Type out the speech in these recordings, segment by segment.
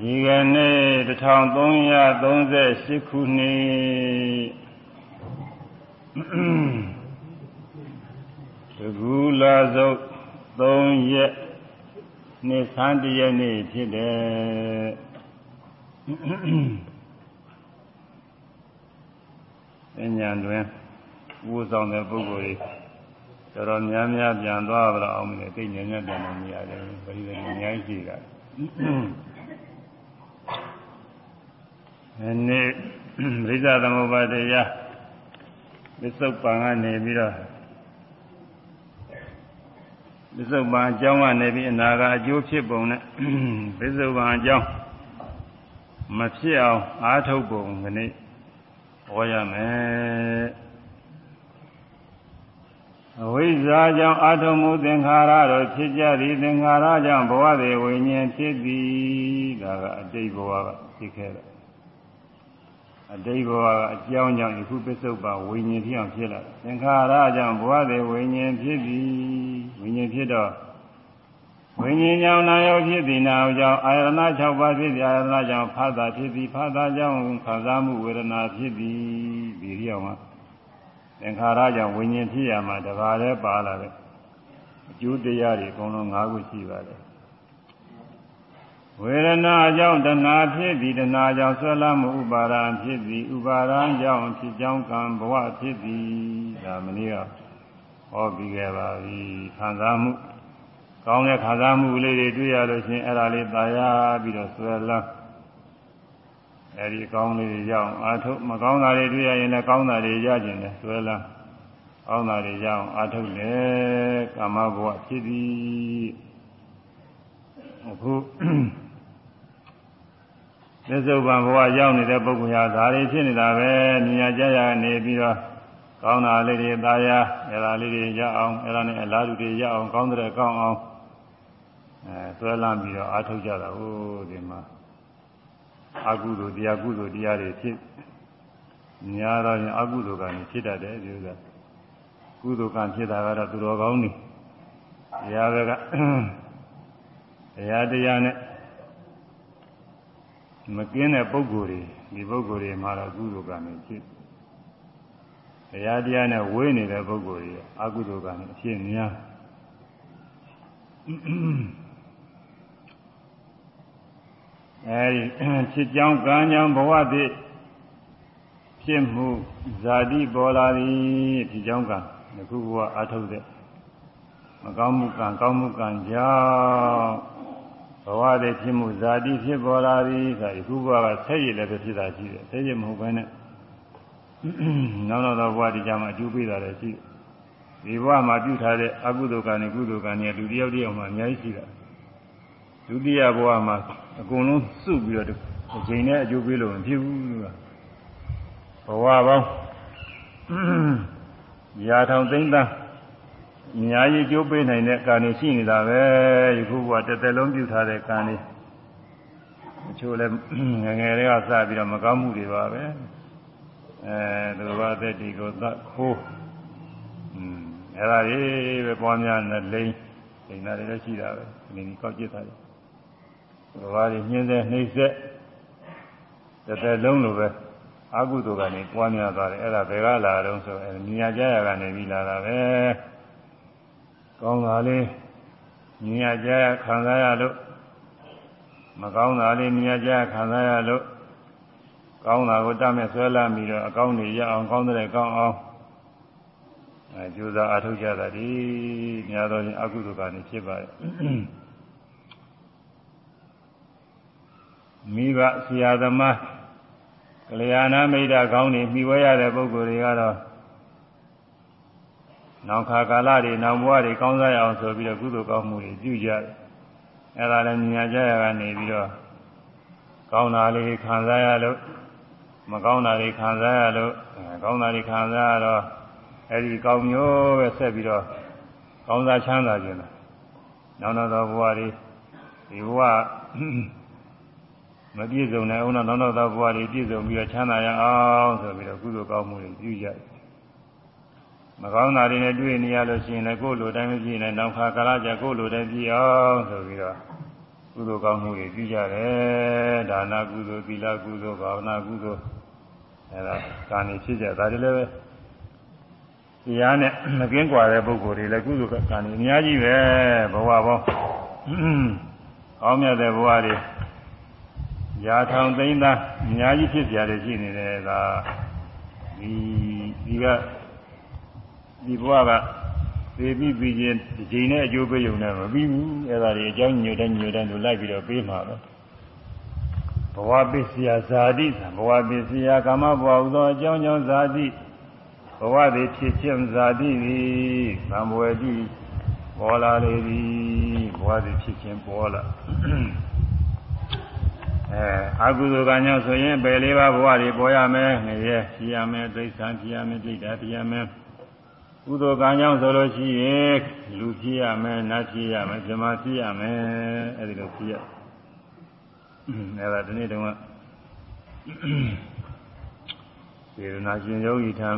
ဒီကနေ့1338ခုနှစ်တကူလာစုပ်3ရက်နေ့ဆန်းတရက်နေ့ဖြစ်တယ်အညာတွင်ဝိုးဆောင်တဲ့ပုဂ္ဂိုလ်တွေတော်တော်များများပြန်သွားကြအောင်မယ်သိဉာဏ်နဲ့ပြန်လို့မရတယ်ဘယ်လိုလဲအများကြီးရှိတာ ဒီနေ့ရိဇသမုပ္ပါတရားသစ္စုပ္ပံကနေပြီးတော့သစ္စုပ္ပံအကြောင်းကနေပြီးအနာကအကျိုးဖြစ်ပုံနဲ့သစ္စုပ္ပံအကြောင်းမဖြစ်အောင်အားထုတ်ပုံကနေ့ဟောရမယ်အဝိဇ္ဇာကြောင့်အာထုံမှုသင်္ခါရတို့ဖြစ်ကြသည်သင်္ခါရကြောင့်ဘဝတွေဝိညာဉ်ဖြစ်သည်ဒါကအတိတ်ဘဝကဖြစ်ခဲ့တယ် အတိတ်ဘဝကအကြောင်းကြောင့်ယခုပစ္စုပ္ပန်ဝိညာဉ်ဖြစ်အောင်ဖြစ်လာတယ်သင်္ခါရကြောင့်ဘဝတွေဝိညာဉ်ဖြစ်သည်ဝိညာဉ်ဖြစ်တော့ဝိညာဉ်ကြောင့်နာယောဖြစ်သည်နာယောကြောင့်အာယတနာ6ပါးဖြစ်သည်အာယတနာကြောင့်ဖာသာဖြစ်သည်ဖာသာကြောင့်ခံစားမှုဝေဒနာဖြစ်သည်ဒီပြောင်းမှာသင်္ခါရကြောင့်ဝိညာဉ်ဖြစ်ရမှာတပါးလည်းပါလာတယ်အကျိုးတရားတွေအကုန်လုံး၅ခုရှိပါတယ် ဝေဒနာကြောင့်တဏှာဖြစ်သည်တဏှာကြောင့်ဆွဲလမ်းမှုဥပါဒံဖြစ်သည်ဥပါဒံကြောင့်ဖြစ်ကြောင်းကံဘဝဖြစ်သည်ဒါမနည်းကဟောပြီးခဲ့ပါပြီခံစားမှုကောင်းတဲ့ခံစားမှုလေးတွေတွေ့ရလို့ရှိရင်အဲ့ဒါလေးသာယာပြီးတော့ဆွဲလမ်းအဲဒီကောင်းလေးတွေရအောင်အာထုတ်မကောင်းတာတွေတွေ့ရရင်လည်းကောင်းတာတွေရကျင်တယ်ဆွဲလမ်းကောင်းတာတွေရအောင်အာထုတ်တယ်ကာမဘဝဖြစ်သည်အခု လက်စုပ်ပံဘဝရောက်နေတဲ့ပုဂ္ဂိုလ်ဟာဒါတွေဖြစ်နေတာပဲမြညာကြရနေပြီးတော့ကောင်းတာလေးတွေသာယာအဲ့ဒါလေးတွေရအောင်အဲ့ဒါနဲ့အလားတူတွေရအောင်ကောင်းတဲ့ကောင်းအောင်အဲဆွဲလမ်းပြီးတော့အာထုတ်ကြတာဟိုဒီမှာအကုသိုလ်တရားကုသိုလ်တရားတွေဖြစ်များတော့ရင်အကုသိုလ်ကံဖြစ်တတ်တယ်ဒီဥစ္စာကုသိုလ်ကံဖြစ်တာကတော့သူတော်ကောင်းနေတရားပဲကတရားတရားနဲ့ မကင်းတဲ့ပုဂ္ဂိုလ်တွေဒီပုဂ္ဂိုလ်တွေမှာတော့ကုသိုလ်ကံဖြစ်တရားတရားနဲ့ဝေးနေတဲ့ပုဂ္ဂိုလ်တွေအကုသိုလ်ကံအဖြစ်များအဲဒီဖြစ်ကြောင်းကံကြောင့်ဘဝတည်းဖြစ်မှုဇာတိပေါ်လာသည်ဖြစ်ကြောင်းကံဒီခုဘဝအထုတ်တဲ့မကောင်းမှုကံကောင်းမှုကံကြောင့် ဘဝတည်းဖြစ်မှုဇာတိဖြစ်ပေါ်လာသည်ဆိုဒီခုဘဝကဆက်ရည်လည်းပဲဖြစ်တာရှိတယ်ဆက်ရည်မဟုတ်ဘဲနဲ့နောက်တော့ဘဝဒီကြမှာအကျိုးပေးတာလည်းရှိတယ်ဒီဘဝမှာပြုထားတဲ့အကုသိုလ်ကံနဲ့ကုသိုလ်ကံနဲ့လူတယောက်တယောက်မှာအများကြီးရှိတာဒုတိယဘဝမှာအကုန်လုံးစုပြီးတော့အချိန်နဲ့အကျိုးပေးလို့မဖြစ်ဘူးကဘဝပေါင်းရာထောင်သိန်းသား အများကြီးကျိုးပေးနိုင်တဲ့ကံတွေရှိနေတာပဲယခုဘဝတစ်သက်လုံးပြုထားတဲ့ကံတွေအချို့လည်းငငယ်တွေကစပြီးတော့မကောင်းမှုတွေပါပဲအဲသူဘာသက်ဒီကိုသတ်ခိုးอืมအဲ့ဒါကြီးပဲပွားများနဲ့လိမ့်လိမ့်တာတွေလည်းရှိတာပဲဒီနေ့ကောက်ကြည့်တာတွေဘာတွေညှင်းစေနှိမ့်ဆက်တစ်သက်လုံးလိုပဲအကုသိုလ်ကနေပွားများသွားတယ်အဲ့ဒါဘယ်ကလာတော့ဆိုအဲမြညာကြရကနေပြီးလာတာပဲ ကောင်းတာလေးမြညာကြရခံစားရလို့မကောင်းတာလေးမြညာကြရခံစားရလို့ကောင်းတာကိုတတ်မဲ့ဆွဲလာပြီးတော့အကောင်းတွေရအောင်ကောင်းတဲ့ကောင်းအောင်အဲကြိုးစားအားထုတ်ကြတာဒီများသောဖြင့်အကုသိုလ်ကနေဖြစ်ပါတယ်မိဘဆရာသမားကလျာဏမိတ်တာကောင်းနေမိဝဲရတဲ့ပုဂ္ဂိုလ်တွေကတော့ နောက်ခါကာလတွေနောက်ဘဝတွေကောင်းစားရအောင်ဆိုပြီးတော့ကုသိုလ်ကောင်းမှုတွေပြုကြတယ်။အဲဒါလည်းမြင်ကြရကနေပြီးတော့ကောင်းတာလေးခံစားရလို့မကောင်းတာတွေခံစားရလို့ကောင်းတာတွေခံစားရတော့အဲဒီကောင်းမျိုးပဲဆက်ပြီးတော့ကောင်းစားချမ်းသာခြင်းလား။နောက်နောက်သောဘဝတွေဒီဘဝမပြည့်စုံနိုင်အောင်နောက်နောက်သောဘဝတွေပြည့်စုံပြီးတော့ချမ်းသာရအောင်ဆိုပြီးတော့ကုသိုလ်ကောင်းမှုတွေပြုကြတယ် မကောင်းတာတွေနဲ့တွေ့နေရလို့ရှိရင်လည်းကိုယ်လိုတိုင်းမပြည့်နဲ့နောက်ခါကာလကြကိုယ်လိုတိုင်းပြည့်အောင်ဆိုပြီးတော့ကုသိုလ်ကောင်းမှုတွေပြုကြတယ်ဒါနကုသိုလ်သီလကုသိုလ်ဘာဝနာကုသိုလ်အဲဒါကာနေဖြစ်ကြဒါတွေလည်းပဲတရားနဲ့မကင်းကွာတဲ့ပုဂ္ဂိုလ်တွေလည်းကုသိုလ်ကာနေအများကြီးပဲဘဝပေါင်းကောင်းမြတ်တဲ့ဘဝတွေရာထောင်သိန်းသားအများကြီးဖြစ်ကြတယ်ရှိနေတယ်ဒါဒီဒီက ဒီဘဝကသေပြီးပြီးချင်းဒီချိန်နဲ့အကျိုးပေးုံနဲ့မပြီးဘူးအဲ့ဒါတွေအကြောင်းညွတ်တဲ့ညွတ်တဲ့တို့လိုက်ပြီးတော့ပေးမှာပဲဘဝပစ္စယဇာတိဘဝပစ္စယကာမဘဝဥသောအကြောင်းကြောင့်ဇာတိဘဝသည်ဖြစ်ခြင်းဇာတိသည်သံဘဝတိပေါ်လာလေသည်ဘဝသည်ဖြစ်ခြင်းပေါ်လာအဲအကုသိုလ်ကညောဆိုရင်ပယ်လေးပါးဘဝတွေပေါ်ရမယ်ငရဲဖြစ်ရမယ်သိစ္စာဖြစ်ရမယ်ဒိဋ္ဌာဖြစ်ရမယ် ကုသိုလ်ကံကြောင့်ဆိုလို့ရှိရင်လူဖြစ်ရမယ်နတ်ဖြစ်ရမယ်ဇမဖြစ်ရမယ်အဲဒီလိုဖြစ်ရအဲဒါဒီနေ့တုန်းကစေရနာရှင်ယောဂီထံ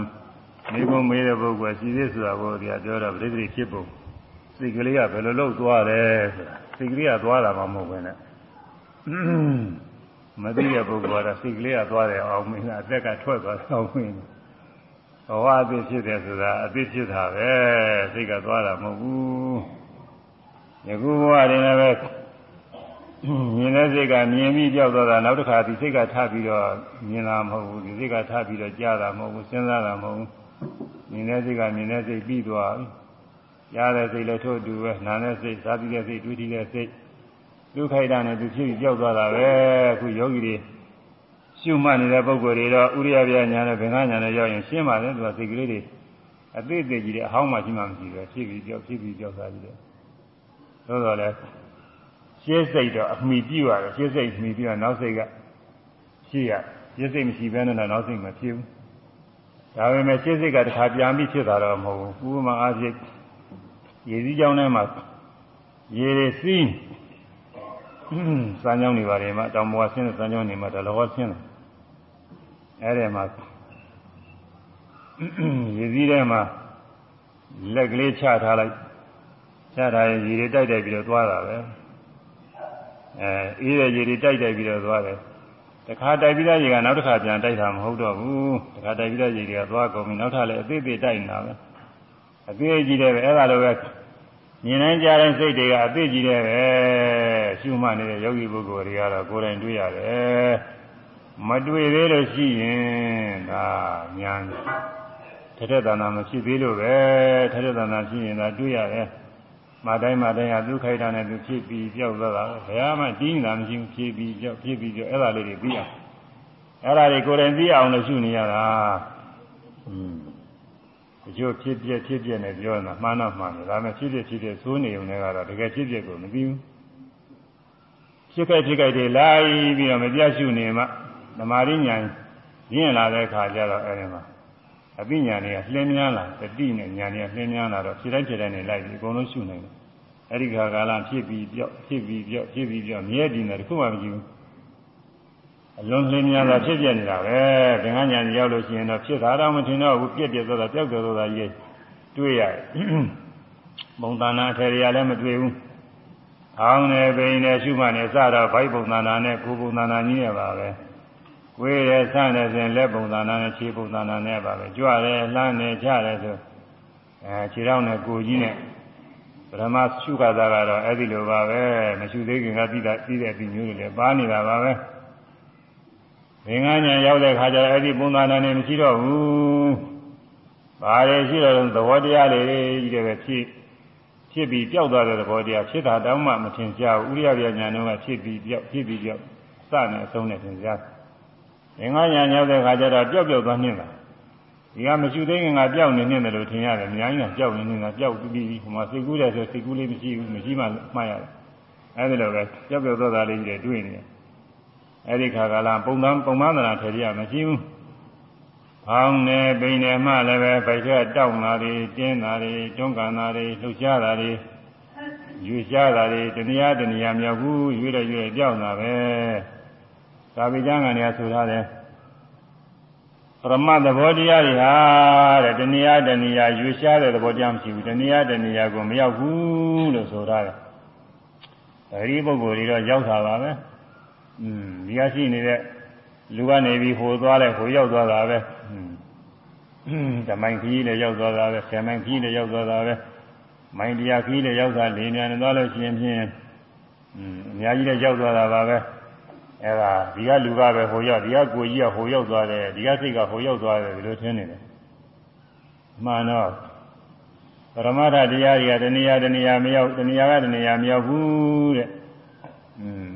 မိဘမေးတဲ့ပုဂ္ဂိုလ်ရှိသေးဆိုတာကိုဒီကပြောတော့ပြိတ္တိဖြစ်ပုံစိတ်ကလေးကဘယ်လိုလုပ်သွားတယ်ဆိုတာစိတ်ကလေးကသွားတာမှမဟုတ်ဘဲနဲ့မသိတဲ့ပုဂ္ဂိုလ်ကတော့စိတ်ကလေးကသွားတယ်အောင်မင်းကအသက်ကထွက်သွားတယ်အောင်မင်း ဘဝအသိဖြစ်တယ်ဆိုတာအသိဖြစ်တာပဲစိတ်ကသွားတာမဟုတ်ဘူးယခုဘဝတွင်လည်းပဲမြင်တဲ့စိတ်ကမြင်ပြီးကြောက်သွားတာနောက်တစ်ခါဒီစိတ်ကထပြီးတော့မြင်တာမဟုတ်ဘူးဒီစိတ်ကထပြီးတော့ကြားတာမဟုတ်ဘူးစဉ်းစားတာမဟုတ်ဘူးမြင်တဲ့စိတ်ကမြင်တဲ့စိတ်ပြီးသွားပြီကြားတဲ့စိတ်လည်းထို့အတူပဲနားတဲ့စိတ်စားပြီးတဲ့စိတ်တွေးကြည့်တဲ့စိတ်ဒုက္ခိတနဲ့သူဖြစ်ပြီးကြောက်သွားတာပဲအခုယောဂီတွေ ရှုမှတ်နေတဲ့ပုဂ္ဂိုလ်တွေတော့ဥရိယပြညာနဲ့ဘင်္ဂညာနဲ့ရောက်ရင်ရှင်းပါလေသူကစိတ်ကလေးတွေအသေးသေးကြီးတဲ့အဟောင်းမှရှိမှမရှိပဲဖြစ်ပြီးကြောက်ဖြစ်ပြီးကြောက်သွားကြည့်တယ်သို့တော်လည်းရှင်းစိတ်တော့အမိပြည့်ရတယ်ရှင်းစိတ်မိပြီးတော့နောက်စိတ်ကရှိရရှင်းစိတ်မရှိဘဲနဲ့နောက်စိတ်မဖြစ်ဘူးဒါပေမဲ့ရှင်းစိတ်ကတစ်ခါပြန်ပြီးဖြစ်တာတော့မဟုတ်ဘူးဥပမာအားဖြင့်ရေစည်းကြောင်းထဲမှာရေတွေစီးစမ်းကြောင်းနေပါတယ်မှာတောင်ပေါ်ဆင်းတဲ့စမ်းကြောင်းနေမှာတလောဆင်းတယ် အဲ့ဒီမှာရေစည်းထဲမှာလက်ကလေးချထားလိုက်ချထားရင်ရေတွေတိုက်တိုက်ပြီးတော့သွားတာပဲအဲအေးတဲ့ရေတွေတိုက်တိုက်ပြီးတော့သွားတယ်တခါတိုက်ပြီးသားရေကနောက်တစ်ခါပြန်တိုက်တာမဟုတ်တော့ဘူးတခါတိုက်ပြီးသားရေတွေကသွားကုန်ပြီနောက်ထပ်လည်းအသေးသေးတိုက်နေတာပဲအသေးကြီးတယ်ပဲအဲ့ဒါလိုပဲမြင်နိုင်ကြတဲ့စိတ်တွေကအသိကြီးတဲ့ပဲရှုမှတ်နေတဲ့ယောဂီပုဂ္ဂိုလ်တွေကတော့ကိုယ်တိုင်တွေ့ရတယ် မတွေ့သေးလို့ရှိရင်ဒါညာထက်ထက်တဏ္ဍာမရှိသေးလို့ပဲထက်ထက်တဏ္ဍာရှိရင်သာတွေ့ရတယ်မတိုင်းမတိုင်းဟာဒုက္ခိတာနဲ့သူဖြစ်ပြီးကြောက်သွားတာဘယ်မှတင်းတာမရှိဘူးဖြစ်ပြီးကြောက်ဖြစ်ပြီးကြောက်အဲ့ဒါလေးတွေပြီးအောင်အဲ့ဒါတွေကိုယ်တိုင်ပြီးအောင်လို့ရှုနေရတာอืมအကျိုးဖြစ်ပြက်ဖြစ်ပြက်နဲ့ပြောနေတာမှန်တော့မှန်တယ်ဒါပေမဲ့ဖြစ်ပြက်ဖြစ်ပြက်သိုးနေုံနဲ့ကတော့တကယ်ဖြစ်ပြက်ကိုမသိဘူးဖြစ်ခဲ့ဖြစ်ခဲ့တွေလိုက်ပြီးတော့မပြတ်ရှုနေမှ ဓမ္မရင်းညာရင့်လာတဲ့အခါကျတော့အဲဒီမှာအပိညာတွေကလှင်းများလာတတိနဲ့ညာတွေကလှင်းများလာတော့ဖြစ်တိုင်းဖြစ်တိုင်းနေလိုက်ပြီးအကုန်လုံးရှုနိုင်တယ်အဲဒီခါကာလဖြစ်ပြီးပြော့ဖြစ်ပြီးပြော့ဖြစ်ပြီးပြော့မြဲတည်နေတယ်တခုမှမရှိဘူးအလုံးလင်းများတာဖြစ်ပြနေတာပဲသင်္ကညာရောက်လို့ရှိရင်တော့ဖြစ်တာတော့မထင်တော့ဘူးပြက်ပြက်သွားတာပျောက်သွားတာကြီးတွေ့ရတယ်ပုံသဏ္ဍာန်အထယ်ရလည်းမတွေ့ဘူးအောင်းနေပိန်နေရှုမှနေစတော့ဘိုက်ပုံသဏ္ဍာန်နဲ့ကိုယ်ပုံသဏ္ဍာန်ကြီးရပါပဲ ဝေးတယ်ဆန့်တယ်ဆိုရင်လက်ပုံသဏ္ဍာန်နဲ့ခြေပုံသဏ္ဍာန်နဲ့ပါပဲကြွတယ်လှမ်းတယ်ချတယ်ဆိုအဲခြေထောက်နဲ့ကိုယ်ကြီးနဲ့ပရမရှုခါတာကတော့အဲ့ဒီလိုပါပဲမရှုသေးခင်ကပြီးတာပြီးတဲ့အပြီးမျိုးတွေလည်းပါနေတာပါပဲသင်္ကန်းညာရောက်တဲ့ခါကျတော့အဲ့ဒီပုံသဏ္ဍာန်နဲ့မရှိတော့ဘူး။ဘာတွေရှိတော့သဘောတရားတွေကြီးတယ်ပဲဖြစ်ဖြစ်ပြီးပျောက်သွားတဲ့သဘောတရားဖြစ်တာတောင်းမှမထင်ရှားဘူး။ဥရိယပြညာတော့ကဖြစ်ပြီးပျောက်ဖြစ်ပြီးပျောက်စနဲ့အဆုံးနဲ့ထင်ရှား။ သင်္ကန်းညာရောက်တဲ့ခါကျတော့ပျောက်ပျောက်သွားနေတာ။ဒီကမရှိသေးခင်ကပျောက်နေနေတယ်လို့ထင်ရတယ်။အများကြီးကပျောက်နေနေတာပျောက်ပြီးပြီးဟိုမှာစိတ်ကူးတယ်ဆိုစိတ်ကူးလေးမရှိဘူးမရှိမှမှားရတယ်။အဲဒီလိုပဲပျောက်ပျောက်သွားတာလေးတွေတွေ့နေတယ်။အဲ့ဒီခါကလာပုံသံပုံမန္တရာထေရမရှိဘူး။ဖောင်းနေပိန်နေမှလည်းပဲဗိုက်ထဲတောက်လာတွေတင်းလာတွေတွန်းကန်လာတွေလှုပ်ရှားလာတွေယူရှားလာတွေတဏှာတဏှာမြောက်ဘူးရွေ့ရရွေ့ကြောက်လာပဲ။ ကာမိကျမ်းဂန်တွေကဆိုထားတယ်ပရမသဘောတရားတွေဟာတဲ့တဏှာတဏှာရွေရှားတဲ့သဘောတရားမရှိဘူးတဏှာတဏှာကိုမရောက်ဘူးလို့ဆိုထားတယ်အဲဒီပုဂ္ဂိုလ်တွေတော့ရောက်တာပါပဲอืมဒီကရှိနေတဲ့လူကနေပြီးဟိုသွားလိုက်ဟိုရောက်သွားတာပဲဓမ္မိုင်းခီးလည်းရောက်သွားတာပဲဆယ်မိုင်းခီးလည်းရောက်သွားတာပဲမိုင်းတရားခီးလည်းရောက်တာလေညာနေသွားလို့ရှိရင်ဖြင့်အများကြီးလည်းရောက်သွားတာပါပဲ အဲဒါဒီကလူကပဲဟိုရောက်ဒီကကိုကြီးကဟိုရောက်သွားတယ်ဒီကစိတ်ကဟိုရောက်သွားတယ်ဒီလိုထင်နေတယ်မှန်တော့ပရမတ္ထတရားတွေကတဏှာတဏှာမရောက်တဏှာကတဏှာမရောက်ဘူးတဲ့อืม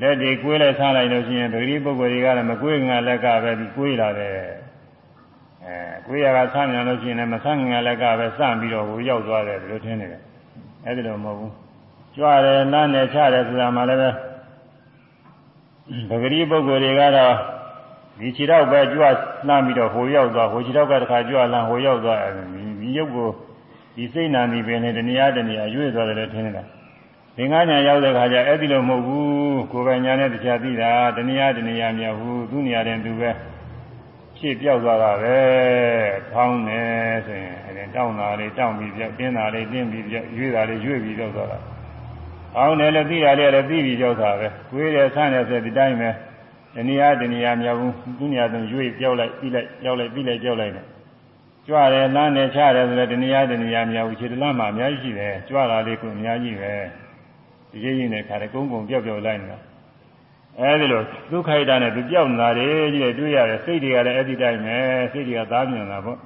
လက်တွေကိုွေးလိုက်ဆန်းလိုက်လို့ရှိရင်ဒဂရီပုဂ္ဂိုလ်တွေကလည်းမကွေးငါလက်ကပဲဒီကွေးလာတယ်အဲကွေးရကဆန်းမြန်လို့ရှိရင်လည်းမဆန်းငါလက်ကပဲစပြီးတော့ဟိုရောက်သွားတယ်ဒီလိုထင်နေတယ်အဲဒီလိုမဟုတ်ဘူးကြွတယ်နားနဲ့ချတယ်ဆိုတာမှလည်းပဲ ဒဂရီပုဂ္ဂိုလ်တွေကတော့ဒီခြေတော့ပဲကြွလှမ်းပြီးတော့ဟိုရောက်သွားဟိုခြေတော့ကတခါကြွလှမ်းဟိုရောက်သွားဒီရုပ်ကိုဒီစိတ်နာနေပင်နဲ့တဏှာတဏှာရွေ့သွားတယ်လို့ထင်နေတာသင်္ကညာရောက်တဲ့ခါကျအဲ့ဒီလိုမဟုတ်ဘူးကိုယ်ပိုင်ညာနဲ့တရားသိတာတဏှာတဏှာမြောက်ဘူးသူ့နေရာတဲ့သူပဲဖြစ်ပြောက်သွားတာပဲထောင်းနေဆိုရင်အဲတောင်းတာလေးတောင်းပြီးပြောက်တင်းတာလေးတင်းပြီးပြောက်ရွေ့တာလေးရွေ့ပြီးပြောက်သွားတာ အောင်းတယ်လည်းသိတာလေးလည်းသိပြီးပြောက်တာပဲကိုယ်ရဲ့ဆန်းတယ်ဆိုဒီတိုင်းပဲတဏှာတဏှာမြောက်ဘူးသူ့နေရာတဲ့ရွေ့ပြောက်လိုက်ပြီးလိုက်ပြောက်လိုက်ပြီးလိုက်ပြောက်လိုက်တယ်ကြွတယ်လမ်းနဲ့ချတယ်ဆိုလည်းတဏှာတဏှာမြောက်ဘူးခြေတလမ်းမှာအများကြီးရှိတယ်ကြွတာလေးကအများကြီးပဲဒီရင်းရင်းနဲ့ခါတယ်ကုန်းကုန်းပြောက်ပြောက်လိုက်နေတာအဲဒီလိုဒုက္ခိတနဲ့သူပြောက်နေတာတွေကြီးတွေတွေ့ရတယ်စိတ်တွေကလည်းအဲ့ဒီတိုင်းပဲစိတ်တွေကသားမြင်တာပေါ့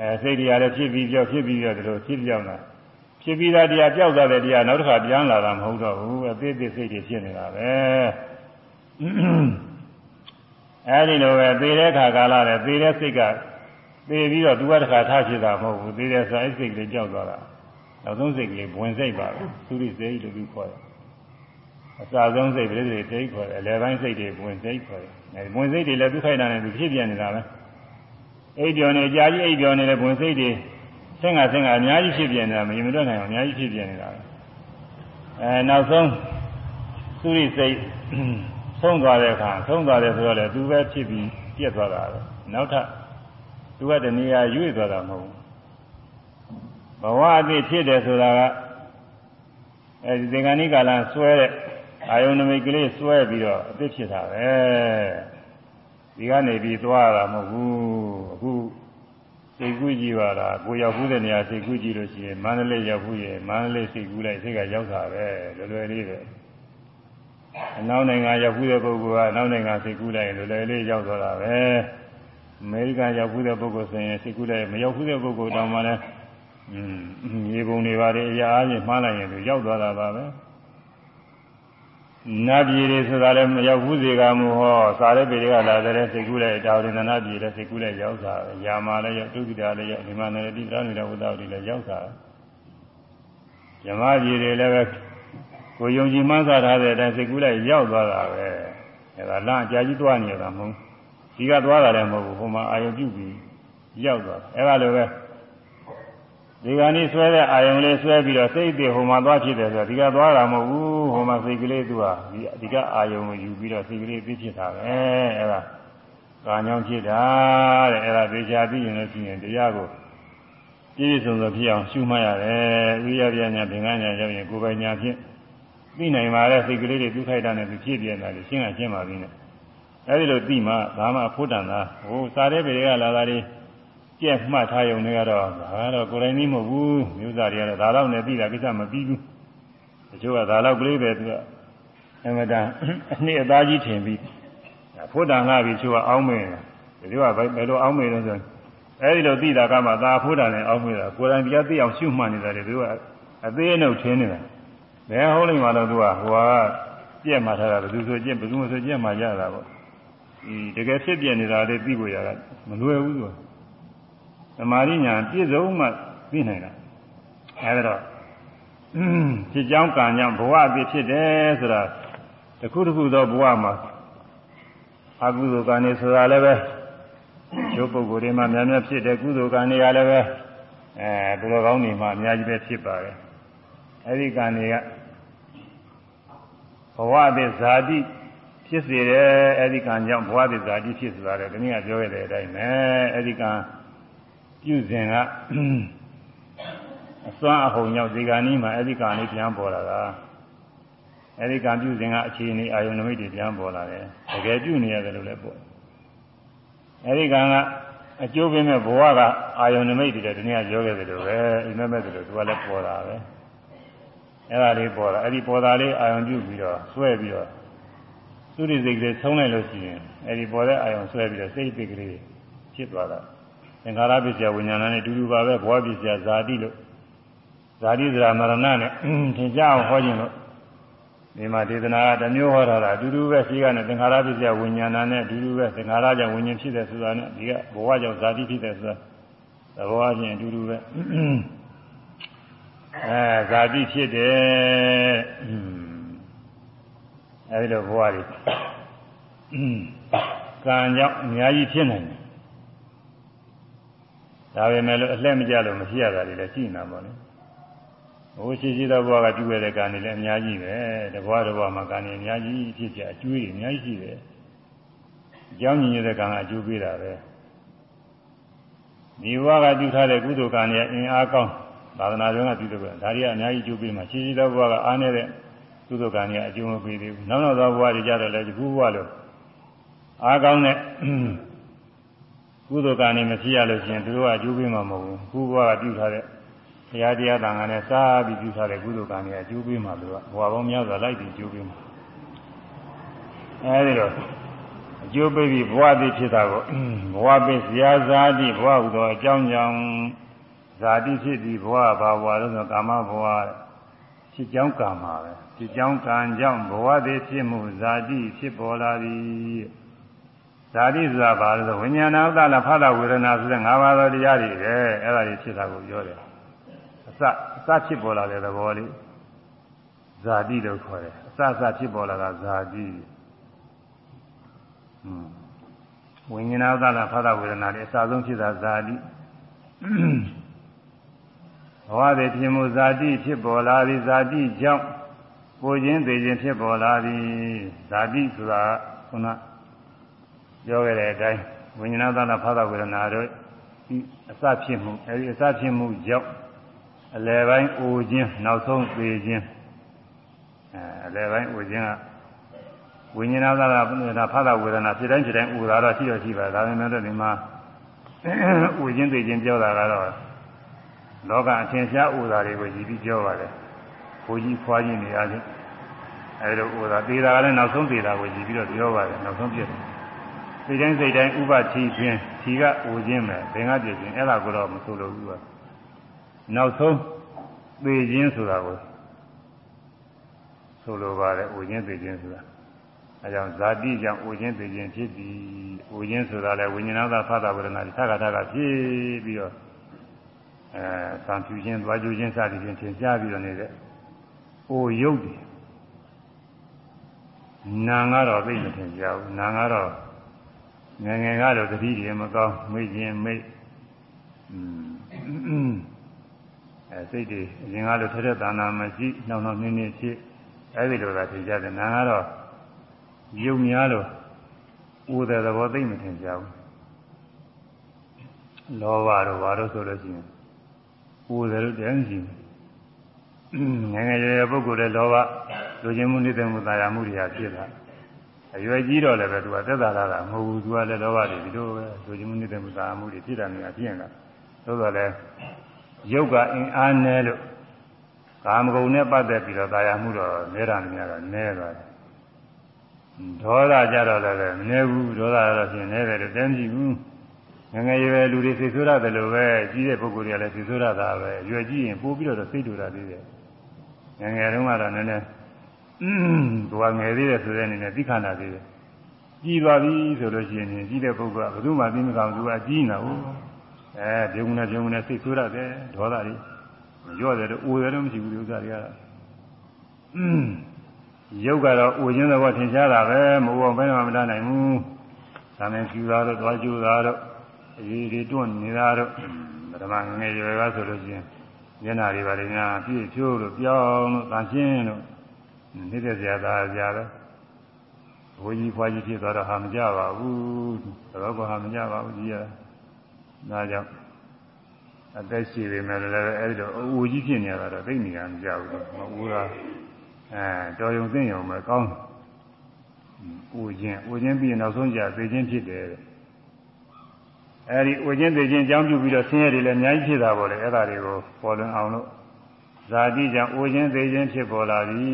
အဲစိတ်တွေကလည်းဖြစ်ပြီးပြောက်ဖြစ်ပြီးပြောက်တယ်လို့ဖြစ်ပြောက်တာ ဖြစ်ပြီးသားတရားပြောက်သွားတဲ့တရားနောက်တစ်ခါပြန်လာတာမဟုတ်တော့ဘူးအသေးသေးစိတ်တွေဖြစ်နေတာပဲအဲဒီလိုပဲသေတဲ့ခါကာလနဲ့သေတဲ့စိတ်ကသေပြီးတော့သူကတစ်ခါထားဖြစ်တာမဟုတ်ဘူးသေတဲ့ဆိုအဲ့စိတ်ကလေးကြောက်သွားတာနောက်ဆုံးစိတ်ကလေးဝင်စိတ်ပါပဲသုရိစိတ်လို့သူခေါ်တယ်အစာဆုံးစိတ်ပြိတိစိတ်ခေါ်တယ်အလယ်ပိုင်းစိတ်တွေဝင်စိတ်ခေါ်တယ်အဲဝင်စိတ်တွေလည်းသူခိုက်တာနဲ့သူဖြစ်ပြနေတာပဲအိပ်ပြောနေကြာကြီးအိပ်ပြောနေတဲ့ဝင်စိတ်တွေ ဆင်းကဆင်းကအများကြီးဖြစ်ပြနေတာမရင်မတွက်နိုင်အောင်အများကြီးဖြစ်ပြနေတာပဲအဲနောက်ဆုံးသုရိစိတ်ဆုံးသွားတဲ့အခါဆုံးသွားတယ်ဆိုတော့လေသူပဲဖြစ်ပြီးပြက်သွားတာပဲနောက်ထပ်သူကတဏှာရွေ့သွားတာမဟုတ်ဘူးဘဝအသိဖြစ်တယ်ဆိုတာကအဲဒီသင်္ကန်းဤကာလဆွဲတဲ့အာယုန်နမိတ်ကလေးဆွဲပြီးတော့အသိဖြစ်တာပဲဒီကနေပြီးသွားတာမဟုတ်ဘူးအခု စိတ်ကူးကြည့်ပါလားကိုရောက်ဘူးတဲ့နေရာစိတ်ကူးကြည့်လို့ရှိရင်မန္တလေးရောက်ဘူးရင်မန္တလေးစိတ်ကူးလိုက်စိတ်ကရောက်တာပဲလွယ်လွယ်လေးပဲအနောက်နိုင်ငံရောက်ဘူးတဲ့ပုဂ္ဂိုလ်ကအနောက်နိုင်ငံစိတ်ကူးလိုက်ရင်လွယ်လွယ်လေးရောက်သွားတာပဲအမေရိကန်ရောက်ဘူးတဲ့ပုဂ္ဂိုလ်ဆိုရင်စိတ်ကူးလိုက်မရောက်ဘူးတဲ့ပုဂ္ဂိုလ်တောင်မှလည်းอืมမြေပုံတွေပါတယ်အရာအားဖြင့်မှားလိုက်ရင်သူရောက်သွားတာပါပဲ နတ်ပြည်တွေဆိုတာလည်းမရောက်ဘူးစေကမူဟောစာရဲပေတွေကလာတဲ့စိတ်ကူးလိုက်တာဝရဏနာပြည်လည်းစိတ်ကူးလိုက်ရောက်တာရာမာလည်းရောက်ဒုက္ခိတာလည်းရောက်ဒီမှာလည်းတိတ္တရဏိဝုဒ္ဒတွေလည်းရောက်တာဇမပြည်တွေလည်းပဲကိုယုံကြည်မှန်းစားထားတဲ့အတိုင်းစိတ်ကူးလိုက်ရောက်သွားတာပဲအဲဒါလမ်းအကြာကြီးသွားနေတာမဟုတ်ဒီကသွားတာလည်းမဟုတ်ဘူးဟိုမှာအာယုပြုပြီးရောက်သွားအဲဒါလိုပဲဒီကနေ့ဆွဲတဲ့အာယုံလေးဆွဲပြီးတော့စိတ်တွေဟိုမှာသွားဖြစ်တယ်ဆိုတော့ဒီကသွားတာမဟုတ်ဘူး ဟိုမှာစိတ်ကလေးသူကဒီဒီကအာယုံကိုယူပြီးတော့စိတ်ကလေးသိဖြစ်တာပဲအဲဒါကာညောင်းဖြစ်တာတဲ့အဲဒါသိချာသိရင်လည်းရှိရင်တရားကိုပြည့်စုံစွာဖြစ်အောင်ရှုမှတ်ရတယ်ဝိရပြညာဘင်္ဂညာရောက်ရင်ကိုယ်ပိုင်ညာဖြင့်သိနိုင်ပါတဲ့စိတ်ကလေးတွေသူခိုက်တာနဲ့သူဖြစ်ပြနေတာလေရှင်းကရှင်းပါပြီနဲ့အဲဒီလိုသိမှဘာမှအဖို့တန်တာဟိုစားတဲ့ပေတွေကလာတာတွေကြက်မှတ်ထားရုံနဲ့ကတော့ဒါတော့ကိုယ်တိုင်နည်းမဟုတ်ဘူးမျိုးစားတွေကတော့ဒါတော့နဲ့သိတာကိစ္စမပြီးဘူး တချို့ကဒါတော့ကလေးပဲသူကအမတန်အနှစ်အသားကြီးထင်ပြီးဖို့တန်လာပြီးချို့ကအောင်းမင်းတချို့ကဘယ်လိုအောင်းမင်းလဲဆိုအဲဒီလိုသိတာကမှသာဖို့တန်နဲ့အောင်းမင်းတာကိုယ်တိုင်တရားသိအောင်ရှုမှတ်နေတာတွေသူကအသေးအနှုတ်ထင်းနေတာဘယ်ဟုတ်လိမ့်မှာတော့သူကဟိုကပြက်မှထားတာဘယ်သူဆိုပြက်ဘယ်သူမဆိုပြက်မှရတာပေါ့ဒီတကယ်ဖြစ်ပြနေတာလေးသိဖို့ရတာမလွယ်ဘူးသူကသမာဓိညာပြည့်စုံမှသိနိုင်တာအဲဒါတော့ ဖြစ်ကြောင်းကံကြောင့်ဘဝအဖြစ်ဖြစ်တယ်ဆိုတာတခုတခုသောဘဝမှာအကုသိုလ်ကံနေဆိုတာလည်းပဲကျိုးပုဂ္ဂိုလ်တွေမှာများများဖြစ်တယ်ကုသိုလ်ကံတွေကလည်းပဲအဲသူတော်ကောင်းတွေမှာအများကြီးပဲဖြစ်ပါတယ်အဲဒီကံတွေကဘဝအဖြစ်ဇာတိဖြစ်စေတယ်အဲဒီကံကြောင့်ဘဝအဖြစ်ဇာတိဖြစ်စေတယ်ဒီနေ့ကပြောခဲ့တဲ့အတိုင်းပဲအဲဒီကံပြုစဉ်က အစွမ်းအဟုန်ရောက်ဒီကနေ့မှအဲ့ဒီကံလေးပြန်ပေါ်လာတာအဲ့ဒီကံပြုစဉ်ကအခြေအနေအာယုန်နမိတ်တွေပြန်ပေါ်လာတယ်တကယ်ပြုနေရတယ်လို့လည်းပေါ့အဲ့ဒီကံကအကျိုးပေးမဲ့ဘဝကအာယုန်နမိတ်တွေတနည်းပြောခဲ့တယ်လို့ပဲအိမ်မက်မဲ့တယ်လို့သူကလည်းပေါ်လာပဲအဲ့ဒါလေးပေါ်လာအဲ့ဒီပေါ်တာလေးအာယုန်ပြုပြီးတော့ဆွဲပြီးတော့သုရိစိတ်ကလေးဆုံးလိုက်လို့ရှိရင်အဲ့ဒီပေါ်တဲ့အာယုန်ဆွဲပြီးတော့စိတ်ပိတ်ကလေးဖြစ်သွားတာသင်္ခါရပစ္စယဝိညာဏနဲ့တူတူပါပဲဘဝပစ္စယဇာတိလို့ ဇာတိဇရာမရဏနဲ့သင်ကြအောင်ဟောခြင်းလို့ဒီမှာဒေသနာကတစ်မျိုးဟောထားတာအတူတူပဲရှိကနဲ့သင်္ခါရပစ္စယဝိညာဏနဲ့အတူတူပဲသင်္ခါရကြောင့်ဝိညာဉ်ဖြစ်တယ်ဆိုတာနဲ့ဒီကဘဝကြောင့်ဇာတိဖြစ်တယ်ဆိုတာသဘောအချင်းအတူတူပဲအဲဇာတိဖြစ်တယ်အဲဒီလိုဘဝတွေကံကြောင့်အများကြီးဖြစ်နိုင်တယ်ဒါပေမဲ့လို့အလှည့်မကြလို့မဖြစ်ရတာတွေလည်းရှိနေတာပေါ့လေ ဟိုရှိရှိသောဘဝကပြုရတဲ့ကံတွေလည်းအများကြီးပဲတဘဝတဘဝမှာကံတွေအများကြီးဖြစ်ကြအကျိုးတွေအများကြီးရှိတယ်အကြောင်းညင်ရတဲ့ကံကအကျိုးပေးတာပဲဒီဘဝကပြုထားတဲ့ကုသိုလ်ကံတွေအင်အားကောင်းသာသနာ့ကျောင်းကပြုတဲ့ကံဒါတွေကအများကြီးကျိုးပေးမှာရှိရှိသောဘဝကအားနေတဲ့ကုသိုလ်ကံတွေအကျိုးမပေးသေးဘူးနောက်နောက်သောဘဝတွေကြတော့လည်းဒီခုဘဝလို့အားကောင်းတဲ့ကုသိုလ်ကံတွေမဖြစ်ရလို့ရှိရင်သူတို့ကအကျိုးပေးမှာမဟုတ်ဘူးခုဘဝကပြုထားတဲ့ ဘုရားတရားတန်ခါနဲ့စားပြီးပြုထားတဲ့ကုသိုလ်ကံတွေအကျိုးပေးမှာလို့ကဘဝပေါင်းများစွာလိုက်ပြီးအကျိုးပေးမှာအဲဒီတော့အကျိုးပေးပြီးဘဝသိဖြစ်တာကိုဘဝပေးဇာဇာတိဘဝဟူသောအကြောင်းကြောင့်ဇာတိဖြစ်ပြီးဘဝဘာဘဝလို့ဆိုကာမဘဝဖြစ်ကြောင်းကာမပဲဖြစ်ကြောင်းကံကြောင့်ဘဝသိဖြစ်မှုဇာတိဖြစ်ပေါ်လာသည်ဇာတိဆိုတာဘာလို့ဆိုဝိညာဏဥဒ္ဒလဖသဝေဒနာဆိုတဲ့၅ပါးသောတရားတွေပဲအဲ့ဒါတွေဖြစ်တာကိုပြောတယ်အ စအစဖြစ်ပေါ်လာတဲ့သဘောလေးဇာတိလို့ခေါ်တယ်အစအစဖြစ်ပေါ်လာတာဇာတိဟွန်းဝိညာဏဥဒ္ဒလဖသဝေဒနာတွေအစဆုံးဖြစ်တာဇာတိဘဝတွေဖြစ်မှုဇာတိဖြစ်ပေါ်လာသည်ဇာတိကြောင့်ကိုခြင်းသိခြင်းဖြစ်ပေါ်လာသည်ဇာတိဆိုတာခုနပြောခဲ့တဲ့အတိုင်းဝိညာဏသနာဖသဝေဒနာတို့ဒီအစဖြစ်မှုအဲဒီအစဖြစ်မှုကြောင့် အလယ်ပိုင်းအိုခြင်းနောက်ဆုံးသေခြင်းအဲအလယ်ပိုင်းအိုခြင်းကဝိညာဏသနာဖသဝေဒနာဖြစ်တိုင်းဖြစ်တိုင်းအိုတာတော့ရှိတော့ရှိပါဒါပေမဲ့တော့ဒီမှာအိုခြင်းသေခြင်းပြောတာကတော့လောကအထင်ရှားအိုတာတွေကိုကြည့်ပြီးပြောပါတယ်ဘိုးကြီးဖွားကြီးနေရခြင်းအဲလိုအိုတာသေတာကလည်းနောက်ဆုံးသေတာကိုကြည့်ပြီးတော့ပြောပါတယ်နောက်ဆုံးပြည့်တယ်စိတ်တိုင်းစိတ်တိုင်းဥပတိခြင်းခြီကအိုခြင်းပဲဘင်္ဂပြည့်ခြင်းအဲ့ဒါကိုတော့မဆိုလိုဘူးက နောက်ဆုံးသေခြင်းဆိုတာကိုဆိုလိုပါတယ်အိုခြင်းသေခြင်းဆိုတာအဲကြောင့်ဇာတိကြောင့်အိုခြင်းသေခြင်းဖြစ်ပြီးအိုခြင်းဆိုတာလည်းဝိညာဏသာဖသဝေဒနာသက္ကထကဖြစ်ပြီးတော့အဲသံဖြူခြင်းသွားကျူခြင်းစသည်ဖြင့်သင်ရှားပြီးတော့နေတဲ့အိုရုပ်တယ်နာကတော့သိမထင်ကြဘူးနာကတော့ငယ်ငယ်ကတော့တတိတွေမကောင်းမေ့ခြင်းမေ့ အဲစိတ်တွေအရင်ကလိုထက်ထက်တန်တာမရှိနှောင်းနှောင်းနှင်းနှင်းဖြစ်အဲဒီလိုသာထင်ကြတယ်နာကတော့ရုပ်များလို့ဦးတဲ့သဘောသိမထင်ကြဘူးလောဘတို့ဘာလို့ဆိုလို့ရှိရင်ဦးတယ်လို့တည်းမရှိဘူးငယ်ငယ်ရွယ်ရွယ်ပုဂ္ဂိုလ်တဲ့လောဘလူချင်းမှုနေတဲ့မှုတာယာမှုတွေဟာဖြစ်တာအရွယ်ကြီးတော့လည်းပဲသူကသက်သာလာတာမဟုတ်ဘူးသူကလည်းလောဘတွေဒီလိုပဲလူချင်းမှုနေတဲ့မှုတာယာမှုတွေဖြစ်တာများဖြစ်နေတာသို့တော်လည်း ရုပ်ကအင်အားနည်းလို့ကာမဂုဏ်နဲ့ပတ်သက်ပြီးတော့တာယာမှုတော့နဲတာများတော့နဲသွားတယ်ဒေါသကြတော့လည်းမနေဘူးဒေါသတော့ဖြင့်နေတယ်လို့တမ်းကြည့်ဘူးငငယ်ရွယ်လူတွေစိတ်ဆိုးရတယ်လို့ပဲကြီးတဲ့ပုဂ္ဂိုလ်တွေကလည်းစိတ်ဆိုးရတာပဲရွယ်ကြီးရင်ပို့ပြီးတော့စိတ်တူတာသေးတယ်ငငယ်တုန်းကတော့နည်းနည်းอืมသူကငယ်သေးတယ်ဆိုတဲ့အနေနဲ့သိခန္ဓာသေးတယ်ကြီးသွားပြီဆိုလို့ရှိရင်ကြီးတဲ့ပုဂ္ဂိုလ်ကဘယ်သူမှသိမကောင်းသူကကြီးနေတာဟုတ် အဲပြုံးနေပြုံးနေစိတ်ဆိုးရတယ်ဒေါသတွေရော့တယ်တော့အိုတယ်တော့မရှိဘူးဒီဥစ္စာတွေကอืมရုပ်ကတော့အိုခြင်းသဘောထင်ရှားတာပဲမဟုတ်ဘဲမှမတတ်နိုင်ဘူးဒါနဲ့ကျူတာတော့သွားကျူတာတော့အရေးတွေတွန့်နေတာတော့ပထမငယ်ရွယ်ကဆိုလို့ချင်းမျက်နာတွေပါလေများပြည့်ဖြိုးလို့ပြောင်းလို့တန်ရှင်းလို့နေတဲ့ဆရာသားဆရာပဲဘိုးကြီးဖွားကြီးဖြစ်သွားတော့ဟာမကြပါဘူးတော့ကဟာမကြပါဘူးကြီးရ ဒါကြောင့်အသက်ရှိပေမဲ့လည်းအဲဒီတော့အူကြီးဖြစ်နေရတာတော့သိနေရမကြဘူးမအူကအဲတော်ယုံသိယုံပဲကောင်းဥခြင်းဥခြင်းပြီးနောက်ဆုံးကြသိခြင်းဖြစ်တယ်အဲဒီဥခြင်းသိခြင်းအကြောင်းပြုပြီးတော့ဆင်းရဲတွေလည်းအများကြီးဖြစ်တာပေါ့လေအဲ့ဒါတွေကိုပေါ်လွင်အောင်လို့ဇာတိကြောင့်ဥခြင်းသိခြင်းဖြစ်ပေါ်လာပြီ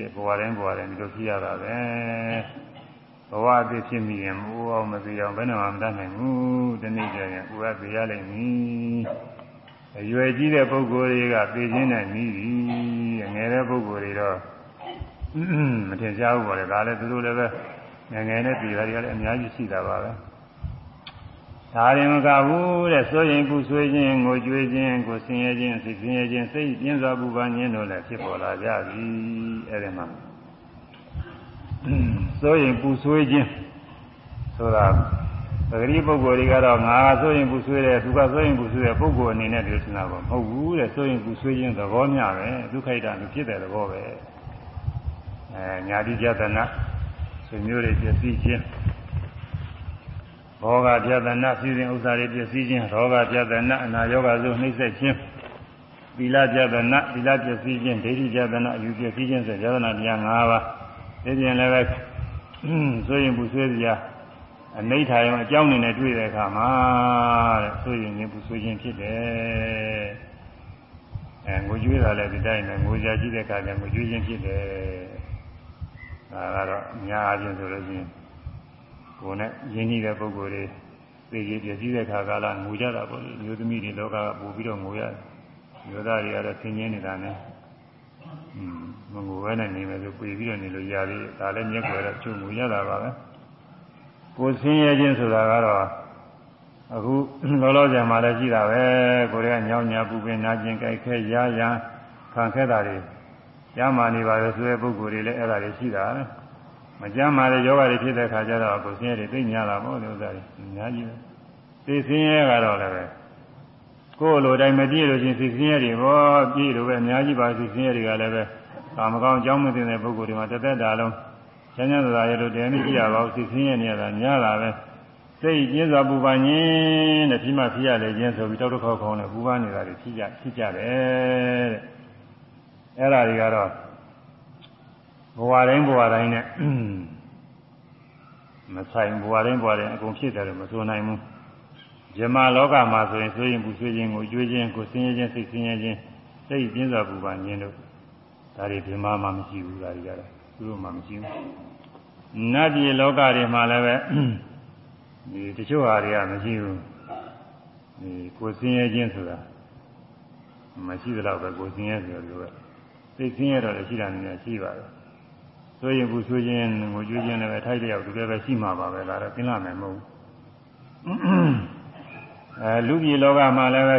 တဲ့ဘဝတိုင်းဘဝတိုင်းဒီလိုဖြစ်ရတာပဲ ဘဝအဖြစ်ဖြစ်မိရင်မူအောင်မသိအောင်ဘယ်နဲ့မှမတတ်နိုင်ဘူးဒီနေ့ကျရင်ဥရသိရလိမ့်မည်အရွယ်ကြီးတဲ့ပုဂ္ဂိုလ်တွေကသိခြင်းနဲ့ပြီးပြီငယ်တဲ့ပုဂ္ဂိုလ်တွေတော့မထင်ရှားဘူးပေါ့လေဒါလည်းသူတို့လည်းပဲငယ်ငယ်နဲ့ပြည်သားတွေကလည်းအများကြီးရှိတာပါပဲဒါရင်မကဘူးတဲ့စိုးရင်ပူဆွေးခြင်းငိုကြွေးခြင်းကိုဆင်းရဲခြင်းစိတ်ဆင်းရဲခြင်းစိတ်ပြင်းစွာပူပန်ခြင်းတို့လည်းဖြစ်ပေါ်လာကြပြီအဲဒီမှာ စိုးရင်ပူဆွေးခြင်းဆိုတာပဂရိပုဂ္ဂိုလ်တွေကတော့ငါကစိုးရင်ပူဆွေးတယ်သူကစိုးရင်ပူဆွေးတယ်ပုဂ္ဂိုလ်အနေနဲ့ဒီလိုထင်တာပေါ့မဟုတ်ဘူးတဲ့စိုးရင်ပူဆွေးခြင်းသဘောမျှပဲဒုက္ခိတမဖြစ်တဲ့သဘောပဲအဲညာတိကြတနာဆွေမျိုးတွေပြည့်စည်ခြင်းဘောဂပြဒနာစီစဉ်ဥစ္စာတွေပြည့်စည်ခြင်းရောဂပြဒနာအနာယောဂဆိုနှိမ့်ဆက်ခြင်းသီလပြဒနာသီလပြည့်စည်ခြင်းဒိဋ္ဌိပြဒနာအယူပြည့်စည်ခြင်းဆိုပြဒနာတရား၅ပါးဒီပြင်လည်းပဲ ဆိုရင်ပူဆွေးစရာအနိဋ္ဌာယံအကြောင်းနေနဲ့တွေ့တဲ့အခါမှာတဲ့ဆိုရင်ရင်ပူဆွေးခြင်းဖြစ်တယ်အဲငိုကြွေးတာလည်းဒီတိုင်းနဲ့ငိုကြကြည့်တဲ့အခါကျငိုကြွေးခြင်းဖြစ်တယ်ဒါကတော့အများအားဖြင့်ဆိုလို့ရှိရင်ကိုယ်နဲ့ရင်းနှီးတဲ့ပုဂ္ဂိုလ်တွေသိကြပြည့်စည်တဲ့ခါကာလငိုကြတာပေါ့လေမျိုးသမီးတွေလောကကပို့ပြီးတော့ငိုရတယ်မျိုးသားတွေကတော့ဆင်းရဲနေတာနဲ့อืม မငိုဘဲနဲ့နေမယ်ဆိုပြေပြီးတော့နေလို့ရသေးတယ်ဒါလည်းမျက်ွယ်တော့ချုပ်ငိုရတာပါပဲကိုဆင်းရဲခြင်းဆိုတာကတော့အခုလောလောဆယ်မှာလည်းရှိတာပဲကိုယ်ကညောင်းညာပူပင်နာကျင်ကြိုက်ခဲရရခံခဲတာတွေရမှနေပါလေဆိုတဲ့ပုဂ္ဂိုလ်တွေလည်းအဲ့ဒါတွေရှိတာပဲမကြမ်းပါလေယောဂတွေဖြစ်တဲ့ခါကျတော့ကိုယ်ဆင်းရဲတွေသိညာတာပေါ့ဒီဥစ္စာတွေအများကြီးပဲသိဆင်းရဲကတော့လည်းပဲ ကိုယ်လိုတိုင်းမပြည့်လို့ချင်းသိဆင်းရဲတွေပေါ့ပြည့်လို့ပဲအများကြီးပါသိဆင်းရဲတွေကလည်းပဲကာမကောင်းအကြောင်းမသိတဲ့ပုဂ္ဂိုလ်တွေမှာတစ်သက်တာလုံးချမ်းသာသာရလို့တရားမရှိရပါဘူးသိဆင်းရဲနေရတာများလာပဲစိတ်ကျင်းစွာပူပန်ခြင်းတဲ့ပြီးမှဖြစ်ရလေခြင်းဆိုပြီးတောက်တစ်ခေါက်ခေါင်းနဲ့ပူပန်နေတာတွေဖြစ်ကြဖြစ်ကြတယ်တဲ့အဲ့ဒါတွေကတော့ဘဝတိုင်းဘဝတိုင်းနဲ့မဆိုင်ဘဝတိုင်းဘဝတိုင်းအကုန်ဖြစ်တယ်လို့မဆိုနိုင်ဘူး ဇမလောကမှာဆိုရင်ဆိုရင်ပူဆွေးခြင်းကိုကြွေးခြင်းကိုဆင်းရဲခြင်းစိတ်ဆင်းရဲခြင်းစိတ်ပြင်းစွာပူပန်ခြင်းတို့ဒါတွေဘယ်မှမှမရှိဘူးဒါတွေကတော့သူတို့မှမရှိဘူးနတ်ပြည်လောကတွေမှာလည်းပဲဒီတချို့ဟာတွေကမရှိဘူးဒီကိုဆင်းရဲခြင်းဆိုတာမရှိသလောက်ပဲကိုဆင်းရဲဆိုလို့စိတ်ဆင်းရဲတော့လည်းရှိတာနည်းနည်းရှိပါတယ်ဆိုရင်ဘူးဆိုခြင်းငိုကြွေးခြင်းလည်းပဲထိုက်တဲ့ရောက်ဒီလိုပဲရှိမှာပါပဲဒါတော့သိလာမယ်မဟုတ်ဘူး အဲလူပြည်လောကမှာလည်းပဲ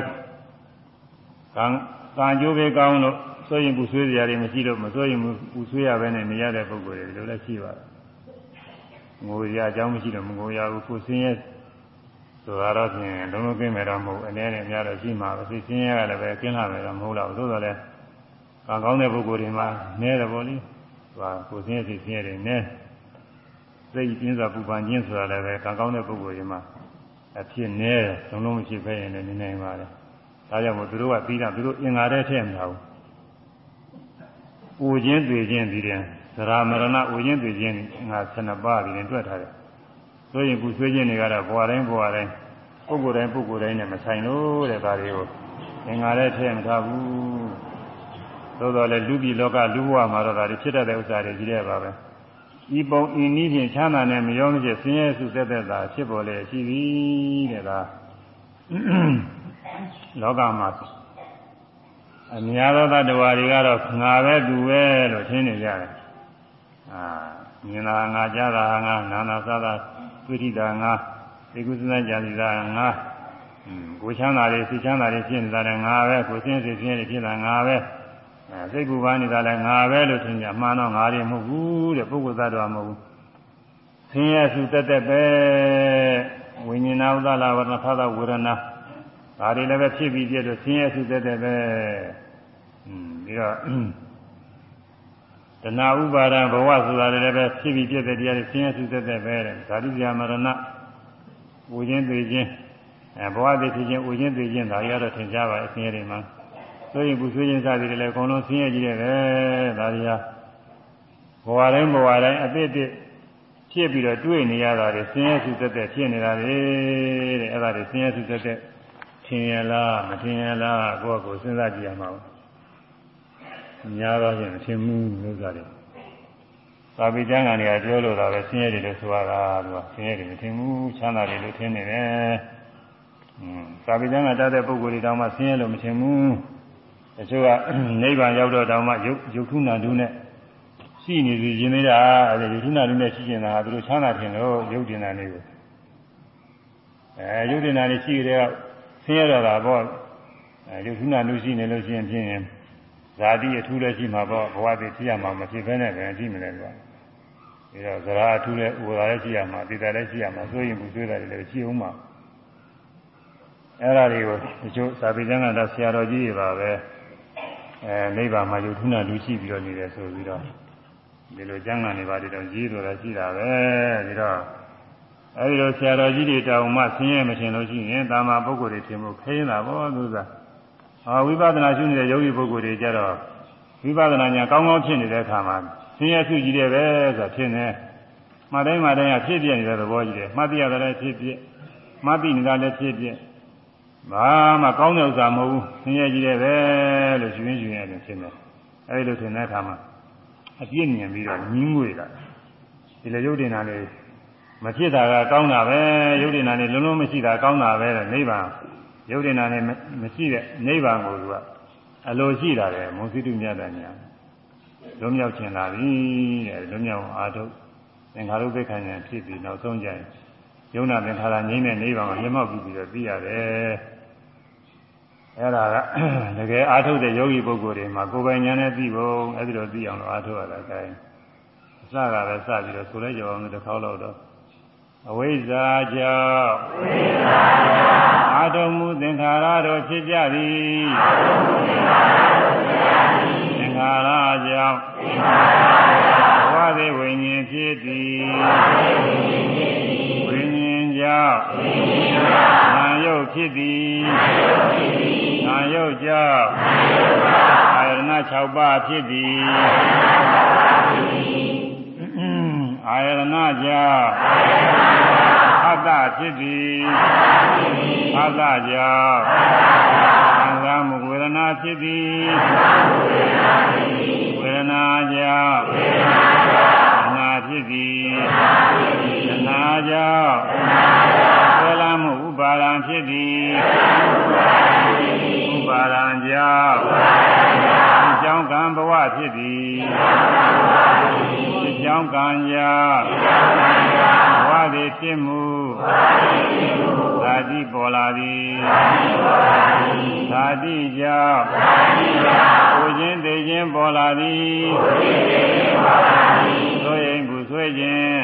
ကံကံကြိုးပဲကောင်းလို့ဆိုရင်ဘူးဆွေးစရာတွေမရှိလို့မဆိုရင်ဘူးဆွေးရပဲနဲ့နေရတဲ့ပုဂ္ဂိုလ်တွေဒီလိုလည်းရှိပါတယ်ငိုရအကြောင်းမရှိတော့မငိုရဘူးကိုဆင်းရဲဆိုတော့ဖြင့်လုံးလုံးကင်းမယ်တော့မဟုတ်အနေနဲ့များတော့ရှိမှာပဲဆင်းရဲကလည်းပဲကင်းလာမယ်တော့မဟုတ်တော့သို့တော်လည်းကံကောင်းတဲ့ပုဂ္ဂိုလ်တွေမှာနည်းတယ်ပေါ့လေဟာကိုဆင်းရဲစိတ်ဆင်းရဲတွေနဲ့စိတ်ပြင်းစွာပူပန်ခြင်းဆိုတာလည်းပဲကံကောင်းတဲ့ပုဂ္ဂိုလ်တွေမှာ အဖြစ်နည်းလုံးလုံးမဖြစ်ပဲရင်လည်းနေနိုင်ပါလေဒါကြောင့်မို့သူတို့ကပြီးတာသူတို့အင်္ဂါတဲ့ထည့်မထားဘူး။ဥခြင်းတွေ့ခြင်းပြီးတယ်သရမရဏဥခြင်းတွေ့ခြင်းငါ12ပါးပြီးရင်တွက်ထားတယ်။ဆိုရင်ကုဆွေးခြင်းတွေကတော့ဘဝတိုင်းဘဝတိုင်းပုဂ္ဂိုလ်တိုင်းပုဂ္ဂိုလ်တိုင်းနဲ့မဆိုင်လို့တဲ့ဒါတွေကိုအင်္ဂါတဲ့ထည့်မထားဘူး။သို့တော်လည်းလူပြည်လောကလူဘဝမှာတော့ဒါတွေဖြစ်တတ်တဲ့ဥစ္စာတွေကြီးတဲ့ပါပဲ ဤပုံဤနည်းဖြင့်ချမ်းသာနဲ့မရောမဖြစ်ဆင်းရဲစုသက်သက်သာဖြစ်ပေါ်လေရှိပြီတဲ့ဒါလောကမှာအများသောတ attva တွေကတော့ငါပဲသူပဲလို့ထင်နေကြတယ်အာမြင်တာငါကြားတာငါနာနာသသာတွေ့ထိတာငါသိကုသနာကြံစီတာငါကိုချမ်းသာတွေစိတ်ချမ်းသာတွေဖြစ်နေတာလည်းငါပဲကိုစင်းစိတ်ဆင်းရဲတွေဖြစ်တာငါပဲ အဲစိတ်ကူပန်းနေတာလည်းငါပဲလို့ထင်ကြမှန်တော့ငါတွေမဟုတ်ဘူးတဲ့ပုဂ္ဂိုလ်သတ္တဝါမဟုတ်ဘူးဆင်းရဲစုတက်တက်ပဲဝိညာဏဥဒ္ဒလာဝရဏဖသဝေဒနာဒါတွေလည်းပဲဖြစ်ပြီးပြည့်တော့ဆင်းရဲစုတက်တက်ပဲอืมပြီးတော့တဏှာဥပါဒဘဝဆိုတာလည်းပဲဖြစ်ပြီးပြည့်တဲ့တရားတွေဆင်းရဲစုတက်တက်ပဲတဲ့ဓာတုဇာမရဏဝူခြင်းသိခြင်းအဲဘဝတည်ဖြစ်ခြင်းဥခြင်းသိခြင်းဒါရတော့ထင်ရှားပါအစင်းရဲတွေမှာ ဆိုရင်ဘူးဆွေးခြင်းစသည်တွေလည်းအကုန်လုံးဆင်းရဲကြီးတယ်ပဲဒါတွေဟာဘဝတိုင်းဘဝတိုင်းအသစ်အသစ်ဖြစ်ပြီးတော့တွေ့နေရတာတွေဆင်းရဲစုသက်သက်ဖြစ်နေတာလေတဲ့အဲ့ဒါတွေဆင်းရဲစုသက်သက်ထင်ရလားမထင်ရလားကိုယ့်ကိုယ်စဉ်းစားကြည့်ရမှာပါများတော့ရင်မထင်ဘူးလို့ဆိုတာတွေသာပိကျမ်းဂန်တွေကပြောလို့တာပဲဆင်းရဲတွေလို့ဆိုရတာသူကဆင်းရဲတွေမထင်ဘူးချမ်းသာတယ်လို့ထင်နေတယ်อืมသာပိကျမ်းဂန်တတ်တဲ့ပုဂ္ဂိုလ်တွေတောင်မှဆင်းရဲလို့မထင်ဘူး တချို့ကနိဗ္ဗာန်ရောက်တော့တောင်မှယုတ်ယုတ်ထုနာတုနဲ့ရှိနေစီရင်နေတာအဲဒီယုတ်ထုနာတုနဲ့ရှိနေတာကသူတို့ချမ်းသာထင်လို့ယုတ်တင်တာလေးကိုအဲယုတ်တင်တာလေးရှိကြတဲ့ဆင်းရဲတော့တာပေါ့အဲယုတ်ထုနာတုရှိနေလို့ရှိရင်ဖြင့်ဇာတိအထူးလည်းရှိမှာပေါ့ဘဝတည်ဖြစ်ရမှာမဖြစ်ဘဲနဲ့ပဲကြည့်မလဲကွာပြီးတော့ဇရာအထူးလည်းဥပါဒလည်းရှိရမှာတိတလည်းရှိရမှာဆိုရင်ဘူးဆွေးတာလည်းရှိအောင်မှာအဲ့ဒါတွေကိုတချို့သာပိကျမ်းကဆရာတော်ကြီးတွေပါပဲ အဲနိဗ္ဗာန်မှာယုထုနာလူရှိပြီးတော့နေတယ်ဆိုပြီးတော့ဒီလိုကျမ်းဂန်တွေပါတော့ကြီးတော့လည်းရှိတာပဲဒီတော့အဲဒီလိုဆရာတော်ကြီးတွေတောင်မှဆင်းရဲမရှင်လို့ရှိရင်တာမာပုဂ္ဂိုလ်တွေထင်ဖို့ခင်းတာပေါ့သူကအာဝိပဿနာရှုနေတဲ့ယောဂီပုဂ္ဂိုလ်တွေကြတော့ဝိပဿနာညာကောင်းကောင်းဖြစ်နေတဲ့အခါမှာဆင်းရဲစုကြီးတယ်ပဲဆိုတာထင်တယ်မှတ်တိုင်းမှတ်တိုင်းကဖြစ်ပြနေတဲ့သဘောကြီးတယ်မှတ်ပြရတယ်လည်းဖြစ်ပြမှတ်ပြီးနေတာလည်းဖြစ်ပြ ဘာမှကောင်းတဲ့ဥစ္စာမဟုတ်ဘူးဆင်းရဲကြီးတယ်ပဲလို့ရှင်ရှင်ရတယ်ထင်တယ်အဲဒီလိုထင်တဲ့အခါမှာအပြည့်မြင်ပြီးတော့ညင်းငွေတာဒီလိုရုပ်တင်တာလေးမဖြစ်တာကကောင်းတာပဲရုပ်တင်တာလေးလုံးလုံးမရှိတာကောင်းတာပဲတဲ့နိဗ္ဗာန်ရုပ်တင်တာနဲ့မရှိတဲ့နိဗ္ဗာန်ကိုသူကအလိုရှိတာလေမုံစိတုမြတ်တဲ့ညာလုံးမြောက်ချင်လာပြီတဲ့လုံးမြောက်အာထုသင်္ခါရုပ္ပခဏ်ဉာဏ်ဖြစ်ပြီးနောက်ဆုံးကျရင်ယုံနာသင်္ခါရငြိမ်းတဲ့နိဗ္ဗာန်ကိုမျက်မှောက်ပြုပြီးတော့သိရတယ် အဲ့ဒါကတကယ်အာထုတ်တဲ့ယောဂီပုဂ္ဂိုလ်တွေမှာကိုယ်ပိုင်ဉာဏ်နဲ့သိဖို့အဲ့ဒီလိုသိအောင်လို့အာထုတ်ရတာကဲအစကလည်းစပြီးတော့ဆိုလဲကြောအောင်တစ်ခေါက်တော့တော့အဝိဇ္ဇာကြောင့်အဝိဇ္ဇာကြောင့်အာထုံမှုသင်္ခါရတို့ဖြစ်ကြသည်အာထုံမှုသင်္ခါရတို့ဖြစ်ကြသည်သင်္ခါရကြောင့်သင်္ခါရကြောင့်ဘဝသေးဝိညာဉ်ဖြစ်သည်ဘဝသေးဝိညာဉ်ဖြစ်သည်ဝိညာဉ် ကြောင့်ဝိညာဉ်ကြောင့်နာယုတ်ဖြစ်သည်နာယုတ်ဖြစ်သည်နာယုတ်ကြောင့်နာယုတ်ကြောင့်အာရဏ6ပါးဖြစ်သည်အာရဏ6ပါးဖြစ်သည်အာယရဏကြောင့်အာယရဏအတ္တဖြစ်သည်အတ္တကြောင့်သံဃာမူဝေဒနာဖြစ်သည်ဝေဒနာကြောင့်နာဖြစ်သည်နာ ကြောင့်ဝေလာမှုဥပါဒံဖြစ်သည်ဥပါဒံကြောင့်အကြောင်းကံဘဝဖြစ်သည်အကြောင်းကံကြောင့်ဘဝသည်ဖြစ်မှုသာတိပေါ်လာသည်သာတိကြောင့်ကိုခြင်းသိခြင်းပေါ်လာသည်သို့ရင်ဘူးဆွေးခြင်း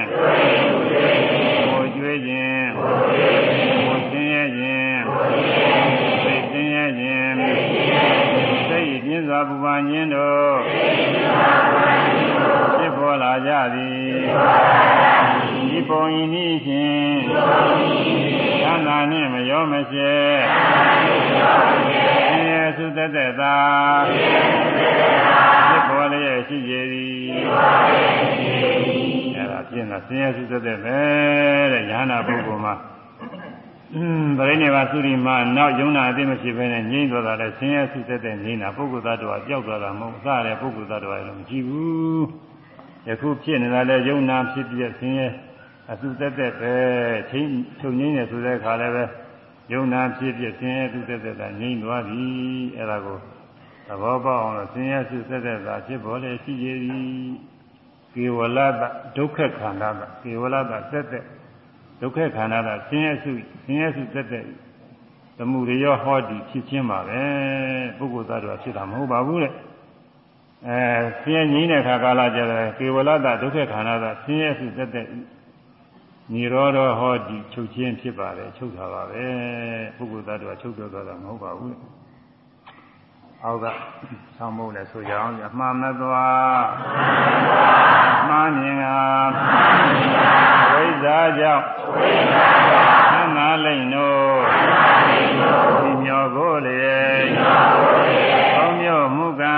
စွာပူပန်ခြင်းတို့ဖြစ်ပေါ်လာကြသည်ဒီပုံဤနည်းဖြင့်သန္တာနှင့်မရောမရှဲဆင်းရဲစုသက်သက်သာဖြစ်ပေါ်လျက်ရှိကြသည်အဲ့ဒါပြင်တာဆင်းရဲစုသက်သက်ပဲတဲ့ညာနာပုဂ္ဂိုလ်မှာ อืมဗရိနေပါသုရိမနောက်ယုံနာအသိမရှိဘဲနဲ့ငြိမ့်သွားတာလဲဆင်းရဲစုသက်သက်ငြိမ့်တာပုဂ္ဂိုလ်သတ္တဝါပျောက်သွားတာမဟုတ်အစရပုဂ္ဂိုလ်သတ္တဝါလည်းမကြည့်ဘူးယခုဖြစ်နေတာလဲယုံနာဖြစ်ပြဆင်းရဲအစုသက်သက်ပဲချင်းချုပ်ငိမ့်နေဆိုတဲ့အခါလည်းပဲယုံနာဖြစ်ပြဆင်းရဲစုသက်သက်ကငြိမ့်သွားပြီအဲ့ဒါကိုသဘောပေါက်အောင်လို့ဆင်းရဲစုသက်သက်သာဖြစ်ပေါ်လေရှိကြသည်ကေဝလတဒုက္ခခန္ဓာကကေဝလတသက်သက် ဒုက္ခခန္ဓာကဆင်းရဲစုဆင်းရဲစုသက်သက်သမှုရရောဟောဒီဖြစ်ချင်းပါပဲပုဂ္ဂိုလ်သားတော်ဖြစ်တာမဟုတ်ပါဘူးတဲ့အဲဆင်းရဲငြိမ်းတဲ့ခါကာလကျတော့ကေဝလတဒုက္ခခန္ဓာကဆင်းရဲစုသက်သက်နိရောဓဟောဒီချုပ်ချင်းဖြစ်ပါတယ်ချုပ်တာပါပဲပုဂ္ဂိုလ်သားတော်ချုပ်ပြောသွားတာမဟုတ်ပါဘူး အောက်ကဆောင်းမို့လဲဆိုကြအောင်အမှားမသွားမှားမြင်ကဝိဇ္ဇာကြောင့်ဝိဇ္ဇာကြောင့်သနာလိမ့်တို့ဖို့လျက်ဘုံမြို့မူကံ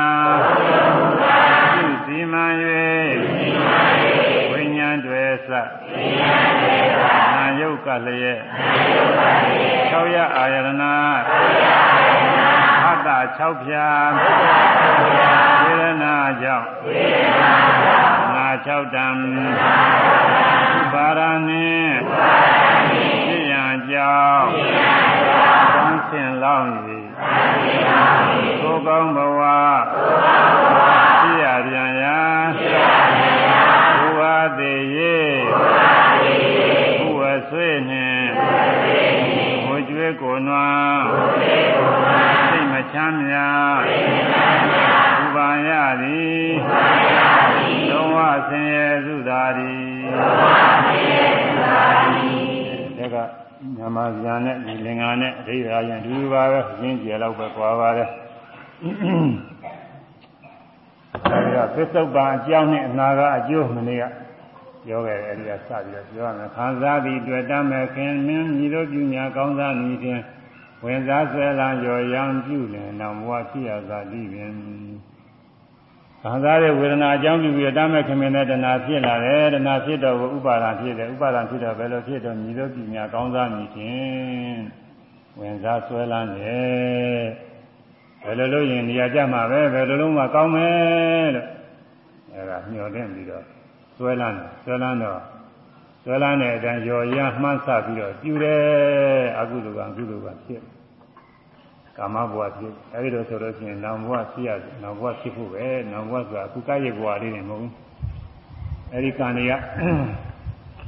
ပြုစီမံ၍ဝိညာဉ်တွေစနာယုတ်ကလျက်၆ရအာယရဏအတ္တ6ဖြာဝေဒနာကြောင့်နာ6တံဥပါရဏိဖြစ်ရန်ကြောင့်သံဆင်လောင်း၍ကိုယ်ကောင်းဘဝဖြစ်ရ ရင်းကျယ်တော့ပဲကြွားပါတယ်အဲဒီတော့သစ္စုပ္ပန်အကြောင်းနဲ့အနာကအကျိုးမနေ့ကပြောခဲ့တယ်အဲဒီကစပြီးတော့ပြောရမယ်ခံစားသည်တွေ့တတ်မဲ့ခင်မင်းညီတို့ပြုညာကောင်းစားနေခြင်းဝင်စားဆွဲလာရော်ရန်ပြုလင်နောက်ဘဝဖြစ်ရသာတိပင်ခံစားတဲ့ဝေဒနာအကြောင်းပြုပြီးတတ်မဲ့ခင်မင်းနဲ့တဏှာဖြစ်လာတယ်တဏှာဖြစ်တော့ဥပါဒံဖြစ်တယ်ဥပါဒံဖြစ်တော့ဘယ်လိုဖြစ်တော့ညီတို့ပြုညာကောင်းစားနေခြင်း ဝင်စားဆွဲလာတယ်ဘယ်လိုလုပ်ရင်နေရာကျမှာပဲဘယ်လိုလုံးမှကောင်းမယ်လို့အဲဒါညှော်တင်ပြီးတော့ဆွဲလန်းတယ်ဆွဲလန်းတော့ဆွဲလန်းတဲ့အတိုင်းရော်ရမှန်းဆပြီးတော့ပြူတယ်အကုသိုလ်ကအကုသိုလ်ကဖြစ်ကာမဘဝဖြစ်အဲဒီလိုဆိုလို့ရှိရင်နောင်ဘဝဖြစ်ရတယ်နောင်ဘဝဖြစ်ဖို့ပဲနောင်ဘဝဆိုတာအခုကရဲ့ဘဝလေးနေမဟုတ်ဘူးအဲဒီကံတွေက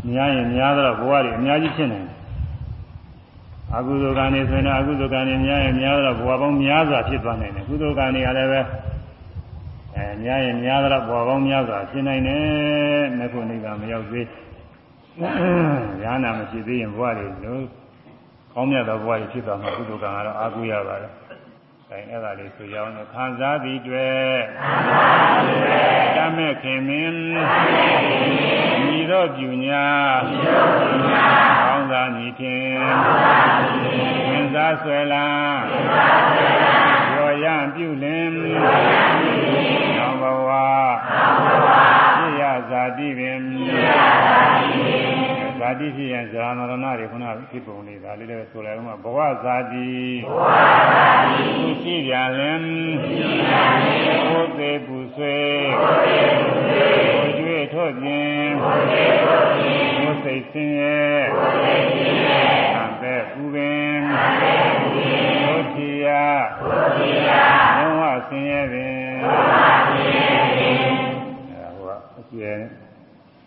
များရင်များတော့ဘဝတွေအများကြီးဖြစ်နေတယ် အကုသိုလ်ကံနေဆိုရင်အကုသိုလ်ကံနေများရင်များတော့ဘဝပေါင်းများစွာဖြစ်သွားနိုင်တယ်ကုသိုလ်ကံတွေကလည်းပဲအဲများရင်များတော့ဘဝပေါင်းများစွာဖြစ်နိုင်တယ်မခုနိဗ္ဗာန်မရောက်သေးရဟနာမရှိသေးရင်ဘဝတွေလို့ကောင်းမြတ်သောဘဝတွေဖြစ်သွားမှာကုသိုလ်ကံကတော့အာကုရပါတယ်။အဲအဲ့ဒါလေးဆိုရအောင်လို့ခံစားသည်တွေ့တမဲ့ခင်မင်းညီတော့ပြူညာကောင်း သာညီဖြင့်ဝင်စားဆွဲလာရောရပြုလင်နောင်ဘဝပြရဇာတိပင်ဇာ တိဖြစ်ရင်ဇာမရဏတွေခုနဖြစ်ပုံလေးဒါလေးလည်းဆိုလိုက်အောင်ဘဝဇာတိဘဝဇာတိရှိပြန်လင်ဘုသေးပူဆွေဘုကျွေးထုတ်ခြင်းဘုစိတ်ဆင်းရဲဘုသက်ပူပင်ဘုတိယဘုတိယဘဝဆင်းရဲပင်ဘဝဆင်းရဲပင်အဲဟိုကအကျယ်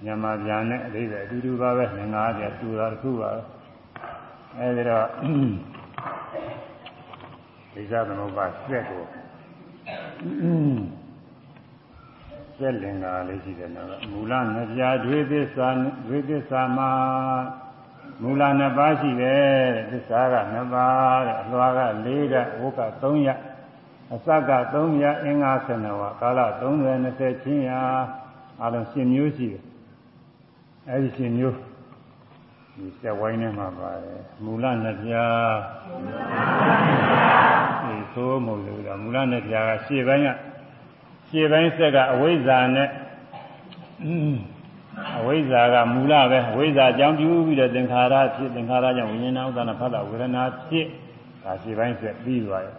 မြန်မာပြန်နဲ့အသေးပဲအတူတူပါပဲငငါးပြတူတာတစ်ခုပါပဲအဲဒီတော့ဒိသသမုပ္ပါစက်ကိုစက်လင်္ကာလေးရှိတယ်နော်မူလနှစ်ပြားဒွေသစ္စာဒွေသစ္စာမှာမူလနှစ်ပါးရှိတယ်သစ္စာကနှစ်ပါးတဲ့အလွာက၄ဓာတ်ဝုက3ရအစက3ရအင်္ဂါ12ဝါကာလ30 20ချင်းရာအလုံး10မျိုးရှိတယ် အဲဒီ10မျိုးဒီစက်ဝိုင်းထဲမှာပါတယ်မူလနှစ်ပြားဒီသိုးမဟုတ်လို့ဒါမူလနှစ်ပြားကရှေ့ပိုင်းကရှေ့ပိုင်းဆက်ကအဝိဇ္ဇာနဲ့အဝိဇ္ဇာကမူလပဲအဝိဇ္ဇာအကြောင်းပြုပြီးတော့သင်္ခါရဖြစ်သင်္ခါရကြောင့်ဝိညာဏဥဒ္ဒနာဖတ်တာဝေဒနာဖြစ်ဒါရှေ့ပိုင်းဆက်ပြီးသွားရဲ့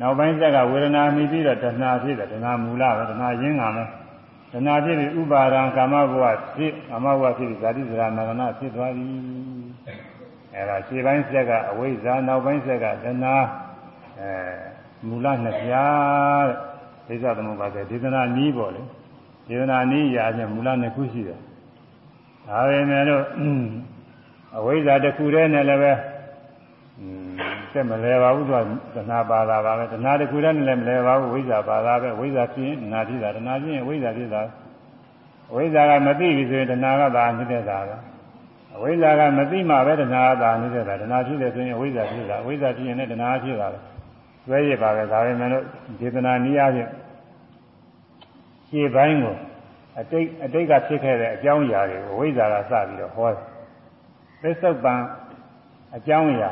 နောက်ပိုင်းဆက်ကဝေဒနာမြည်ပြီးတော့တဏှာဖြစ်တယ်တဏှာမူလပဲတဏှာရင်းကမယ် တဏှာဖြစ်ပြီးဥပါဒံကာမဘဝဖြစ်ကာမဘဝဖြစ်ပြီးဇာတိဇရာနာရဏဖြစ်သွားပြီအဲဒါခြေပိုင်းဆက်ကအဝိဇ္ဇာနောက်ပိုင်းဆက်ကတဏှာအဲမူလနှစ်ပြားတဲ့ဒိဋ္ဌသမုပ္ပါဒဒေသနာနီးပေါ့လေဒေသနာနီးရာချင်းမူလနှစ်ခုရှိတယ်ဒါပေမဲ့လို့အဝိဇ္ဇာတစ်ခုတည်းနဲ့လည်းပဲ သက်မလဲပါဘူးသူကတဏှာပါတာပါပဲတဏှာတစ်ခုတည်းနဲ့လည်းမလဲပါဘူးဝိဇ္ဇာပါတာပဲဝိဇ္ဇာဖြစ်ရင်တဏှာဖြစ်တာတဏှာဖြစ်ရင်ဝိဇ္ဇာဖြစ်တာဝိဇ္ဇာကမသိပြီဆိုရင်တဏှာကသာနေတဲ့တာပဲအဝိဇ္ဇာကမသိမှပဲတဏှာကသာနေတဲ့တာတဏှာဖြစ်တယ်ဆိုရင်ဝိဇ္ဇာဖြစ်တာဝိဇ္ဇာဖြစ်ရင်လည်းတဏှာဖြစ်တာပဲဆွဲရပါပဲဒါပေမဲ့လို့ဒေသနာနည်းအားဖြင့်ခြေပိုင်းကိုအတိတ်အတိတ်ကဖြစ်ခဲ့တဲ့အကြောင်းအရာတွေကိုဝိဇ္ဇာကစပြီးတော့ဟောတယ်သစ္စုပ္ပန်အကြောင်းအရာ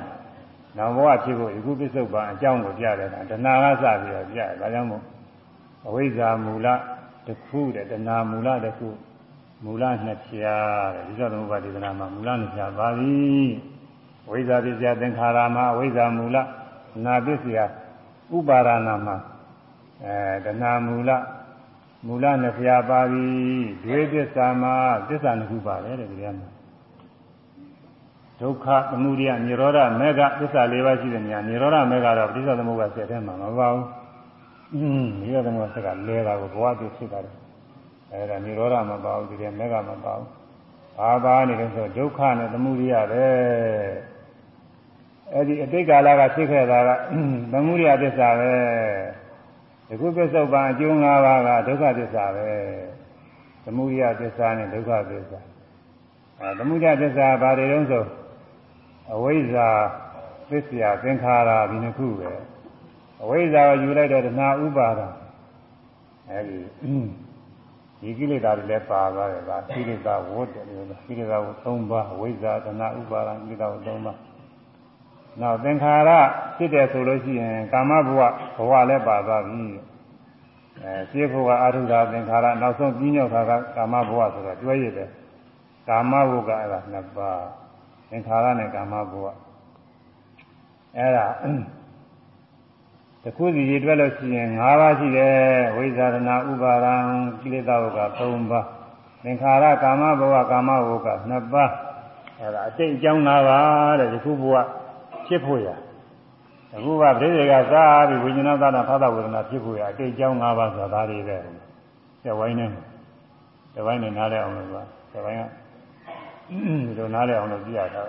နောက်ဘဝဖြစ်ဖို့ယခုပစ္စုပန်အကြောင်းကိုပြတယ်ကတဏှာကစပြီးတော့ပြတယ်ဒါကြောင့်မို့အဝိဇ္ဇာမူလတစ်ခုတဲ့တဏှာမူလတစ်ခုမူလနှစ်ဖြာတဲ့ဒီလိုသမုပ္ပါဒေသနာမှာမူလနှစ်ဖြာပါပြီဝိဇ္ဇာပစ္စယသင်္ခါရမှာဝိဇ္ဇာမူလနာပစ္စယဥပါဒနာမှာအဲတဏှာမူလမူလနှစ်ဖြာပါပြီဒွေပစ္စာမှာပစ္စာနှစ်ခုပါတယ်တဲ့ဒီထဲမှာ ဒုက္ခသမုဒယနိရောဓမေဃသစ္စာ၄ပါးရှိတဲ့ညာနိရောဓမေဃတော့ပဋိစ္စသမုပ္ပါဆက်ထဲမှာမပါဘူး။အင်းနိရောဓမေဃဆက်ကလဲတာကိုဘဝတူဖြစ်တာလေ။အဲဒါနိရောဓမပါဘူးဒီထဲမေဃမပါဘူး။ဘာပါနေလဲဆိုဒုက္ခနဲ့သမုဒယပဲ။အဲဒီအတိတ်ကာလကဖြစ်ခဲ့တာကသမုဒယသစ္စာပဲ။ဒီခုပြစ္ဆုတ်ပံအကျိုး၅ပါးကဒုက္ခသစ္စာပဲ။သမုဒယသစ္စာနဲ့ဒုက္ခသစ္စာ။အဲသမုဒယသစ္စာဘာတွေလဲဆို အဝိဇ္ဇာသစ္စာသင်္ခါရဒီနှစ်ခုပဲအဝိဇ္ဇာကိုယူလိုက်တော့တဏှာဥပါဒအဲဒီဒီကိလေသာတွေလည်းပါသွားတယ်ဒါကိလေသာဝတ်တယ်လို့ကိလေသာကို၃ပါးအဝိဇ္ဇာတဏှာဥပါဒကိလေသာကို၃ပါးနောက်သင်္ခါရဖြစ်တယ်ဆိုလို့ရှိရင်ကာမဘဝဘဝလည်းပါသွားပြီအဲရှင်းဖို့ကအာထုဒ္ဓသင်္ခါရနောက်ဆုံးပြီးမြောက်တာကကာမဘဝဆိုတော့တွဲရည်တယ်ကာမဘုကအဲ့ဒါနှစ်ပါး သင်္ခါရနဲ့ကာမဘဝအဲ့ဒါတခုစီရည်တွက်လို့ရှိရင်၅ပါးရှိတယ်ဝိဇာရဏဥပါဒံကိလေသာဘုက၃ပါးသင်္ခါရကာမဘဝကာမဘဝက2ပါးအဲ့ဒါအတိတ်အကြောင်း၅ပါးတဲ့ဒီခုဘဝဖြစ်ဖို့ရအခုကပြိသေကစားပြီးဝိညာဏသနာဖသဝေဒနာဖြစ်ဖို့ရအတိတ်အကြောင်း၅ပါးဆိုတာဒါတွေပဲကျဝိုင်းနေကျဝိုင်းနေနားလဲအောင်လို့ကကျဝိုင်းက ဒီလိုနားလည်အောင်လို့ကြည့်ရတာ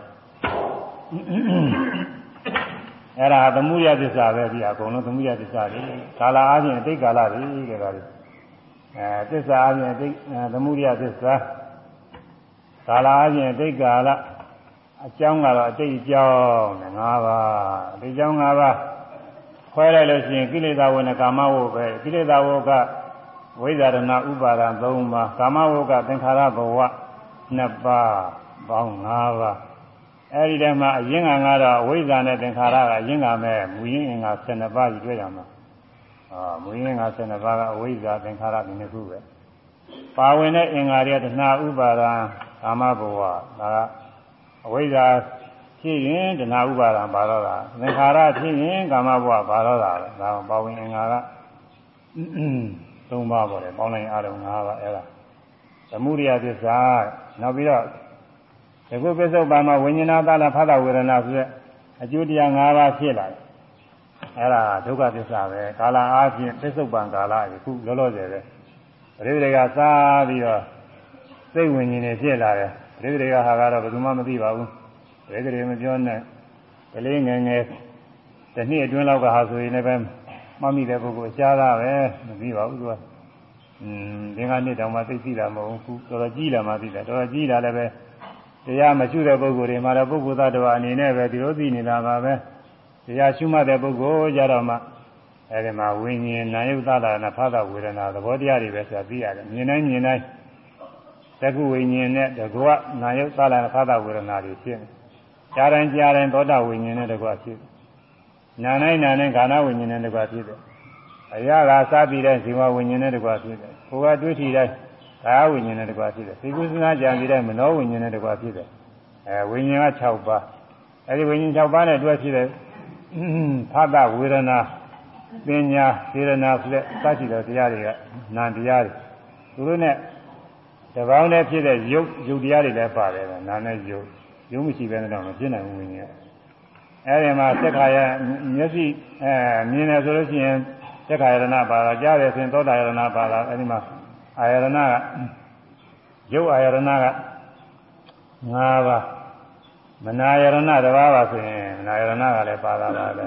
အဲ့ဒါသမှုရသစ္စာပဲဒီအကုန်လုံးသမှုရသစ္စာတွေကာလအားဖြင့်အတိတ်ကာလတွေတဲ့ဒါတွေအဲသစ္စာအားဖြင့်အတိတ်သမှုရသစ္စာကာလအားဖြင့်အတိတ်ကာလအကြောင်းကတော့အတိတ်အကြောင်းနဲ့၅ပါးအတိတ်အကြောင်း၅ပါးခွဲလိုက်လို့ရှိရင်ကိလေသာဝနဲ့ကာမဝုပဲကိလေသာဝကဝိဇာရဏဥပါဒံ၃ပါးကာမဝကသင်္ခါရဘဝ နှစ်ပါးပေါင်း၅ပါးအဲဒီတည်းမှာအရင်ကကတော့အဝိဇ္ဇာနဲ့သင်္ခါရကအရင်ကမဲ့မူရင်းအင်္ဂါ12ပါးကြီးတွေ့ကြမှာအာမူရင်းအင်္ဂါ12ပါးကအဝိဇ္ဇာသင်္ခါရဒီနှစ်ခုပဲပါဝင်တဲ့အင်္ဂါတွေတဏှာဥပါဒံကာမဘဝဒါကအဝိဇ္ဇာဖြစ်ရင်တဏှာဥပါဒံပါတော့တာသင်္ခါရဖြစ်ရင်ကာမဘဝပါတော့တာဒါပါဝင်အင်္ဂါကသုံးပါးပေါ့လေပေါင်းလိုက်အားလုံး၅ပါးအဲ့ဒါ သမုဒိယသစ္စာနောက်ပြီးတော့ဒီကုပစ္စုပန်မှာဝိညာဏသလာဖသဝေဒနာဆိုတဲ့အကျိုးတရား၅ပါးဖြစ်လာတယ်အဲ့ဒါဒုက္ခသစ္စာပဲကာလအားဖြင့်ပစ္စုပန်ကာလယခုလောလောဆယ်ပဲပရိသေကစားပြီးတော့စိတ်ဝင်ရင်နေဖြစ်လာတယ်ပရိသေကဟာကတော့ဘယ်သူမှမသိပါဘူးပရိသေမပြောနဲ့ကလေးငယ်ငယ်တစ်နှစ်အတွင်းလောက်ကဟာဆိုရင်လည်းပဲမှတ်မိတဲ့ပုဂ္ဂိုလ်ရှားတာပဲမသိပါဘူးသူက อืมဒီကနေ့တောင်မှသိသိတာမဟုတ်ဘူးတော်တော်ကြီးလာမှသိတာတော်တော်ကြီးလာလည်းပဲတရားမရှိတဲ့ပုဂ္ဂိုလ်တွေမှာတော့ပုဂ္ဂိုလ်သတ္တဝါအနေနဲ့ပဲဒီလိုသိနေတာပါပဲတရားရှုမှတ်တဲ့ပုဂ္ဂိုလ်ကြတော့မှအဲဒီမှာဝိညာဉ်နာယုသလာနာဖသဝေဒနာသဘောတရားတွေပဲဆိုတာသိရတယ်မြင်တိုင်းမြင်တိုင်းတကုဝိညာဉ်နဲ့တကွနာယုသလာနာဖသဝေဒနာတွေဖြစ်နေကြားတိုင်းကြားတိုင်းသောတာဝိညာဉ်နဲ့တကွဖြစ်နာတိုင်းနာတိုင်းခန္ဓာဝိညာဉ်နဲ့တကွဖြစ်တယ် အရာကစပြီးတဲ့ဇီဝဝိညာဉ်နဲ့တကွဖြစ်တယ်ကိုယ်ကတွေးထီတိုင်းကာဝိညာဉ်နဲ့တကွဖြစ်တယ်သိကုသနာကြံပြီးတဲ့မနောဝိညာဉ်နဲ့တကွဖြစ်တယ်အဲဝိညာဉ်က6ပါးအဲဒီဝိညာဉ်6ပါးနဲ့တွဲဖြစ်တဲ့ဖသဝေဒနာပညာစေရနာဆိုတဲ့စသဖြင့်တရားတွေကနာတရားတွေသူတို့နဲ့တပေါင်းနဲ့ဖြစ်တဲ့ယုတ်ယုတ်တရားတွေလည်းပါတယ်နာနဲ့ယုတ်ယုတ်မရှိဘဲနဲ့တော့မဖြစ်နိုင်ဘူးဝိညာဉ်အဲဒီမှာသက္ခာယမျက်စိအဲမြင်တယ်ဆိုလို့ရှိရင် သက္ခာယရဏပါတာကြားတယ်ဆိုရင်သောတာယရဏပါတာအဲဒီမှာအာယရဏကရုပ်အာယရဏက၅ပါးမနာယရဏတစ်ပါးပါဆိုရင်မနာယရဏကလည်းပါတာပါပဲ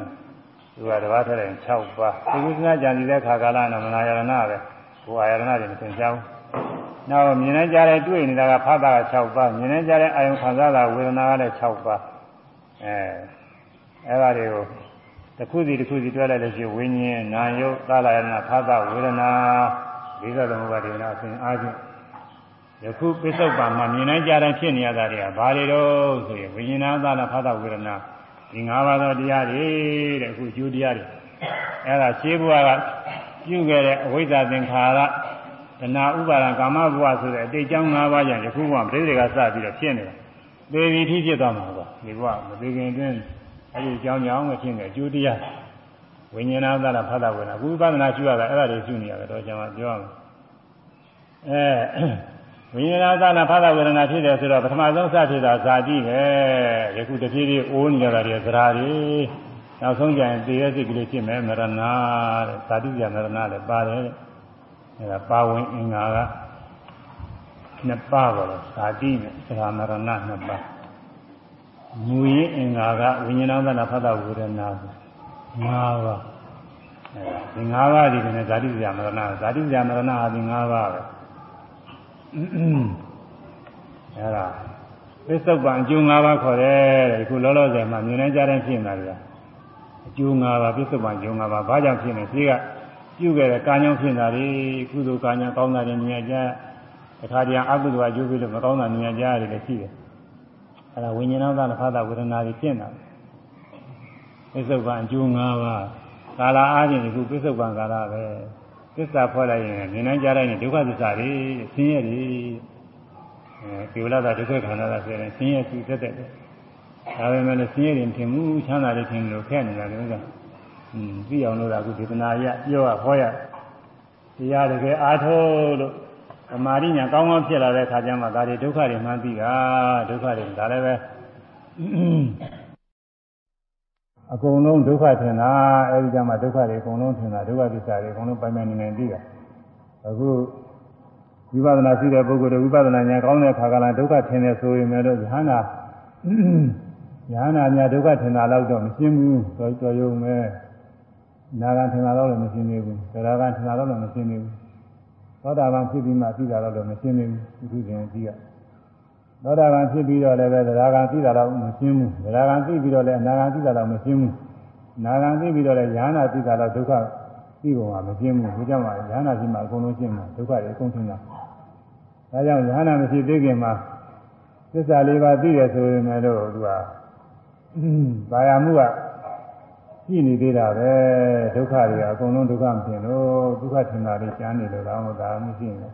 သူကတစ်ပါးထက်ရင်6ပါးဒီကုသနာကြံနေတဲ့ခါကာလနဲ့မနာယရဏပဲဟိုအာယရဏတွေမသင်ကြဘူးနောက်မြင်နေကြတဲ့တွေ့နေတာကဖတ်တာက6ပါးမြင်နေကြတဲ့အာယုခံစားတာဝေဒနာကလည်း6ပါးအဲအဲ့ဒါတွေကို တစ်ခုစီတစ်ခုစီတွဲလိုက်လို့ရှိရင်ဝိညာဉ်နာယုတ်သာလယနာဖသဝေဒနာဒီကသမုပ္ပါဒေနာအစဉ်အားဖြင့်ယခုပိဿုပ္ပံမှာမြင်နိုင်ကြတဲ့ဖြစ်နေရတာတွေကဘာတွေတော့ဆိုရင်ဝိညာဏသာလဖသဝေဒနာဒီ၅ပါးသောတရားတွေတဲ့အခုကျိုးတရားတွေအဲ့ဒါရှင်းဘုရားကပြုခဲ့တဲ့အဝိဇ္ဇာသင်္ခါရတဏှာဥပါဒံကာမဘဝဆိုတဲ့အတိတ်ကြောင့်၅ပါးကြောင့်ယခုဘဝပြိတ္တိကစပြီးတော့ဖြစ်နေတာသေပြီထိဖြစ်သွားမှာပေါ့ဒီဘဝမသေးခင်အတွင်း အဲ့ဒီကြောင်းကြောင်းမဖြစ်နေအကျိုးတရားဝိညာဏသရဖတ်တာဝင်တာအခုပဒနာရှိရတာအဲ့ဒါတွေရှိနေရတယ်တော့ကျွန်တော်ပြောရမယ်အဲဝိညာဏသနာဖတ်တာဝေဒနာဖြစ်တယ်ဆိုတော့ပထမဆုံးစဖြစ်တာဇာတိပဲယခုတဖြည်းဖြည်းအိုးနေကြတာတွေသရာတွေနောက်ဆုံးကျရင်သေရစိတ်ကလေးဖြစ်မယ်မရဏတဲ့ဇာတိပြမရဏလည်းပါတယ်တဲ့အဲဒါပါဝင်အင်္ဂါကနှစ်ပါးပါလို့ဇာတိနဲ့သရာမရဏနှစ်ပါး မူရင်းအင်္ဂါကဝိညာဏသနာဖတ်တာဝေဒနာ၅ပါးအဲဒီ၅ပါးဒီကနေ့ဇာတိပြမရဏဇာတိပြမရဏဟာဒီ၅ပါးပဲအဲဒါသစ္စုပ္ပန်အကျိုး၅ပါးခေါ်တယ်တဲ့အခုလောလောဆယ်မှာမြင်နေကြတဲ့ဖြစ်နေတာတွေအကျိုး၅ပါးသစ္စုပ္ပန်အကျိုး၅ပါးဘာကြောင့်ဖြစ်နေရှိကပြုခဲ့တဲ့ကာညောင်းဖြစ်တာတွေကုသိုလ်ကာညောင်းကောင်းတာတွေမြင်ကြတခါတည်းအကုသိုလ်အကျိုးပြီးလို့မကောင်းတာမြင်ကြရတယ်လည်းရှိတယ် အဲဒါဝိညာဏသနာဖသဝေဒနာတွေဖြစ်နေတာသစ္စုပ္ပန်အကျိုး၅ပါးကာလအားဖြင့်ဒီခုသစ္စုပ္ပန်ကာလပဲသစ္စာဖွဲ့လိုက်ရင်မြင်နိုင်ကြတဲ့ဒုက္ခသစ္စာတွေဆင်းရဲတွေအဲကေဝလတာဒုက္ခခန္ဓာသာဆိုရင်ဆင်းရဲစုသက်တဲ့ဒါပေမဲ့လည်းဆင်းရဲတွေထင်မှုချမ်းသာတွေထင်လို့ခဲ့နေတာလေဥစ္စာอืมသိအောင်လို့ကအခုဒေသနာရပြောရဟောရတရားတကယ်အားထုတ်လို့ သမာဓိညာကောင်းကောင်းဖြစ်လာတဲ့အခါကျမှဒါတွေဒုက္ခတွေမှန်းသိတာဒုက္ခတွေဒါလည်းပဲအကုန်လုံးဒုက္ခထင်တာအဲဒီကြမှာဒုက္ခတွေအကုန်လုံးထင်တာဒုက္ခသစ္စာတွေအကုန်လုံးပိုင်ပိုင်နေနေသိတာအခုဝိပဿနာရှိတဲ့ပုဂ္ဂိုလ်တွေဝိပဿနာဉာဏ်ကောင်းတဲ့ခါကလာဒုက္ခထင်တယ်ဆိုရင်လည်းယဟန္တာယဟန္တာများဒုက္ခထင်တာတော့တော့မရှင်းဘူးတော်တော်ရုံပဲနာဂံထင်တာတော့လည်းမရှင်းသေးဘူးသရဂံထင်တာတော့လည်းမရှင်းသေးဘူး သောတာပန်ဖြစ်ပြီးမှသိတာတော့လည်းမရှင်းသေးဘူးသူရှင်ကြီးကသောတာပန်ဖြစ်ပြီးတော့လည်းပဲသရဂံသိတာတော့မရှင်းဘူးသရဂံသိပြီးတော့လည်းအနာဂံသိတာတော့မရှင်းဘူးနာဂံသိပြီးတော့လည်းယဟန္တာသိတာတော့ဒုက္ခသိပုံကမရှင်းဘူးဒီကြောင့်မှယဟန္တာရှိမှအကုန်လုံးရှင်းမှာဒုက္ခတွေအကုန်ရှင်းတာဒါကြောင့်ယဟန္တာမရှိသေးခင်မှာသစ္စာလေးပါးသိရဆိုရင်လည်းသူကဘာယာမှုက ရှိနေသေးတာပဲဒုက္ခတွေကအကုန်လုံးဒုက္ခမဖြစ်လို့ဒုက္ခထင်တာတွေကျမ်းနေလို့တော့ဒါမှမရှိဘူး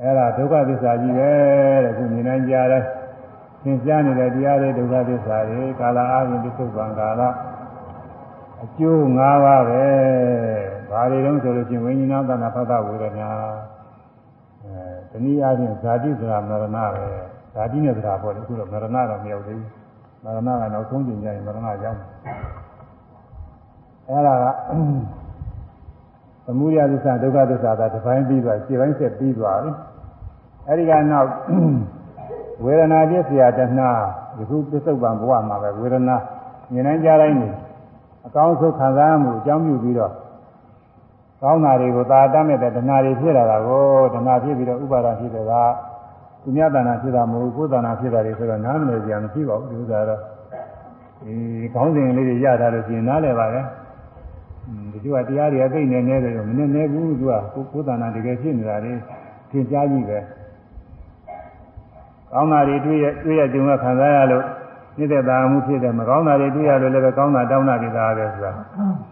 အဲ့ဒါဒုက္ခသစ္စာကြီးပဲတဲ့ခုမြင်နိုင်ကြတယ်သင်ကြားနေတဲ့တရားတွေဒုက္ခသစ္စာတွေကာလအားဖြင့်ဒီသုဗ္ဗံကာလအကျိုး၅ပါးပဲဘာတွေတုံးဆိုလို့ချင်းဝိညာဉ်သနာဖသဝေဒနာအဲတနည်းအားဖြင့်ဇာတိဆိုတာမရဏပဲဇာတိနဲ့ဆိုတာပေါ့လေအခုတော့မရဏတော့မရောက်သေးဘူးမရဏကနောက်ဆုံးကျင်ကြရင်မရဏရောက်တယ် အဲ့ဒါကသမုဒယသစ္စာဒုက္ခသစ္စာဒါတစ်ပိုင်းပြီးသွားခြေပိုင်းဆက်ပြီးသွားပြီအဲ့ဒီကနောက်ဝေဒနာပြည့်စရာတဏှာဒီခုပစ္စုပန်ဘဝမှာပဲဝေဒနာမြင်နိုင်ကြတိုင်းနေအကောင်းဆုံးခံစားမှုအကြောင်းပြုပြီးတော့ကောင်းတာတွေကိုသာတတ်မဲ့တဲ့တဏှာတွေဖြစ်လာတာကိုတဏှာဖြစ်ပြီးတော့ဥပါဒဖြစ်တဲ့ကသူများတဏှာဖြစ်တာမဟုတ်ဘူးကိုယ်တဏှာဖြစ်တာတွေဆိုတော့နားမလည်ကြမရှိပါဘူးဒီဥစ္စာတော့ဒီကောင်းစဉ်လေးတွေရတာလို့ရှိရင်နားလည်ပါရဲ့ ဒီကျကတရားတွေအသိနေနေတယ်လို့မနေနေဘူးသူကကိုယ်တဏ္ဍာတကယ်ဖြစ်နေတာလေသင်ကြားကြည့်ပဲကောင်းတာတွေတွေ့ရတွေ့ရကြုံရခံစားရလို့နေတဲ့တာမှုဖြစ်တယ်မကောင်းတာတွေတွေ့ရလို့လည်းပဲကောင်းတာတောင်းတာတွေသာပဲဆိုတာ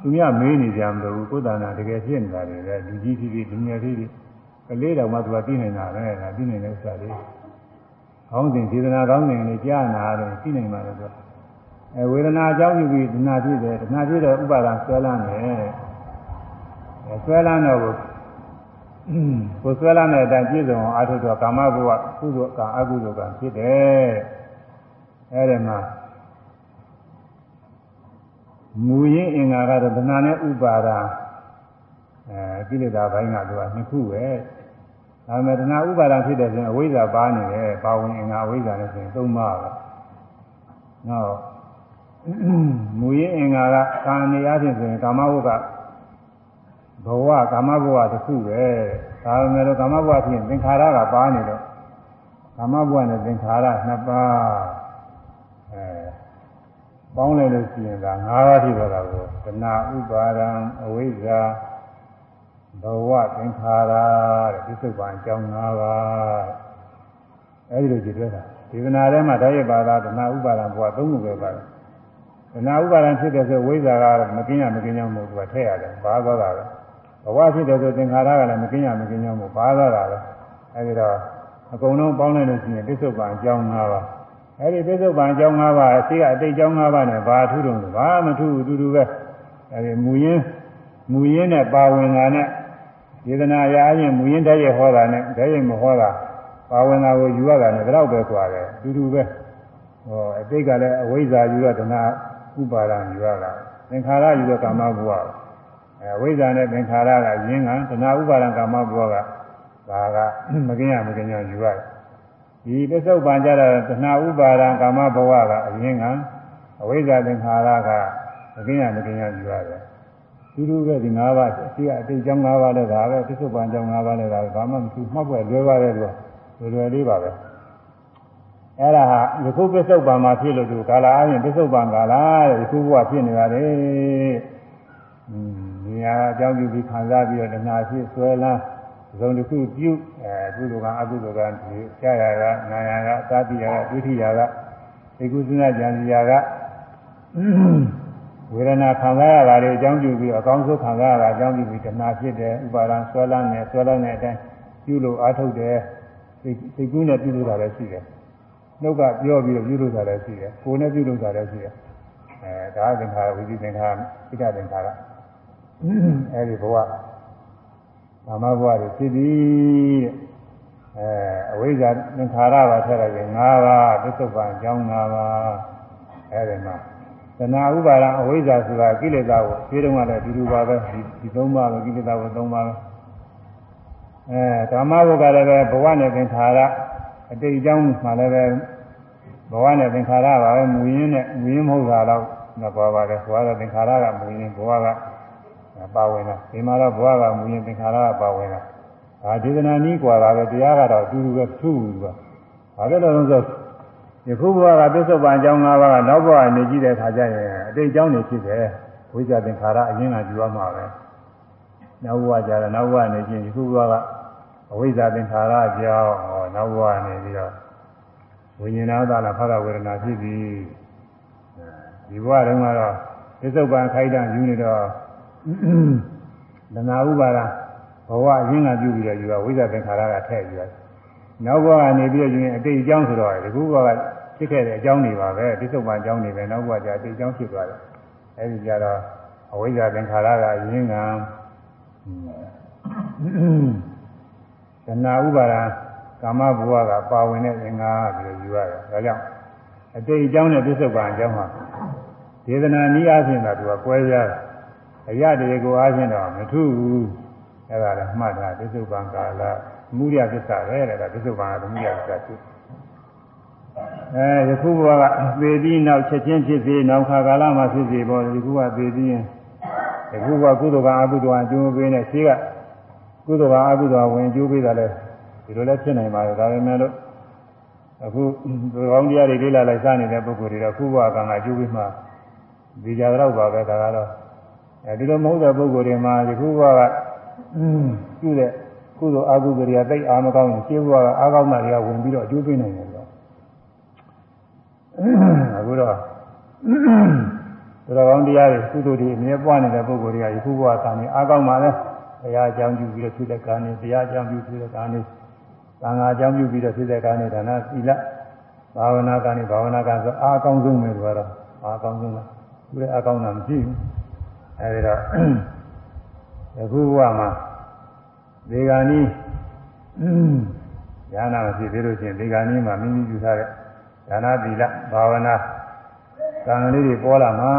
သူများမေးနေကြမလို့ကိုယ်တဏ္ဍာတကယ်ဖြစ်နေတာတွေလေလူကြီးဖြစ်ဖြစ်လူငယ်ဖြစ်ဖြစ်ကလေးတော်မှသူကသိနေတာပဲဒါသိနေတဲ့ဥစ္စာလေးကောင်းစဉ်စေတနာကောင်းစဉ်လေးကြားနာတယ်သိနိုင်ပါလေဆို အဲဝေဒနာအကြောင်းပြုပြီးဒနာဖြစ်တယ်ဒနာဖြစ်တော့ဥပါဒံဆွဲလန်းတယ်အဲဆွဲလန်းတော့ကိုဆွဲလန်းတဲ့အတိုင်းပြည့်စုံအောင်အားထုတ်တော့ကာမဘဝကုသိုလ်ကံအကုသိုလ်ကံဖြစ်တယ်အဲဒီမှာမူရင်းအင်္ဂါကတော့ဒနာနဲ့ဥပါဒံအဲကိလေသာဘိုင်းကသူကနှစ်ခုပဲဒါပေမဲ့ဒနာဥပါဒံဖြစ်တဲ့ဆိုရင်အဝိဇ္ဇာပါနေတယ်ပါဝင်အင်္ဂါအဝိဇ္ဇာနဲ့ဆိုရင်သုံးပါပဲနောက် မူရင်းအင်္ဂါကကာနေရခြင်းဆိုရင်ကာမဝုကဘဝကာမဘဝတစ်ခုပဲဒါပေမဲ့ကာမဘဝဖြစ်ရင်သင်္ခါရကပါနေတော့ကာမဘဝနဲ့သင်္ခါရနှစ်ပါးအဲပေါင်းလိုက်လို့ရှိရင်ဒါ၅ပါးဖြစ်သွားတာကိုတဏှာဥပါဒံအဝိဇ္ဇာဘဝသင်္ခါရတဲ့ဒီစုပ္ပန်အကြောင်း၅ပါးအဲဒီလိုကြည့်တွေ့တာဒေသနာထဲမှာဓာတ်ရပါတာတဏှာဥပါဒံဘဝသုံးခုပဲပါတယ် တဏှာဥပါဒံဖြစ်တယ်ဆိုဝိဇ္ဇာကမကင်းရမကင်းကြောင်းမဟုတ်ဘူးထည့်ရတယ်ပါသွားတာပဲဘဝဖြစ်တယ်ဆိုသင်္ခါရကလည်းမကင်းရမကင်းကြောင်းမဟုတ်ပါသွားတာပဲအဲဒီတော့အကုန်လုံးပေါင်းလိုက်လို့ရှိရင်ပစ္စုပန်အကြောင်း၅ပါးအဲဒီပစ္စုပန်အကြောင်း၅ပါးအရှိကအတိတ်အကြောင်း၅ပါးနဲ့ဘာထူးတုံးလဲဘာမထူးဘူးတူတူပဲအဲဒီမူရင်းမူရင်းနဲ့ပါဝင်တာနဲ့ဒေသနာရာအရင်မူရင်းတည်းရဟောတာနဲ့တည်းရမဟောတာပါဝင်တာကိုယူရတာနဲ့ဒါတော့ပဲကွာတယ်တူတူပဲဟောအတိတ်ကလည်းအဝိဇ္ဇာယူရတနာ ဥပါဒံယူရတာသင်္ခါရယူရကာမဘဝအဲအဝိဇ္ဇာနဲ့သင်္ခါရကရင်းကတနာဥပါဒံကာမဘဝကဒါကမကင်းရမကင်းရယူရတယ်ဒီပစ္စုပန်ကြတာတဏှာဥပါဒံကာမဘဝကအရင်းကအဝိဇ္ဇာသင်္ခါရကမကင်းရမကင်းရယူရတယ်သူတို့ပဲဒီ၅ပါးအရှိအတိတ်ကြောင်း၅ပါးလည်းဒါပဲပစ္စုပန်ကြောင်း၅ပါးလည်းဒါပဲဘာမှမသူမှတ်ပွဲလွယ်ပါတယ်လို့လွယ်လွယ်လေးပါပဲ အဲ့ဒါဟာယခုပစ္စုပန်မှာဖြစ်လို့သူကာလအားဖြင့်ပစ္စုပန်ကာလတဲ့ယခုဘဝဖြစ်နေရတယ်။อืมဉာဏ်အကြောင်းပြုပြီးခံစားပြီးတော့တဏှာဖြစ်ဆွဲလန်းဇုံတစ်ခုပြုအဲကုသိုလ်ကအကုသိုလ်ကဒီကြာရကနာရကသာတိရကဒုတိယကဒီကုသနာကြံစီရကဝေဒနာခံစားရတာတွေအကြောင်းပြုပြီးအကောင်းဆုံးခံစားရတာအကြောင်းပြုပြီးတဏှာဖြစ်တယ်ဥပါဒံဆွဲလန်းနေဆွဲလန်းနေတဲ့အတိုင်းပြုလို့အားထုတ်တယ်စိတ်ကူးနဲ့ပြုလို့တာလည်းရှိတယ် နှုတ်ကပြောပြီးတော့ပြုလို့တာလည်းရှိတယ်ကိုယ်နဲ့ပြုလို့တာလည်းရှိတယ်အဲဒါသင်္ခါရဝိသိသင်္ခါရဣဒသင်္ခါရအဲဒီဘဝကာမဘဝတွေဖြစ်ပြီးတဲ့အဲအဝိဇ္ဇာသင်္ခါရပါထည့်လိုက်ရင်၅ပါးသစ္စုပ္ပန်အကြောင်း၅ပါးအဲဒီမှာသနာဥပါဒအဝိဇ္ဇာဆိုတာကိလေသာကိုဖြေးတုံးကလည်းဒီလိုပါပဲဒီဒီ၃ပါးပဲကိလေသာကို၃ပါးပဲအဲကာမဘုကလည်းပဲဘဝနဲ့သင်္ခါရ အတိတ်အကြောင်းမှလည်းပဲဘဝနဲ့သင်္ခါရပါပဲမူရင်းနဲ့မူရင်းမဟုတ်တာတော့မပေါ်ပါတယ်ဘဝကသင်္ခါရကမူရင်းဘဝကပါဝင်တာဒီမှာတော့ဘဝကမူရင်းသင်္ခါရကပါဝင်တာဒါဒေသနာနည်းกว่าတာပဲတရားကတော့အတူတူပဲသူ့ဘူးကဘာဖြစ်လို့လဲဆိုယခုဘဝကသစ္စာပန်အကြောင်း၅ပါးကနောက်ဘဝနေကြည့်တဲ့အခါကျရင်အတိတ်အကြောင်းတွေဖြစ်တယ်ဝိဇ္ဇာသင်္ခါရအရင်ကကြည့်ရမှာပဲနောက်ဘဝကျတော့နောက်ဘဝနေချင်းယခုဘဝက အဝိဇ္ဇာသင်္ခါရကြောင့်ဟောနောက်ဘဝနေပြီးတော့ဝိညာဏသာလဖသဝေဒနာဖြစ်ပြီးဒီဘဝတုန်းကတော့သစ္စာပန်ခိုက်တံယူနေတော့ဒနာဥပါဒဘဝအရင်းကပြုပြီးတော့ယူရဝိဇ္ဇာသင်္ခါရကထည့်ယူရနောက်ဘဝကနေပြီးတော့ယူရင်အတိတ်အကြောင်းဆိုတော့ဒီခုဘဝကဖြစ်ခဲ့တဲ့အကြောင်းတွေပါပဲသစ္စာပန်အကြောင်းတွေပဲနောက်ဘဝကျအတိတ်အကြောင်းဖြစ်သွားတယ်အဲဒီကြတော့အဝိဇ္ဇာသင်္ခါရကအရင်းက ဒနာဥပါဒကာမဘဝကပါဝင်တဲ့အင်္ဂါပြီးယူရတယ်ဒါကြောင့်အတိတ်အကြောင်းနဲ့သစ္စာပန်အကြောင်းဟာဒေသနာနည်းအားဖြင့်သာသူကကွဲပြားတယ်အရတွေကိုအားဖြင့်တော့မထူးဘူးအဲ့ဒါလည်းမှတ်တာပစ္စုပန်ကာလမူရပစ္စပဲတဲ့ဒါပစ္စုပန်ကမူရပစ္စဖြစ်အဲယခုဘဝကသေပြီးနောက်ချက်ချင်းဖြစ်စေနောက်ခါကာလမှာဖြစ်စေပေါ့ယခုကသေပြီးရင်ယခုကကုသိုလ်ကအကုသိုလ်အကျိုးပေးနေရှိက ကုသိုလ်ကအကုသိုလ်ဝင်ကျိုးပေးတာလဲဒီလိုလဲဖြစ်နိုင်ပါတယ်ဒါပေမဲ့လို့အခုဒီကောင်းတရားတွေလေ့လာလိုက်စားနေတဲ့ပုဂ္ဂိုလ်တွေတော့ခုဘဝကံကအကျိုးပေးမှဒီကြတော့ပါပဲဒါကတော့အဲဒီလိုမဟုတ်တဲ့ပုဂ္ဂိုလ်တွေမှာဒီခုဘဝကပြုတဲ့ကုသိုလ်အကုသိုလ်တွေကသိအားမကောင်းရင်ရှင်းဘဝကအားကောင်းတာတွေကဝင်ပြီးတော့အကျိုးပေးနိုင်တယ်တော့အခုတော့တော်ကောင်းတရားတွေကုသိုလ်တွေအမြဲပွားနေတဲ့ပုဂ္ဂိုလ်တွေကဒီခုဘဝကံနဲ့အားကောင်းပါလေ တရားအကြောင်းပြုပြီးတော့ဖြစ်တဲ့ကံနဲ့တရားအကြောင်းပြုဖြစ်တဲ့ကံနဲ့သံဃာအကြောင်းပြုပြီးတော့ဖြစ်တဲ့ကံနဲ့ဒါနသီလဘာဝနာကံနဲ့ဘာဝနာကံဆိုအားကောင်းဆုံးပဲဆိုတော့အားကောင်းဆုံးလားသူလည်းအားကောင်းတာမရှိဘူးအဲဒီတော့အခုဘဝမှာဒီကနေ့ဉာဏ်မရှိသေးလို့ချင်းဒီကနေ့မှာမိမိပြုထားတဲ့ဒါနသီလဘာဝနာကံလေးတွေပေါ်လာမှာ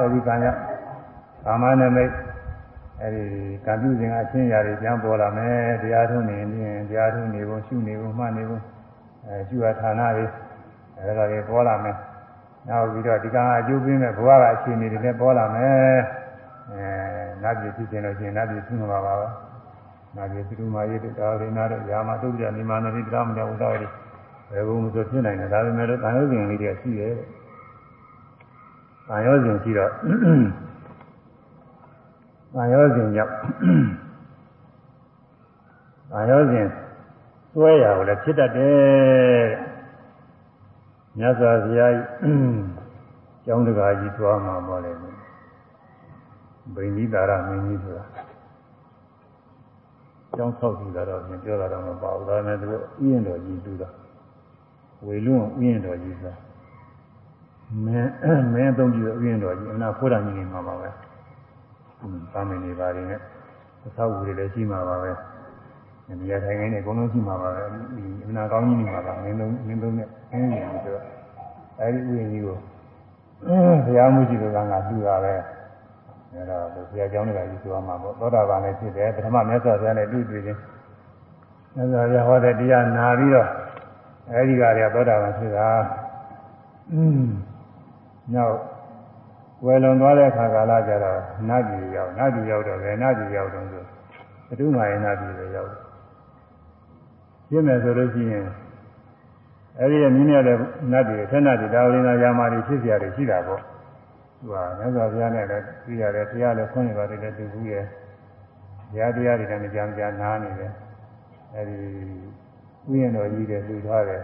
အဲဒီကံကြောင့်ကာမနမိတ် အဲဒီကံပြုစဉ်ကအချင်းရာတွေပြန်ပေါ်လာမယ်တရားထုံးနေရင်တရားထုံးနေဖို့ရှုနေဖို့မှတ်နေဖို့အဲရှုရဌာနတွေအဲဒါတွေပေါ်လာမယ်နောက်ပြီးတော့ဒီကံအကျိုးပေးမဲ့ဘဝကအခြေအနေတွေလည်းပေါ်လာမယ်အဲနတ်ပြည်ဖြစ်ခြင်းလို့ရှိရင်နတ်ပြည်ဖြစ်မှာပါပဲနတ်ပြည်သူမာရေးတို့ဒါရိနာတို့ယာမတုဒ္ဒနိမာနတိတရားမတော်ဝိသောရီဘယ်ဘုံမဆိုဖြစ်နိုင်တယ်ဒါပေမဲ့လို့တန်ရုပ်ရှင်လေးတွေရှိတယ်တန်ရုပ်ရှင်ရှိတော့ တန်ရုပ်ရှင်ရောက်တန်ရုပ်ရှင်သွဲရကိုလည်းဖြစ်တတ်တယ်မြတ်စွာဘုရားကျောင်းတကာကြီးသွားမှာပေါ့လေဗိန္ဒီတာရမင်းကြီးဆိုတာကျောင်းဆောက်ကြည့်တာတော့ပြန်ပြောတာတော့မပါဘူးဒါပေမဲ့သူဥယျာဉ်တော်ကြီးတူတာဝေလွန်းဥယျာဉ်တော်ကြီးဆိုတာမင်းမင်းသုံးပြီးဥယျာဉ်တော်ကြီးအနာဖိုးတာကြီးနေမှာပါပဲ သာမင်နေပါရင်အဆောက်အဦတွေလည်းရှိမှာပါပဲနေရာထိုင်ခင်းတွေအကုန်လုံးရှိမှာပါပဲဒီအနာကောင်းကြီးနေမှာပါမင်းသုံးမင်းသုံးနဲ့အင်းကြီးဆိုတော့အဲဒီဥယျာဉ်ကြီးကိုဘုရားမှုရှိတဲ့ကငါလှူတာပဲအဲဒါဘုရားကျောင်းတွေကယူသွားမှာပေါ့သောတာပန်လည်းဖြစ်တယ်ပထမမြတ်စွာဘုရားနဲ့တွေ့တွေ့ချင်းမြတ်စွာဘုရားဟောတဲ့တရားနာပြီးတော့အဲဒီကတည်းကသောတာပန်ဖြစ်တာอืมနောက် ဝယ်လွန်သွားတဲ့ခါကာလကျတော့နတ်ပြည်ရောက်နတ်ပြည်ရောက်တော့ပဲနတ်ပြည်ရောက်တော့ဆိုဘုသူမာယနတ်ပြည်ပဲရောက်တယ်ပြည့်မယ်ဆိုလို့ရှိရင်အဲဒီမြင်းရတဲ့နတ်တွေထက်နတ်တွေဒါဝိနာယာမာတွေဖြစ်เสียတယ်ရှိတာပေါ့သူကမြတ်စွာဘုရားနဲ့လည်းသိရတယ်ဘုရားလည်းခွင့်ရပါတယ်တူဘူးရဲ့ဘုရားတရားတွေလည်းကြံကြံနားနေတယ်အဲဒီဥယျာဉ်တော်ကြီးတွေလူထားတယ်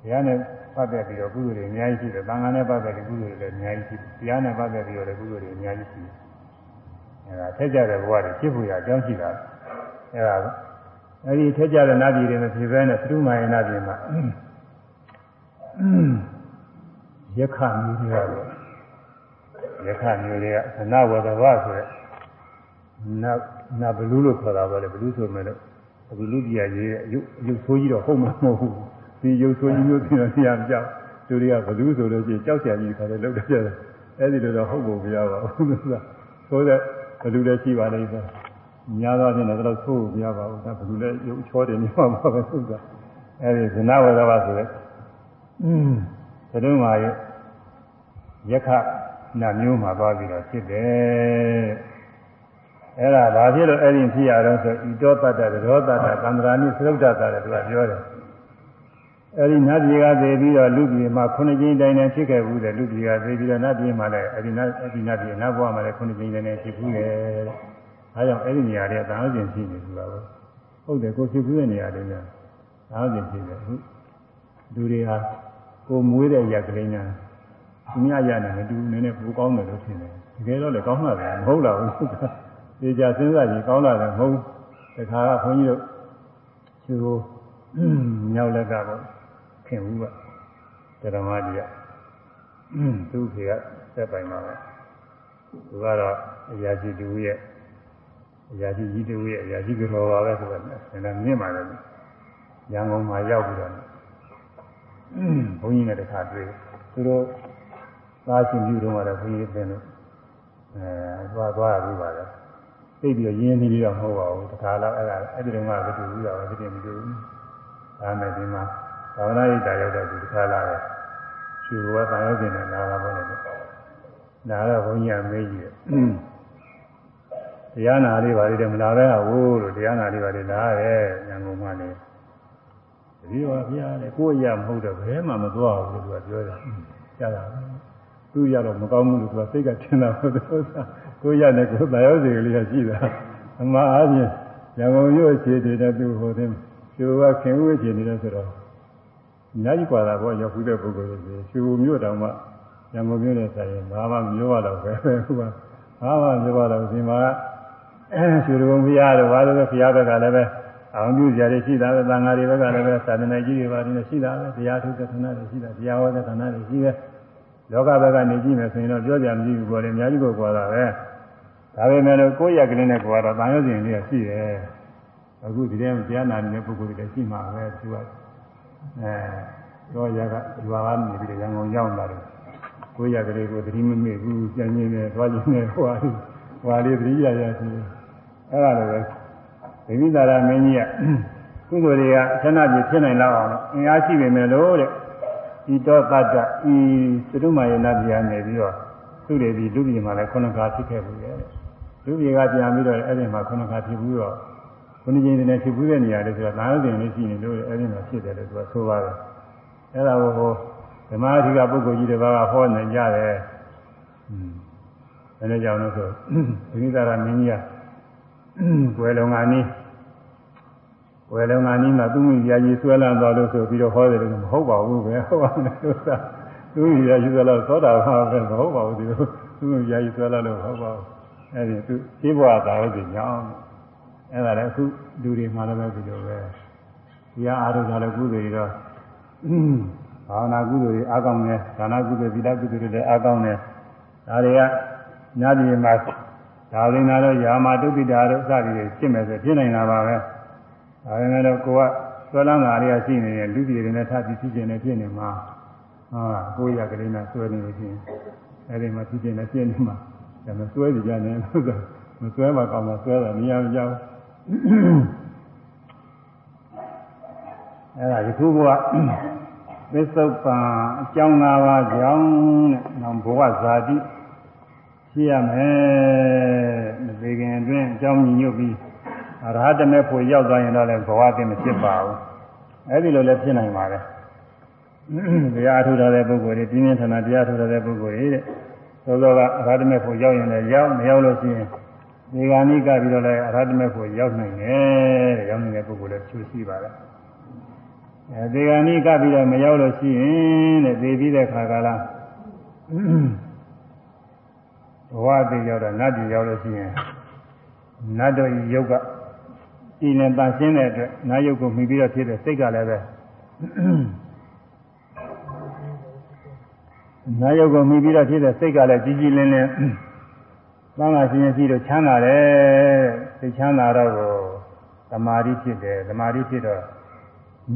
ဘုရားနဲ့ ပတ်သက်ပြီးတော့ကုသိုလ်တွေအများကြီးရှိတယ်။သံဃာနဲ့ပတ်သက်ပြီးကုသိုလ်တွေလည်းအများကြီးရှိတယ်။တရားနဲ့ပတ်သက်ပြီးတော့လည်းကုသိုလ်တွေအများကြီးရှိတယ်။အဲဒါထက်ကြတဲ့ဘဝတွေဖြစ်ဖို့ရအကြောင်းရှိတာ။အဲဒါအဲဒီထက်ကြတဲ့နတ်ပြည်တွေမဖြစ်ဘဲနဲ့သုမာယနာပြည်မှာယက္ခမျိုးတွေကတော့ယက္ခမျိုးတွေကသနဝဒဝဆိုတဲ့နတ်နတ်ဘလူးလို့ခေါ်တာပါလေဘလူးဆိုမဲ့လို့ဘလူးပြည်ရဲ့ရုပ်ရုပ်ဆိုးကြီးတော့ဟုတ်မှာမဟုတ်ဘူး ဒီရုပ်ဆိုးကြီးမျိုးပြင်တော့ဆရာမကြောက်သူတွေကဘလူးဆိုလို့ရှိရင်ကြောက်ဆရာကြီးခါတယ်လောက်တတ်တယ်အဲ့ဒီလိုတော့ဟုတ်ဖို့မရပါဘူးလို့ဆိုတာဆိုတဲ့ဘလူးလည်းရှိပါလိမ့်မယ်များသောအားဖြင့်လည်းတော့သို့မရပါဘူးဒါဘလူးလည်းရုပ်ချောတယ်နေမှာပါပဲဆိုတာအဲ့ဒီဇနဝဒဝဆိုတဲ့อืมသတုမာရဲ့ယက္ခနာမျိုးမှာသွားပြီးတော့ဖြစ်တယ်အဲ့ဒါဘာဖြစ်လို့အဲ့ဒီဖြစ်ရတော့ဆိုဤတောတတ္တရောတတ္တသန္တရာနိသရုတ်တတ္တတဲ့သူကပြောတယ် အဲ့ဒီနတ်ပြည်ကသေပြီးတော့လူပြည်မှာခုနှစ်ကြိမ်တိုင်တိုင်ဖြစ်ခဲ့ဘူးတဲ့လူပြည်ကသေပြီးတော့နတ်ပြည်မှာလည်းအဲ့ဒီနတ်အဲ့ဒီနတ်ပြည်နတ်ဘဝမှာလည်းခုနှစ်ကြိမ်တိုင်တိုင်ဖြစ်ဘူးတဲ့ဒါကြောင့်အဲ့ဒီနေရာတွေကသာဝကျင်ဖြစ်နေသူကဟုတ်တယ်ကိုဖြစ်ဘူးတဲ့နေရာတွေများသာဝကျင်ဖြစ်တယ်ဟုတ်လူတွေဟာကိုမွေးတဲ့ရက်ကလေးများသူများရနေမတူနည်းနည်းပူကောင်းတယ်လို့ထင်တယ်တကယ်တော့လည်းကောင်းတာလည်းမဟုတ်တော့ဘူးဒီကြစဉ်းစားကြည့်ကောင်းတာလည်းမဟုတ်တခါကခွန်ကြီးတို့သူကိုမြောက်လက်ကပေါ့ ခင်ဘူးကဓမ္မကြီးကသူ့ဖေကသက်ပိုင်ပါပဲသူကတော့အရာရှိတူရဲ့အရာရှိကြီးတူရဲ့အရာရှိကြောပါပဲဆိုတော့ဆင်တယ်မြင့်ပါလေရန်ကုန်မှာရောက်ပြီးတော့ဘုန်းကြီးနဲ့တခါတွေ့သူတို့သားရှင်ပြုတော့မှလည်းဘုန်းကြီးသင်လို့အဲသွားသွားရပြီပါလေသိပြီးတော့ရင်းနေပြီးတော့မဟုတ်ပါဘူးတခါတော့အဲ့ဒါအဲ့ဒီတော့မှမတူဘူးတော့ဒီတင်မတူဘူးဒါနဲ့ဒီမှာ သာဝနာရိတ်တာရောက်တဲ့ဒီတခါလာတယ်ရှင်ဘုရားဆံရောက်ခြင်းနဲ့လာတာပေါ့လေဒါတော့ဘုန်းကြီးကမေးကြည့်တယ်တရားနာလေးပါလိမ့်တယ်မလာပဲဟာဝိုးလို့တရားနာလေးပါလိမ့်လာတယ်ညံကုန်မှလည်းတတိယဘုရားလေကိုယ်ရမဟုတ်တော့ဘယ်မှမသွားဘူးလို့သူကပြောတယ်ကြားတာသူရတော့မကောင်းဘူးလို့သူကစိတ်ကထင်တာဟုတ်တယ်ကိုရနဲ့ကိုသာယောစီကလေးကရှိတာအမှားအားဖြင့်ရံကုန်မြို့အခြေတည်တဲ့သူဟိုတဲ့သူကခင်ဦးအခြေနေတယ်ဆိုတော့ အများကြီးกว่าတာပေါ့ရောက်ခုတဲ့ပုဂ္ဂိုလ်တွေရွှေမြို့တောင်မှရံကုန်မြို့နဲ့ဆိုင်ရင်ဘာမှမပြောရတော့ပဲခုကဘာမှမပြောရတော့ဒီမှာရွှေရုံဘုရားတို့ဘာလို့လဲဘုရားဘက်ကလည်းပဲအောင်ပြုကြရရှိတာပဲသံဃာတွေဘက်ကလည်းပဲသာသနာကြီးတွေပါနေရှိတာပဲတရားထုတဲ့ဌာနတွေရှိတာတရားဟောတဲ့ဌာနတွေရှိတယ်လောကဘက်ကနေကြည့်မယ်ဆိုရင်တော့ပြောကြမကြည့်ဘူးပေါ်တယ်အများကြီးကိုကြွားတာပဲဒါပေမဲ့လို့ကိုယ့်ရက်ကလေးနဲ့ကြွားတော့တန်ရုပ်ရှင်လေးရှိတယ်အခုဒီထဲမှာတရားနာနေတဲ့ပုဂ္ဂိုလ်တွေရှိမှာပဲသူက အဲတော့ရကရွာကနေပြီးတော့ရန်ကုန်ရောက်လာတယ်ကိုယ့်ရက်ကလေးကိုသတိမမေ့ဘူးပြန်ရင်းနဲ့သွားရင်းနဲ့ဟိုဟာဟွာလေးသတိရရရှိတယ်အဲ့ဒါလည်းပဲဒိဋ္ဌိသာရမင်းကြီးကကုသိုလ်တွေကဆန္ဒပြဖြစ်နိုင်လောက်အောင်အင်အားရှိပေမဲ့လို့တဲ့ဤတောတတ္တဤသတုမာယနာပြာနေပြီးတော့သူတွေဒီလူပြည်မှာလည်းခုနခါဖြစ်ခဲ့ဘူးရဲ့လူပြည်ကပြန်ပြီးတော့အဲ့ဒီမှာခုနခါဖြစ်ဘူးတော့ ခုနှစ်ကြိမ်တည်းဖြစ်ဘူးတဲ့နေရာလေးဆိုတော့သာယုတင်လေးရှိနေလို့အဲ့ဒီမှာဖြစ်တယ်လို့သူကဆိုပါတယ်အဲ့ဒါကိုဟိုဓမ္မအဓိကပုဂ္ဂိုလ်ကြီးတစ်ပါးကဟောနေကြတယ်อืมဒါနဲ့ကြောင့်လို့ဆိုဒိဋ္ဌိသာရမင်းကြီးကွယ်လုံးကနီးဝယ်လုံးကနီးမှာသူ့မိဖုရားကြီးဆွဲလန်းသွားလို့ဆိုပြီးတော့ဟောတယ်လို့မဟုတ်ပါဘူးပဲဟုတ်ပါမယ်လို့သာသူသူရာယူသလားသောတာပန်ပဲမဟုတ်ပါဘူးဒီလိုသူရာယူသလားလို့ဟုတ်ပါဘူးအဲဒီသူရှင်းဘဝသာဟုတ်ပြီညောင်း အဲ့ဒါလည်းအခုလူတွေမှလည်းပဲဒီလိုပဲဒီအားအားထုတ်တာလည်းကုသိုလ်တွေတော့ဘာဝနာကုသိုလ်တွေအားကောင်းတယ်ဒါနကုသိုလ်သီလကုသိုလ်တွေလည်းအားကောင်းတယ်ဒါတွေကညပြည်မှာဒါလင်းလာတော့ယာမတုပိတာတို့စသည်တွေဖြစ်မယ်ဆိုဖြစ်နေတာပါပဲဒါပေမဲ့တော့ကိုကသွလန်းတာလေးရှိနေတယ်လူပြည်တွေနဲ့ထပ်ပြီးဖြစ်နေဖြစ်နေမှာဟာကိုရကလေးနဲ့ဆွဲနေလို့ရှိရင်အဲဒီမှာဖြစ်နေဖြစ်နေမှာဒါမဆွဲကြတယ်လို့ဆိုမဆွဲမှကောင်းမှဆွဲတာနေရာမကြောက် အဲ့ဒါဒီခုကသစ္စုပ္ပန်အကြောင်း၅ပါးကြောင့်တဲ့နောက်ဘဝဇာတိရှိရမယ်မသေးခင်အတွင်းအကြောင်းညွတ်ပြီးအရဟတမေဖို့ရောက်သွားရင်တော့လည်းဘဝတည်းမဖြစ်ပါဘူးအဲ့ဒီလိုလည်းဖြစ်နိုင်ပါတယ်တရားထုတ်တဲ့ပုဂ္ဂိုလ်တွေပြင်းပြင်းထန်ထန်တရားထုတ်တဲ့ပုဂ္ဂိုလ်တွေတဲ့သောသောကအရဟတမေဖို့ရောက်ရင်လည်းရောက်မရောက်လို့ရှိရင် ဒီကဏိကပြီးတော့လည်းအရဟတမေဖို့ရောက်နိုင်တယ်တဲ့ရောက်နေတဲ့ပုဂ္ဂိုလ်လည်းချူရှိပါတယ်အဲဒီကဏိကပြီးတော့မရောက်လို့ရှိရင်တဲ့သိပြီးတဲ့ခါကလာဘဝတည်ရောက်တော့နတ်တည်ရောက်လို့ရှိရင်နတ်တို့ယုတ်ကဒီနဲ့တန်ရှင်းတဲ့အတွက်နာယုတ်ကိုမှီပြီးတော့ဖြစ်တဲ့စိတ်ကလည်းပဲနာယုတ်ကိုမှီပြီးတော့ဖြစ်တဲ့စိတ်ကလည်းကြီးကြီးလင်းလင်း သံဃာရှင်ရှင်ကြီးတို့ချမ်းသာတယ်စိတ်ချမ်းသာတော့ကိုသမာဓိဖြစ်တယ်သမာဓိဖြစ်တော့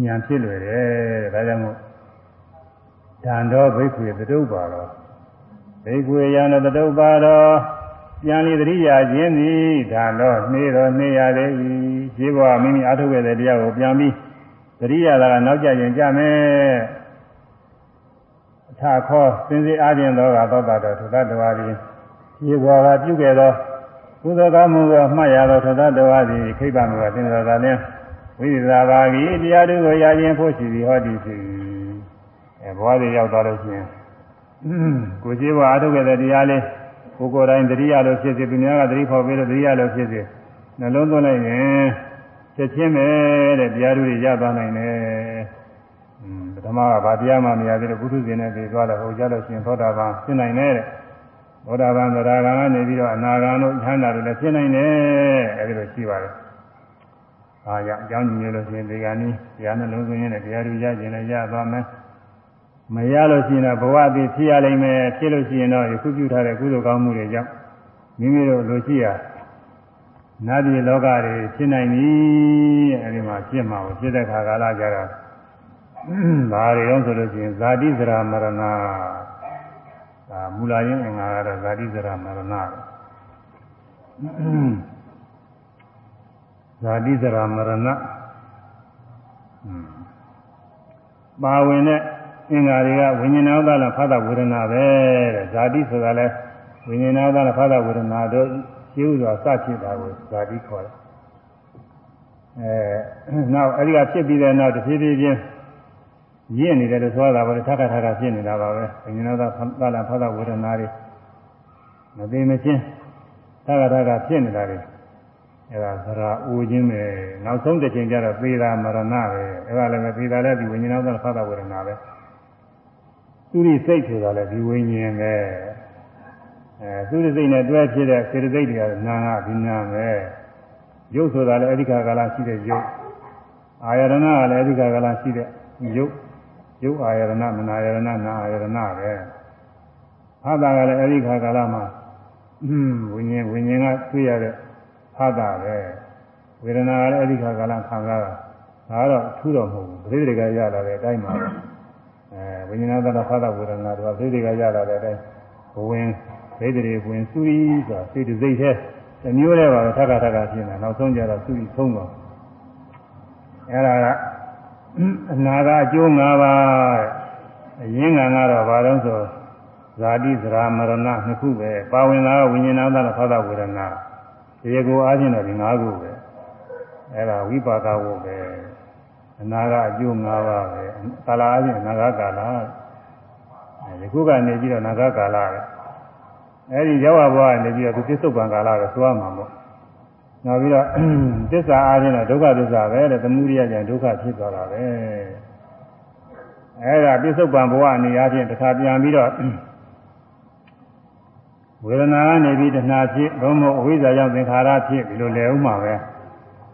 ဉာဏ်ဖြစ်လွယ်တယ်ဒါကြောင့်မို့ဓာန်တော်ဘိက္ခွေသတုပ္ပါတော့ဘိက္ခွေယံတတုပ္ပါတော့ပြန်လီတရိယာခြင်းသည်ဓာန်တော်နှေးတော်နှေးရလေ၏ခြေဘဝမိမိအားထုတ်ခဲ့တဲ့တရားကိုပြန်ပြီးတရိယာကနောက်ကျရင်ကြမယ်အထခေါ်စင်စစ်အားဖြင့်သောကသောတာတော်သုတတဝါသ ည်ခြေဘဝကပြုခဲ့သောကုသကမှုကိုမှတ်ရသောသုတတဝါသည်ခိဗ္ဗမှုကသင်္သာသာလင်းဝိသဘာဂီတရားတို့ကိုရခြင်းဖို့ရှိသည်ဟောဒီဖြစ်အဲဘဝတွေရောက်သွားလို့ရှိရင်ကိုရှိဘအားထုတ်ခဲ့တဲ့တရားလေးကိုကိုယ်တိုင်တတိယလို့ဖြစ်စေသူများကတတိဖော်ပြီးတော့တတိယလို့ဖြစ်စေနှလုံးသွင်းလိုက်ရင်ချက်ချင်းပဲတဲ့တရားတို့ရသွားနိုင်တယ်ပထမကဗာတရားမှမရသေးလို့ဘုထုဇင်နဲ့ပြီးသွားတော့ဟိုကြလို့ရှိရင်သောတာပန်ဖြစ်နိုင်တယ်တဲ့ သောတာပန်သရဂံကနေပြီးတော့အနာဂံတို့ဉာဏ်သာတို့လည်းဖြစ်နိုင်တယ်အဲဒီလိုရှိပါတယ်အားရအကြောင်းညွှန်လို့ရှိရင်ဒီကနေ့တရားနှလုံးသွင်းရင်တရားတို့ရခြင်းလည်းရသွားမယ်မရလို့ရှိရင်တော့ဘဝတည်ဖြစ်ရလိမ့်မယ်ဖြစ်လို့ရှိရင်တော့ယခုပြုထားတဲ့ကုသိုလ်ကောင်းမှုတွေကြောင့်မိမိတို့လိုရှိရာနတ်ပြည်လောကတွေဖြစ်နိုင်ပြီအဲဒီမှာဖြစ်မှာကိုဖြစ်တဲ့ခါကာလကြတာဘာတွေတော့ဆိုလို့ရှိရင်ဇာတိဇရာမရဏဒါ မူလာရင်းအင်္ဂါကတော့ဇာတိဇရာမရဏဇာတိဇရာမရဏပါဝင်တဲ့အင်္ဂါတွေကဝိညာဏဥဒ္ဒလဖသဝေဒနာပဲတဲ့ဇာတိဆိုတာလဲဝိညာဏဥဒ္ဒလဖသဝေဒနာတို့ရှင်းဥစွာစဖြစ်တာကိုဇာတိခေါ်တယ်အဲနောက်အဲဒီကဖြစ်ပြီးတဲ့နောက်တစ်ဖြည်းဖြည်းချင်း ရင့်နေတယ်လို့ဆိုတာပါလေထပ်ထပ်ထပ်ဖြစ်နေတာပါပဲဝိညာဏဥဒ္ဒလဖသဝေဒနာတွေမသိမချင်းထပ်ထပ်ဖြစ်နေတာတွေအဲဒါသရာအိုခြင်းပဲနောက်ဆုံးတစ်ချိန်ကျတော့သေတာမရဏပဲအဲဒါလည်းပဲသေတာလည်းဒီဝိညာဏဥဒ္ဒလဖသဝေဒနာပဲသူရိစိတ်ဆိုတာလည်းဒီဝိညာဉ်ပဲအဲသူရိစိတ်နဲ့တွဲဖြစ်တဲ့စေတသိက်တွေကနာငါဒီနာပဲရုပ်ဆိုတာလည်းအဓိကကာလရှိတဲ့ရုပ်အာယရဏကလည်းအဓိကကာလရှိတဲ့ရုပ် ရုပ်အာယရဏမနာယရဏနာအာယရဏပဲဟာတာကလည်းအဓိကကာလမှာဝိညာဉ်ဝိညာဉ်ကတွေ့ရတဲ့ဟာတာပဲဝေဒနာကလည်းအဓိကကာလခံစားတာဒါတော့ထူးတော့မဟုတ်ဘူးပရိသေကရလာတဲ့အတိုင်းပါပဲအဲဝိညာဏသတ္တဖသဝေဒနာတို့ပရိသေကရလာတဲ့အတိုင်းဘဝင်ဒိဋ္ဌိဝင်စုရီဆိုတာစိတ်စိတ်သေးတစ်မျိုးတည်းပါပဲထပ်ခါထပ်ခါဖြစ်နေနောက်ဆုံးကြတော့စုရီဆုံးသွားအဲဒါက အနာကအကျိုး၅ပါးအရင်းငံကတော့ဘာလို့ဆိုဇာတိဇရာမရဏနှစ်ခုပဲပါဝင်လာဝိညာဏသတ္တဖသဝေဒနာဒီကိုအားဖြင့်တော့ဒီ၅ခုပဲအဲ့ဒါဝိပါကဝုပဲအနာကအကျိုး၅ပါးပဲကာလအားဖြင့်အနာဂကာလအဲဒီခုကနေပြီးတော့နာဂကာလပဲအဲ့ဒီရောက်ဘဝကနေပြီးတော့သူပြစ္ဆုတ်ပံကာလပဲသွားမှာပေါ့ နောက်ပြီးတော့သစ္စာအားဖြင့်တော့ဒုက္ခသစ္စာပဲတဲ့သမုဒိယကျန်ဒုက္ခဖြစ်သွားတာပဲအဲ့ဒါပြစ္ဆုတ်ပံဘဝအနေအချင်းတစ်ခါပြန်ပြီးတော့ဝေဒနာကနေပြီးတဏှာဖြစ်ဘုံမို့အဝိဇ္ဇာကြောင့်သင်္ခါရဖြစ်ဒီလိုလဲဥမှာပဲ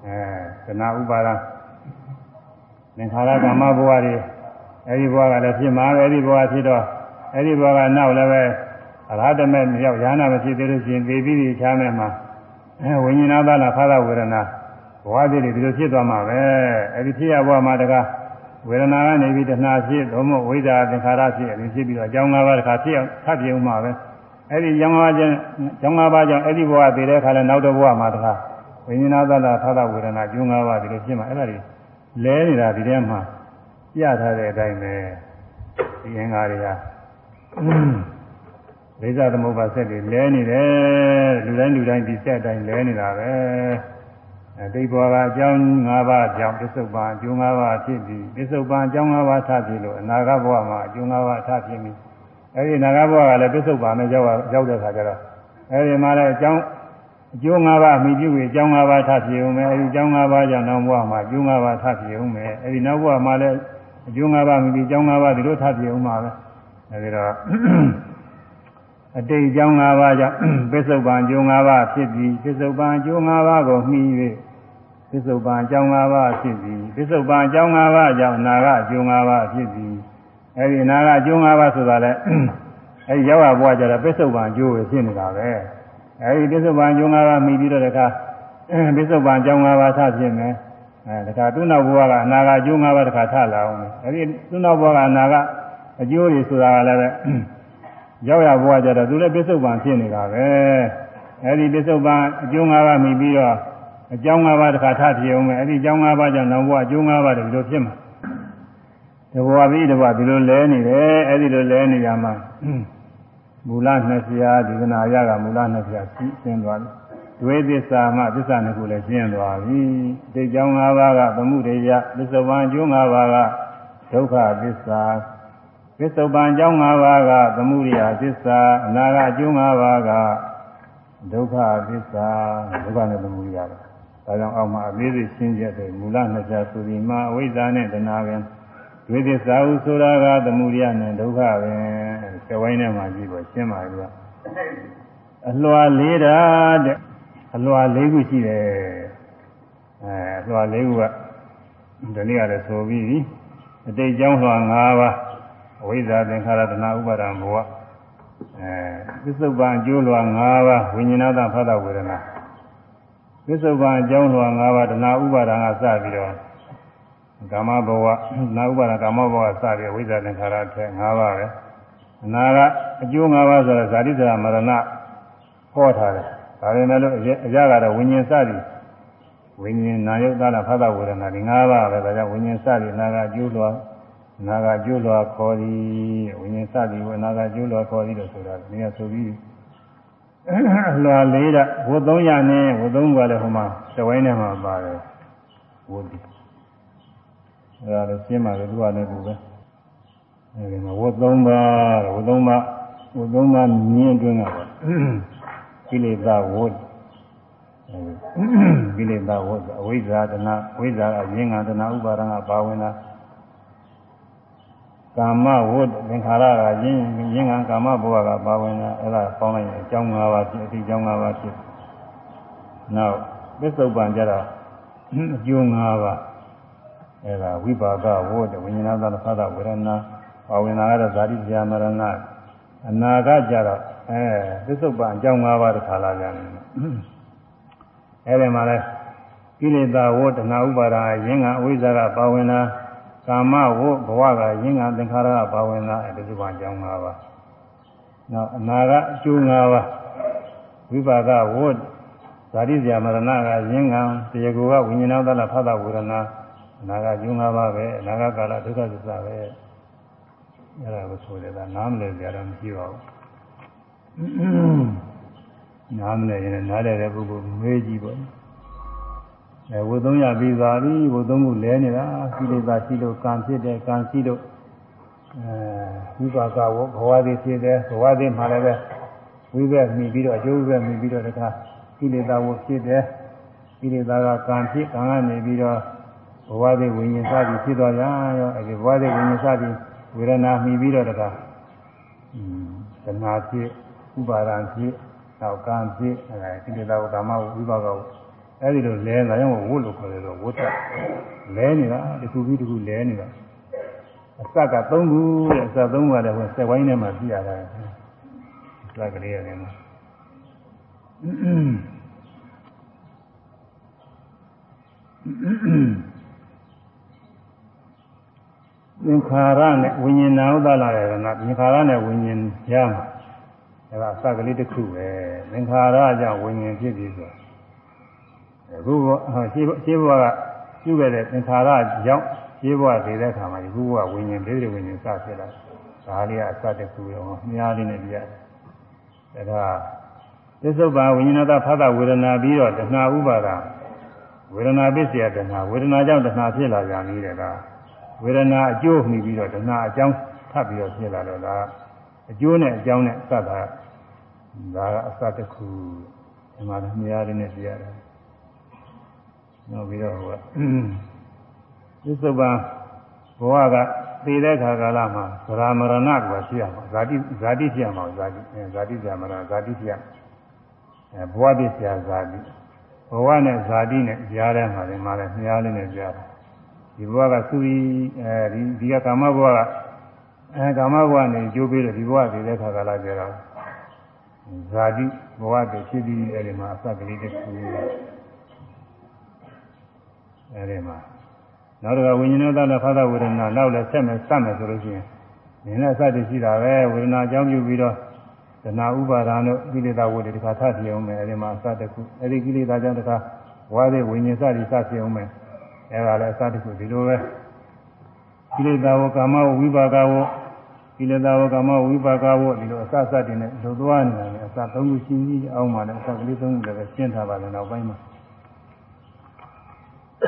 အဲတဏှာဥပါဒံသင်္ခါရကာမဘဝတွေအဲဒီဘဝကလည်းဖြစ်မှာပဲအဲဒီဘဝဖြစ်တော့အဲဒီဘဝကနောက်လည်းပဲအရဟတမေမြောက်ရဟနာမဖြစ်သေးလို့ရှိရင်သေပြီးပြီးချားမယ်မှာ အဲဝိညာဏသနာဖာသဝေဒနာဘဝတည်းတွေဒီလိုဖြစ်သွားမှာပဲအဲဒီဖြစ်ရဘဝမှာတကားဝေဒနာကနေပြီးတဏှာဖြစ်သို့မဟုတ်ဝိဇ္ဇာသင်္ခါရဖြစ်အဲဒီဖြစ်ပြီးတော့အကြောင်း၅ပါးတခါဖြစ်အောင်ထပ်ပြေဦးမှာပဲအဲ့ဒီကြောင်း၅ပါးကြောင့်ကြောင်း၅ပါးကြောင့်အဲ့ဒီဘဝတည်တဲ့အခါလဲနောက်တစ်ဘဝမှာတခါဝိညာဏသနာဖာသဝေဒနာကျိုး၅ပါးဒီလိုဖြစ်မှာအဲ့ဒါတွေလဲနေတာဒီထဲမှာပြထားတဲ့အတိုင်းပဲဒီအင်္ဂါတွေဟာ ဒိဋ္ဌသမုပ္ပါဆက်တွေလဲနေတယ်လူတိုင်းလူတိုင်းဒီဆက်အတိုင်းလဲနေတာပဲအတိတ်ဘဝကအကြောင်း၅ပါးကြောင့်ပစ္စုပန်အကျိုး၅ပါးဖြစ်ပြီးပစ္စုပန်အကြောင်း၅ပါးထဖြစ်လို့အနာဂတ်ဘဝမှာအကျိုး၅ပါးထဖြစ်ပြီးအဲဒီအနာဂတ်ဘဝကလည်းပစ္စုပန်နဲ့ရောက်ရောက်တဲ့ခါကျတော့အဲဒီမှာလည်းအကြောင်းအကျိုး၅ပါးအမိပြုပြီးအကြောင်း၅ပါးထဖြစ်ဦးမယ်အဲဒီအကြောင်း၅ပါးကြောင့်နောက်ဘဝမှာအကျိုး၅ပါးထဖြစ်ဦးမယ်အဲဒီနောက်ဘဝမှာလည်းအကျိုး၅ပါးမိပြီးအကြောင်း၅ပါးဒီလိုထဖြစ်ဦးမှာပဲအဲဒီတော့ အတိတ်အကြောင်း၅ပါးကြောင့်ပစ္စုပန်အကျိုး၅ပါးဖြစ်ပြီးပစ္စုပန်အကျိုး၅ပါးကိုမှီ၍ပစ္စုပန်အကြောင်း၅ပါးဖြစ်ပြီးပစ္စုပန်အကြောင်း၅ပါးကြောင့်နာကအကျိုး၅ပါးဖြစ်ပြီးအဲဒီနာကအကျိုး၅ပါးဆိုတာလည်းအဲဒီရောက်ရဘဝကြတော့ပစ္စုပန်အကျိုးပဲဖြစ်နေတာပဲအဲဒီပစ္စုပန်အကျိုး၅ပါးမှီပြီးတော့တခါပစ္စုပန်အကြောင်း၅ပါးထဖြစ်မယ်အဲတခါသူ့နောက်ဘဝကအနာကအကျိုး၅ပါးတခါထလာအောင်အဲဒီသူ့နောက်ဘဝကအနာကအကျိုးတွေဆိုတာကလည်းပဲ ရောက်ရဘဝကြတော့သူလည်းပစ္စုပန်ဖြစ်နေတာပဲအဲဒီပစ္စုပန်အကျိုး၅ပါးမိပြီးတော့အကြောင်း၅ပါးတစ်ခါထဖြစ်အောင်မယ်အဲဒီအကြောင်း၅ပါးကြောင့်နောက်ဘဝအကျိုး၅ပါးတွေဒီလိုဖြစ်မှာတဘဝပြီးတဘဝဒီလိုလဲနေတယ်အဲဒီလိုလဲနေရမှာမူလနှစ်ဆရာဒီကနာရကမူလနှစ်ဆရာပြီးရှင်းသွားတယ်ဒွေသစ္စာမှသစ္စာနှစ်ခုလည်းရှင်းသွားပြီဒီကြောင်း၅ပါးကသမှုရိယသစ္စာဝံအကျိုး၅ပါးကဒုက္ခသစ္စာ သစ္စုပန်အကြောင်း၅ပါးကသမှုရိယသစ္စာအနာကအကျိုး၅ပါးကဒုက္ခသစ္စာဒုက္ခနဲ့သမှုရိယပါဒါကြောင့်အောက်မှာအသေးစိတ်ရှင်းချက်တွေမူလနှစ်ချက်ဆိုပြီးမှအဝိဇ္ဇာနဲ့တဏှာပဲဒွေသစ္စာဟုဆိုတာကသမှုရိယနဲ့ဒုက္ခပဲဆယ်ဝိုင်းထဲမှာကြည့်ပါရှင်းပါပြီအလွာလေးတာတဲ့အလွာလေးခုရှိတယ်အဲအလွာလေးခုကဒီနေ့ကလည်းဆိုပြီးပြီအတိတ်ကြောင်းလွှာ၅ပါး အဝိဇ္ဇာသင်္ခါရတဏှာဥပါဒံဘဝအဲသစ္စုပ္ပန်အကျိုးလွှာ၅ပါးဝိညာဏသဖသဝေဒနာသစ္စုပ္ပန်အကြောင်းလွှာ၅ပါးတဏှာဥပါဒံကစပြီးတော့ကာမဘဝနာဥပါဒကာမဘဝစပြီးဝိဇ္ဇာသင်္ခါရထက်၅ပါးပဲအနာကအကျိုး၅ပါးဆိုတော့ဇာတိဇရာမရဏဟောထားတယ်ဒါပေမဲ့လို့အရာကတော့ဝိညာဉ်စသည်ဝိညာဉ်နာယုတ်သနာဖသဝေဒနာဒီ၅ပါးပဲဒါကြောင့်ဝိညာဉ်စသည်နာကအကျိုးလွှာ နာကကျိုးလွှာခေါ်သည်ဝိညာဉ်စသည်ဝနာကကျိုးလွှာခေါ်သည်လို့ဆိုတာဒီကဆိုပြီးလွှာလေးတာဝတ်300နဲ့ဝတ်3ကလည်းဟိုမှာသဝိုင်းထဲမှာပါတယ်ဝတ်ဒီအဲဒါလည်းရှင်းပါတယ်သူကလည်းသူပဲအဲဒီမှာဝတ်3ပါဝတ်3ပါဝတ်3ပါမြင်းအတွင်းကပါကိလေသာဝတ်ကိလေသာဝတ်အဝိဇ္ဇာတနာဝိဇ္ဇာအရင်းကတနာဥပါဒနာပါဝင်တာ ကာမဝတ်သင်္ခါရကရင်းရင်းကကာမဘဝကပါဝင်တာအဲ့ဒါပေါင်းလိုက်ရင်အကြောင်း၅ပါးဖြစ်အတိအကြောင်း၅ပါးဖြစ်နောက်ပစ္စုပန်ကြတော့အကျိုး၅ပါးအဲ့ဒါဝိပါကဝတ်ဝိညာဏသသသဝေဒနာပါဝင်တာကတော့ဇာတိဇာမရဏအနာကကြတော့အဲပစ္စုပန်အကြောင်း၅ပါးတစ်ခါလာပြန်တယ်အဲ့ဒီမှာလဲကိလေသာဝတ္တနာဥပါဒာယင်္ဂအဝိဇ္ဇာကပါဝင်တာ ကာမဝဘဝကယင်္ဂသင်္ခါရကပါဝင်တာအဲဒီစုပါအကြောင်း၅ပါးနောက်အနာကအကျိုး၅ပါးဝိပါကဝတ်ဇာတိဇာမရဏကယင်္ဂတရားကိုကဝိညာဏသလဖသဝေဒနာအနာကအကျိုး၅ပါးပဲအနာကကာလဒုက္ခသစ္စာပဲအဲ့ဒါကိုဆိုတယ်ဒါနားမလည်ကြတော့မရှိပါဘူးနားမလည်ရင်နားလည်တဲ့ပုဂ္ဂိုလ်မေးကြည့်ပေါ့ အဲဝတ်သုံးရပြီးပါပြီဝတ်သုံးခုလဲနေတာကိလေသာရှိလို့ကံဖြစ်တယ်ကံရှိလို့အဲဝိပါကဝဘဝသည်ဖြစ်တယ်ဘဝသည်မှာလည်းပဲဝိဘက်မိပြီးတော့အကျိုးဝိဘက်မိပြီးတော့တခါကိလေသာဝဖြစ်တယ်ကိလေသာကကံဖြစ်ကံကနေပြီးတော့ဘဝသည်ဝိညာဉ်စသည်ဖြစ်သွားကြရောအဲဒီဘဝသည်ဝိညာဉ်စသည်ဝေဒနာမှီပြီးတော့တခါอืมတဏှာဖြစ်ဥပါဒံဖြစ်နောက်ကံဖြစ်အဲကိလေသာဝကာမဝိပါကဝ အဲဒီလိုလဲလာရင်ဝုလို့ခေါ်တယ်တော့ဝုတ္တလဲနေတာတခုပြီးတခုလဲနေတာအစက၃ခုတဲ့အစ၃ခုကလည်းဟိုစက်ဝိုင်းထဲမှာပြရတာအစကလေးရတယ်နော်သင်္ခါရနဲ့ဝိညာဉ်နာဥဒလာရကနာသင်္ခါရနဲ့ဝိညာဉ်ကြားမှာအဲဒါအစကလေးတစ်ခုပဲသင်္ခါရကြောင့်ဝိညာဉ်ဖြစ်ပြီးဆို အခုရှင်းရှင်းဘဝကပြုခဲ့တဲ့သင်္ခါရကြောင့်ရှင်းဘဝသေးတဲ့အခါမှာဒီခုဘဝဝိညာဉ်ဒိဋ္ဌိဝိညာဉ်စဖြစ်လာဒါလေးကအစတစ်ခုရောမြားလေးနဲ့ပြရတယ်ဒါကသစ္စုပ္ပါဝိညာဏတဖသဝေဒနာပြီးတော့တဏှာဥပါဒဝေဒနာပစ္စယတဏှာဝေဒနာကြောင့်တဏှာဖြစ်လာကြပြီတဲ့ကဝေဒနာအကျိုးမှီပြီးတော့တဏှာအကြောင်းထပ်ပြီးတော့ဖြစ်လာတော့ဒါအကျိုးနဲ့အကြောင်းနဲ့စတာဒါကအစတစ်ခုဒီမှာလည်းမြားလေးနဲ့ပြရတယ် နောက်ပြီးတော့ဟိုကသစ္စုပ္ပါဘဝကသိတဲ့ခါကာလမှာသရမရဏကဖြစ်ရမှာဇာတိဇာတိဖြစ်ရမှာဇာတိဇာတိဇာမရဇာတိဖြစ်ရအဲဘဝပစ္စယဇာတိဘဝနဲ့ဇာတိနဲ့ကြားထဲမှာလည်းမှာလည်းမြားလေးနဲ့ကြားတယ်ဒီဘဝကသုရီအဲဒီဒီကကာမဘဝကအဲကာမဘဝနဲ့ကြိုးပြီးတော့ဒီဘဝသိတဲ့ခါကာလကျတော့ဇာတိဘဝတည်းဖြစ်ပြီးအဲဒီမှာအစကလေးတစ်ခု အဲဒီမှာနောက်တစ်ခါဝိညာဉ်နဲ့သဖသဝေဒနာနောက်လည်းဆက်မယ်စမယ်ဆိုလို့ရှိရင်နင်းနဲ့စသည်ရှိတာပဲဝေဒနာအကြောင်းပြုပြီးတော့ဒနာဥပါဒာတို့ကိလေသာဝတ္တတစ်ခါထပ်ပြောင်းမယ်အဲဒီမှာအစတစ်ခုအဲဒီကိလေသာကြောင့်တစ်ခါဝါတဲ့ဝိညာဉ်စသည်စပြောင်းမယ်အဲဒါလည်းအစတစ်ခုဒီလိုပဲကိလေသာဝကာမဝိပါကဝကိလေသာဝကာမဝိပါကဝဒီလိုအစစတင်နဲ့လုံသွားနေတာလေအစသုံးခုရှင်းပြီးအောင်မှလည်းအစကလေးသုံးခုလည်းပဲရှင်းထားပါလေနောက်ပိုင်းမှာ အ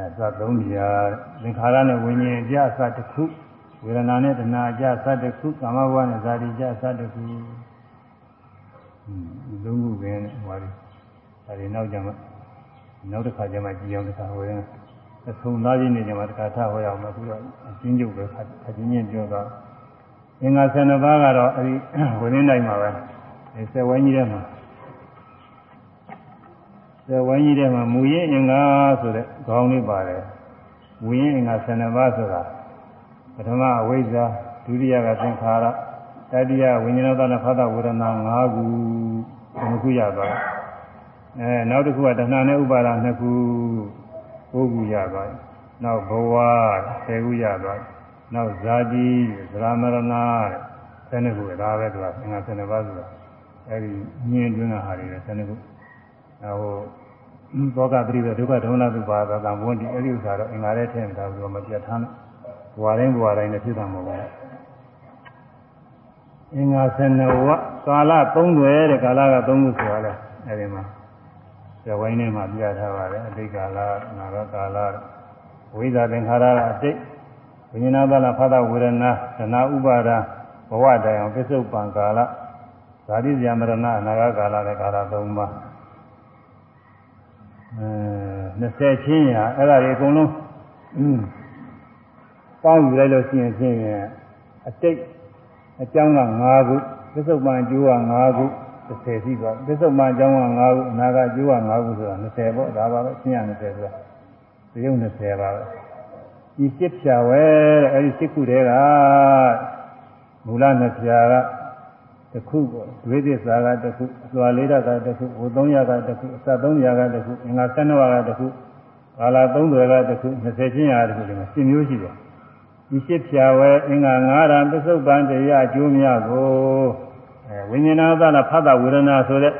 ဲသတ်သုံးနေရသင်္ခါရနဲ့ဝိညာဉ်ကြအစတစ်ခုဝေဒနာနဲ့တဏှာကြအစတစ်ခုကာမဘဝနဲ့ဇာတိကြအစတစ်ခုဒီသုံးခုပဲဟောဒီဒါတွေနောက်ကြမှာနောက်တစ်ခါကျမှကြည်အောင်တစ်ခါဟောရင်အဆုံးသားကြီးနေကြမှာတစ်ခါထားဟောရအောင်အခုတော့အချင်းကျုပ်ပဲအချင်းချင်းပြောတော့အင်္ဂါ12ပါးကတော့အဲဒီဝိနည်းနိုင်မှာပဲအဲဆက်ဝိုင်းကြီးထဲမှာ ဇဝိုင်းကြီးထဲမှာမူရင်းအင်္ဂါဆိုတဲ့ခေါင်းလေးပါတယ်မူရင်းအင်္ဂါ12ပါးဆိုတာပထမအဝိဇ္ဇာဒုတိယကသင်္ခါရတတိယဝိညာဏသနာဖသဝေဒနာ5ခုဒီခုရသွားအဲနောက်တစ်ခုကတဏှာနဲ့ဥပါဒ2ခု9ခုရသွားနောက်ဘဝ10ခုရသွားနောက်ဇာတိသရမရဏ12ခုဒါပဲသူကအင်္ဂါ12ပါးဆိုတာအဲဒီညင်းတွင်းကဟာတွေ12ခု ဟိုသောကပရိသေဒုက္ခဒုက္ခသုပါဒသံဝန်ဒီအဲ့ဒီဥစ္စာတော့အင်္ဂါရဲထည့်နေတာပြီးတော့မပြတ်ထမ်းဘဝတိုင်းဘဝတိုင်းနဲ့ဖြစ်တာမဟုတ်ဘူးအင်္ဂါ12ဝကာလ3တွေတဲ့ကာလက3ခုဆိုတာလဲအဲ့ဒီမှာဇဝိုင်းထဲမှာပြထားပါတယ်အတိတ်ကာလနာဂကာလဝိဇာသင်္ခါရကအတိတ်ဝိညာဏသလဖသဝေဒနာသနာဥပါဒဘဝတိုင်အောင်ပစ္စုပန်ကာလဇာတိဇာမရဏအနာဂကာလနဲ့ကာလ3ပါး အဲ20ချင်းရအဲ့ဒါတွေအကုန်လုံးอืมပေါင်းယူလိုက်လို့ရှိရင်ဖြင့်အတိတ်အကြောင်းက5ခုသစ္စုပ္ပန်အကျိုးက5ခု30ရှိသွားသစ္စုပ္ပန်အကြောင်းက5ခုအနာကအကျိုးက5ခုဆိုတာ20ပေါ့ဒါပါပဲရှင်းရ20ဆိုတာဒီရုပ်20ပါပဲဒီစစ်ဖြာဝဲတဲ့အဲ့ဒီစစ်ခုတည်းကမူလနှစ်ဖြာက တစ်ခုပေါ့ဒွေသစ္စာကတစ်ခုအစွာလေးဓာတ်ကတစ်ခုဝသုံးရကတစ်ခုအစသုံးရကတစ်ခုအင်္ဂါ၁၂ကတစ်ခုကာလာသုံးတွေကတစ်ခု20ချင်းရာတစ်ခုဒီမှာ7မျိုးရှိတယ်ဒီရှစ်ဖြာဝဲအင်္ဂါ9ရာပစ္စုပန်တရားအကျိုးများကိုအဲဝိညာဏသနာဖတ်တာဝေဒနာဆိုတဲ့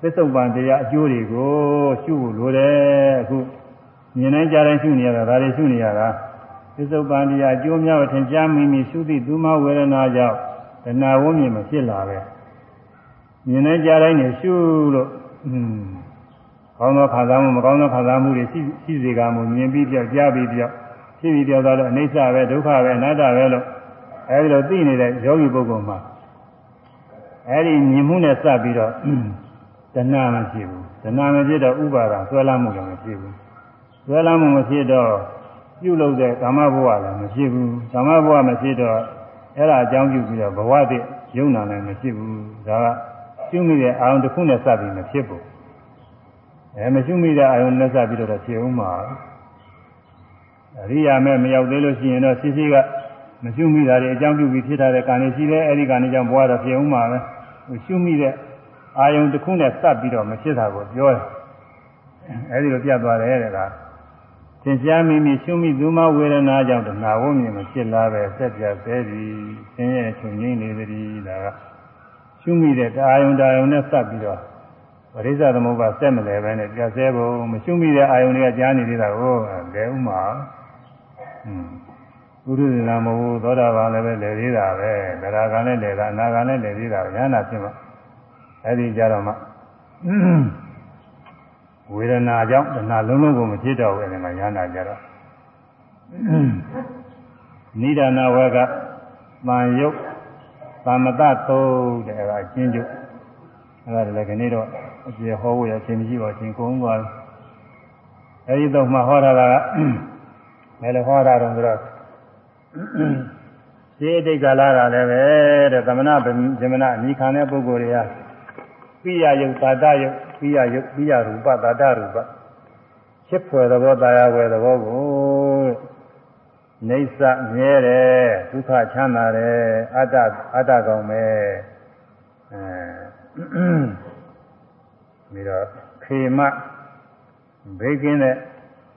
ပစ္စုပန်တရားအကျိုးတွေကိုရှုဖို့လိုတယ်အခုမြင်နိုင်ကြတဲ့ရှုနေရတာဒါတွေရှုနေရတာပစ္စုပန်တရားအကျိုးများကိုထင်ရှားမိမိရှုသည့်သူမဝေဒနာကြောင့် တဏှာဝုံမြင်မဖြစ်လာပဲမြင်နေကြတိုင်းနေရှုလို့อืมကောင်းသောခါစားမှုမကောင်းသောခါစားမှုတွေရှိရှိစေကမှုမြင်ပြီးပြောက်ကြားပြီးပြောက်ဖြစ်ပြီးပြောက်သွားတော့အနိစ္စပဲဒုက္ခပဲအနတ္တပဲလို့အဲဒီလိုသိနေတဲ့ယောဂီပုဂ္ဂိုလ်မှာအဲဒီမြင်မှုနဲ့စပ်ပြီးတော့တဏှာမဖြစ်ဘူးတဏှာမဖြစ်တော့ဥပါဒဆွဲလာမှုလည်းမဖြစ်ဘူးဆွဲလမ်းမှုမဖြစ်တော့ပြုလုပ်တဲ့ကာမဘဝလည်းမဖြစ်ဘူးကာမဘဝမဖြစ်တော့ အဲ့ဒါအကြောင်းပြုပြီးတော့ဘဝတည်းယုံနာလည်းမဖြစ်ဘူးဒါကရှုမိတဲ့အာရုံတစ်ခုနဲ့စပ်ပြီးမဖြစ်ဘူးအဲမရှုမိတဲ့အာရုံနဲ့စပ်ပြီးတော့ဖြစ်ဦးမှာအရိယာမဲ့မရောက်သေးလို့ရှိရင်တော့ရှိရှိကမရှုမိတာတွေအကြောင်းပြုပြီးဖြစ်ထားတဲ့ကံတွေရှိတယ်အဲ့ဒီကံတွေကြောင့်ဘဝတော့ဖြစ်ဦးမှာပဲရှုမိတဲ့အာယုံတစ်ခုနဲ့စပ်ပြီးတော့မဖြစ်တာကိုပြောတယ်အဲဒီလိုပြတ်သွားတယ်တဲ့က သင်ရှားမိမိရှုမိသူမဝေဒနာကြောင့်တဏှာဝိမြင်မဖြစ်လာပဲဆက်ပြဆဲသည်သင်ရဲ့ချုပ်ငိမ့်နေသည်ဒါကရှုမိတဲ့အာယုံတာယုံနဲ့စပ်ပြီးတော့ပရိစ္ဆသမုပ္ပါဆက်မလဲပဲနဲ့ပြဆဲဖို့မရှုမိတဲ့အာယုံတွေကကြားနေသေးတာကိုလဲဥမာอืมပုရုဇဉ်မဟုတ်သောတာပန်လည်းပဲလဲသေးတာပဲသရဂံလည်းလဲတာအနာဂံလည်းလဲသေးတာဉာဏ်နာဖြစ်မှာအဲ့ဒီကြတော့မှ ဝေဒနာကြောင့်တဏှာလုံးလုံးကိုမဖြစ်တော့ဘူးအဲ့ဒီမှာဉာဏ်နာကြတော့နိဒာနဝကတန်ယုတ်သမတသုတ်တဲ့အဲ့ဒါအချင်းကျုပ်အဲ့ဒါလည်းခဏတော့အပြေဟောဖို့ရအချိန်မရှိပါဘူးအချိန်ကုန်သွားပြီအဲ့ဒီတော့မှဟောတာကဘယ်လိုဟောတာတော့ဆိုတော့ရှင်းတိတ်ကာလကလည်းပဲတဲ့သမဏဗေမနအမိခံတဲ့ပုဂ္ဂိုလ်တွေက ပိယယုတ်သာတယုတ်ပိယယုတ်ပိယရူပသာတရူပချစ်ဖွယ်သဘောတာယာွယ်သဘောကိုနေဆမြဲတယ်ဒုက္ခချမ်းသာတယ်အတ္တအတ္တကောင်ပဲအဲပြီးတော့ခေမဘေးကင်းတဲ့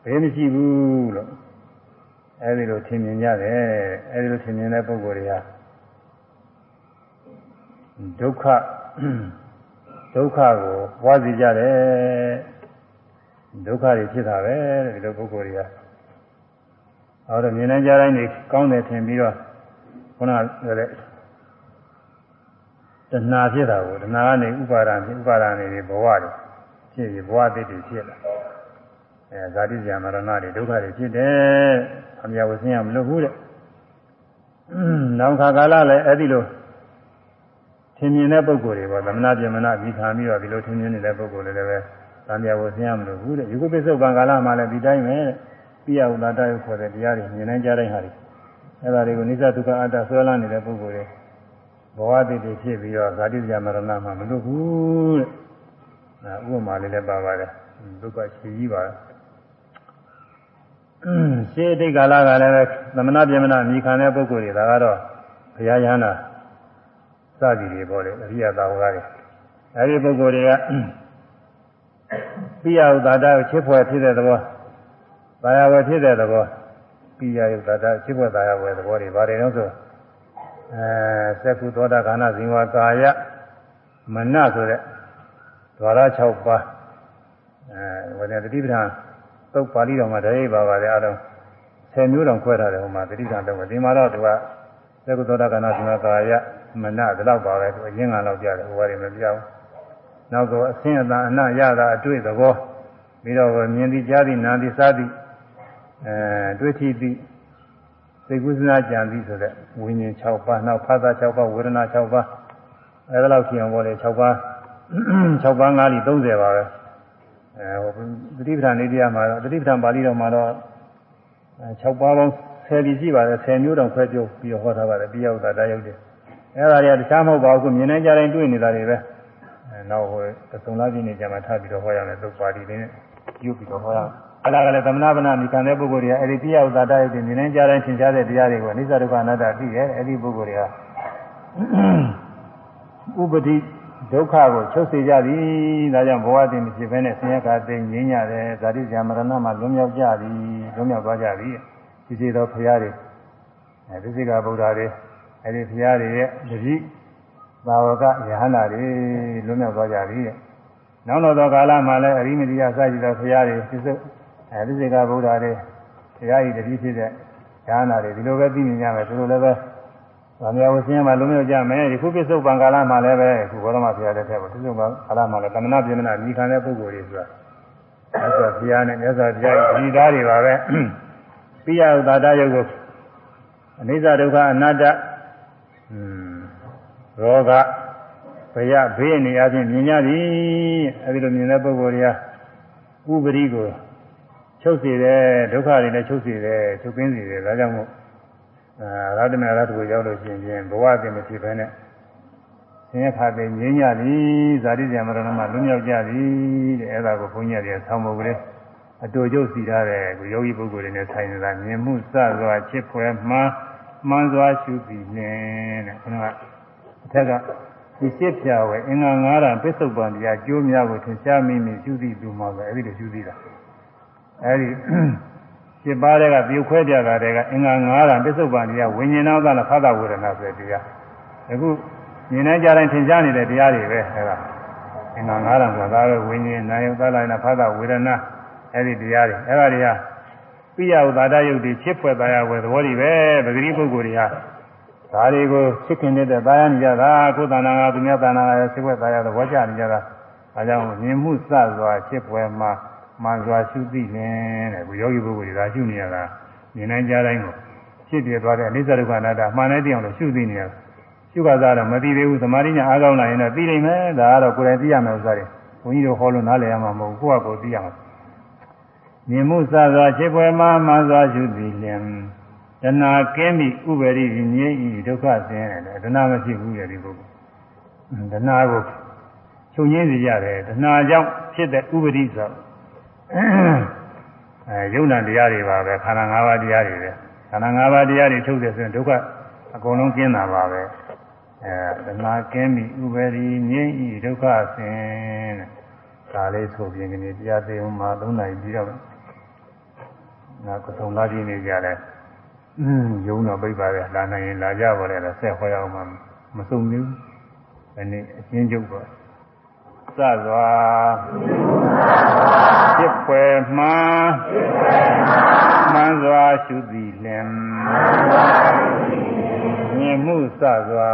ဘေးမရှိဘူးလို့အဲဒီလိုထင်မြင်ကြတယ်အဲဒီလိုထင်မြင်တဲ့ပုဂ္ဂိုလ်တွေကဒုက္ခ ဒုက္ခကိုပွားစီကြတယ်ဒုက္ခတွေဖြစ်တာပဲဒီလိုပုဂ္ဂိုလ်တွေကအော်တော့မြင်နိုင်ကြတိုင်းနေကောင်းတယ်ထင်ပြီးတော့ခုနကပြောတဲ့တဏှာဖြစ်တာကိုတဏှာကနေဥပါဒံဥပါဒံနေဘဝတွေဖြစ်ပြီးဘဝတည်တည်ဖြစ်လာအဲဇာတိဇာမရဏတွေဒုက္ခတွေဖြစ်တယ်အမြဲဝဆင်းရမလို့ဘူးတဲ့နောက်ခါကာလလည်းအဲ့ဒီလို ထင်မြင်တဲ့ပုံကိုယ်တွေပေါ့သမဏပြမနာဒီခံပြီးတော့ဒီလိုထင်မြင်နေတဲ့ပုံကိုယ်တွေလည်းပဲသံဃာဝဆင်းရမလို့ဘူးတဲ့ယူကုပိစ္ဆုတ်ကံကာလမှာလည်းဒီတိုင်းပဲပြယဥဒ္ဒတယုခေါ်တဲ့တရားတွေမြင်နိုင်ကြတဲ့ဟာတွေအဲ့ဒါတွေကိုနိစ္စဒုက္ခအတ္တဆွဲလန်းနေတဲ့ပုံကိုယ်တွေဘဝတည်တည်ဖြစ်ပြီးတော့ဇာတိဇာမရဏမှာမလွတ်ဘူးတဲ့အဲဥပမာလေးလည်းပါပါတယ်ဒုက္ခရှိကြီးပါရှေးတိတ်ကာလကလည်းပဲသမဏပြမနာမိခံတဲ့ပုဂ္ဂိုလ်တွေဒါကတော့ဘုရားယဟနာ စသည်တွေပေါ့လေအရိယသာဝကတွေအဲဒီပုဂ္ဂိုလ်တွေကပိယဥဒါဒကိုချစ်ဖွယ်ဖြစ်တဲ့သဘောသာယာဝယ်ဖြစ်တဲ့သဘောပိယဥဒါဒချစ်ဖွယ်သာယာဝယ်သဘောတွေပါတယ်လို့ဆိုအဲသက္ကုသောတာခန္ဓာဇင်ဝကာယမနဆိုတဲ့ဒွါရ6ပါးအဲဝေဒတတိပ္ပံသုတ်ပါဠိတော်မှာတရိပ်ပါပါတယ်အားလုံး10မျိုးတောင်ခွဲထားတယ်ဟိုမှာတတိပ္ပံတော့ဒီမှာတော့သူက သက္ကုသောတာခန္ဓာဇင်ဝကာယမနဒီလောက်ပါပဲသူအရင်းကတော့ကြားတယ်ဟိုဘာတွေမပြောင်းနောက်တော့အဆင်းအသာအနရတာအတွေ့သဘောပြီးတော့မြင်သည်ကြားသည်နားသည်စားသည်အဲတွေ့ထိသည်စိတ်ကူးစဉ်းစားကြံသည်ဆိုတဲ့ဝိညာဉ်6ပါးနောက်ဖာသာ6ပါးဝေဒနာ6ပါးအဲဒါလောက်ဖြစ်အောင်ပေါ့လေ6ပါး6ပါး5လီ30ပါပဲအဲဟိုတတိပဌာန်နေတရားမှာတော့တတိပဌာန်ပါဠိတော်မှာတော့6ပါးပေါင်း 10လီရှိပါတယ်10မျိုးတောင်ခွဲပြောပြီးတော့ဟောထားပါတယ်ပြရောက်တာတရားရောက်တယ်အဲ့ဒါတွေကတခြားမဟုတ်ပါဘူးမြင်နေကြတိုင်းတွေ့နေတာတွေပဲအဲနောက်ဟိုသုံးလားပြည့်နေကြမှာထားပြီးတော့ဟောရမယ်သုတ်ပါဠိလေးနဲ့ယူပြီးတော့ဟောရမယ်အဲ့ဒါကလည်းသမဏဗနာမိခံတဲ့ပုဂ္ဂိုလ်တွေကအဲ့ဒီတရားဥဒ္ဒတာရုပ်တွေမြင်နေကြတိုင်းသင်ကြားတဲ့တရားတွေကိုအနိစ္စဒုက္ခအနတ္တသိတယ်အဲ့ဒီပုဂ္ဂိုလ်တွေကဥပတိဒုက္ခကိုချုပ်စေကြသည်ဒါကြောင့်ဘဝတည်မရှိဘဲနဲ့ဆင်းရဲခါသိငြိမ်းကြတယ်ဇာတိဇာမရဏမှာလွန်မြောက်ကြသည်လွန်မြောက်သွားကြသည် ဒီစီတော်ဖရာတွေအဲဒီစီကဗုဒ္ဓတွေအဲဒီဘုရားတွေရဲ့တတိသာဝကယဟနာတွေလွတ်မြောက်သွားကြပြီတဲ့နောက်တော့သောကာလမှာလည်းအရိမတိယစကြည်သောဘုရားတွေသစ္စုအဲဒီစေကဗုဒ္ဓတွေဘုရားကြီးတတိဖြစ်တဲ့ယဟနာတွေဒီလိုပဲသိမြင်ကြမယ်သူတို့လည်းပဲဗာမြဝဆင်းမှာလွတ်မြောက်ကြမယ်ဒီခုပစ္စုပန်ကာလမှာလည်းပဲခုဘောရမဘုရားတဲ့ထက်ပေါ့ပစ္စုပန်ကာလမှာလည်းသမဏပြမနာမိခံတဲ့ပုဂ္ဂိုလ်တွေဆိုတာအဲဆိုဘုရားနဲ့မြတ်စွာဘုရားကြီးဒီသားတွေပါပဲ ပိယဥဒါဒယုတ်ကိုအနိစ္စဒုက္ခအနတ္တရောဂဘယဘေးအနေအချင်းမြင်ကြသည်အဲဒီလိုမြင်တဲ့ပုဂ္ဂိုလ်တွေကဥပရိကိုချုပ်စေတယ်ဒုက္ခတွေလည်းချုပ်စေတယ်ချုပ်ကင်းစေတယ်ဒါကြောင့်မို့အာရတနာရတ္တကိုရောက်လို့ရှိရင်ဘဝတည်မဖြစ်ဘဲနဲ့ဆင်းရဲခါသိငြိမ်းကြသည်ဇာတိဇံမရဏမှာလွတ်မြောက်ကြသည်တဲ့အဲ့ဒါကိုဘုန်းကြီးတွေဆောင်းဖို့ကလေး အတူကျုပ်စီထားတဲ့ကိုယောဂီပုဂ္ဂိုလ်တွေနဲ့ဆိုင်နေတာမြင်မှုစစွာချစ်ဖွယ်မှန်မှန်စွာရှုပြီးနေတဲ့ခဏကအထက်ကဒီစစ်ပြဝဲအင်္ဂါ၅ဓာတ်ပစ္စုပန်တရားကျိုးများကိုသင်ရှားမိမိရှုသိသူမှာပဲအဲ့ဒီလိုရှုသိတာအဲဒီစိတ်ပါးတွေကပြုတ်ခွဲပြတာတွေကအင်္ဂါ၅ဓာတ်ပစ္စုပန်တရားဝိညာဏသနာဖသဝေဒနာဆိုတဲ့တရားအခုမြင်နိုင်ကြတိုင်းသင်ရှားနေတဲ့တရားတွေပဲအဲဒါအင်္ဂါ၅ဓာတ်ဆိုတာကဝိညာဉ်နာယုသလာနာဖသဝေဒနာ အဲ့ဒီတရားတွေအဲ့ဒါတွေကပိယဥဒါဒယုတ်တွေချစ်ဖွယ်တရားဝယ်သဘောတွေပဲပဂတိပုဂ္ဂိုလ်တွေကဒါတွေကိုချစ်ခင်နေတဲ့တရားနေကြတာကိုယ်တဏ္ဍာကသူများတဏ္ဍာကချစ်ဖွယ်တရားသဘောကျနေကြတာဒါကြောင့်မြင်မှုစစွာချစ်ဖွယ်မှာမှန်စွာရှုသိလင်တဲ့ကိုယောဂီပုဂ္ဂိုလ်တွေကရှုနေရတာမြင်နိုင်ကြတိုင်းကိုဖြစ်ပြသွားတဲ့အနိစ္စဒုက္ခအနတ္တမှန်တဲ့တရားလို့ရှုသိနေရရှုခါစားတော့မသိသေးဘူးသမာဓိညာအားကောင်းလာရင်တော့သိနိုင်မယ်ဒါကတော့ကိုယ်တိုင်သိရမယ်ဥစ္စာတွေဘုန်းကြီးတို့ဟောလို့နားလည်ရမှာမဟုတ်ဘူးကိုယ့်ဟာကိုယ်သိရမှာ မြင်မှုစစွာဖြစ်ပွဲမှာမှန်စွာရှုသိလင်တဏှာကင်းပြီဥပရိငြိမ့်ဤဒုက္ခဆင်းတယ်တဏှာမရှိဘူးရဲ့ဒီပုဂ္ဂိုလ်တဏှာကိုချုပ်ငင်းစေရတယ်တဏှာကြောင့်ဖြစ်တဲ့ဥပရိဆိုအဲယုံနာတရားတွေပါပဲခန္ဓာ၅ပါးတရားတွေပဲခန္ဓာ၅ပါးတရားတွေထုတ်တယ်ဆိုရင်ဒုက္ခအကုန်လုံးကျင်းတာပါပဲအဲတဏှာကင်းပြီဥပရိငြိမ့်ဤဒုက္ခဆင်းတဲ့ဒါလေးဆိုပြင်ကနေတရားသိအောင်မှာ၃နိုင်ပြီးတော့ ငါကထုံလာကြည့်နေကြတယ်อืมယုံတော့ပြိပါပဲလာနိုင်ရင်လာကြပါလေဆက်ဟောရအောင်မှမစုံဘူးဒီနေ့အချင်းကျုပ်ပါစစွာဖြစ်ဖွယ်မှန်မှန်စွာရှုသည်လင်မြင်မှုစစွာ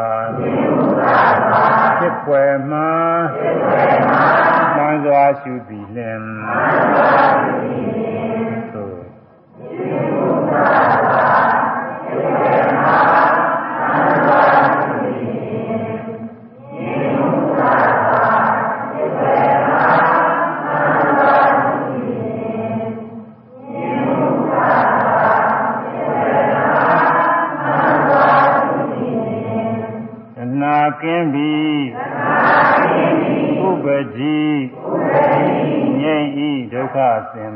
ဖြစ်ဖွယ်မှန်မှန်စွာရှုသည်လင်သို့ ကင်းပြီဥပတိငြိမ့်ဤဒုက္ခသင်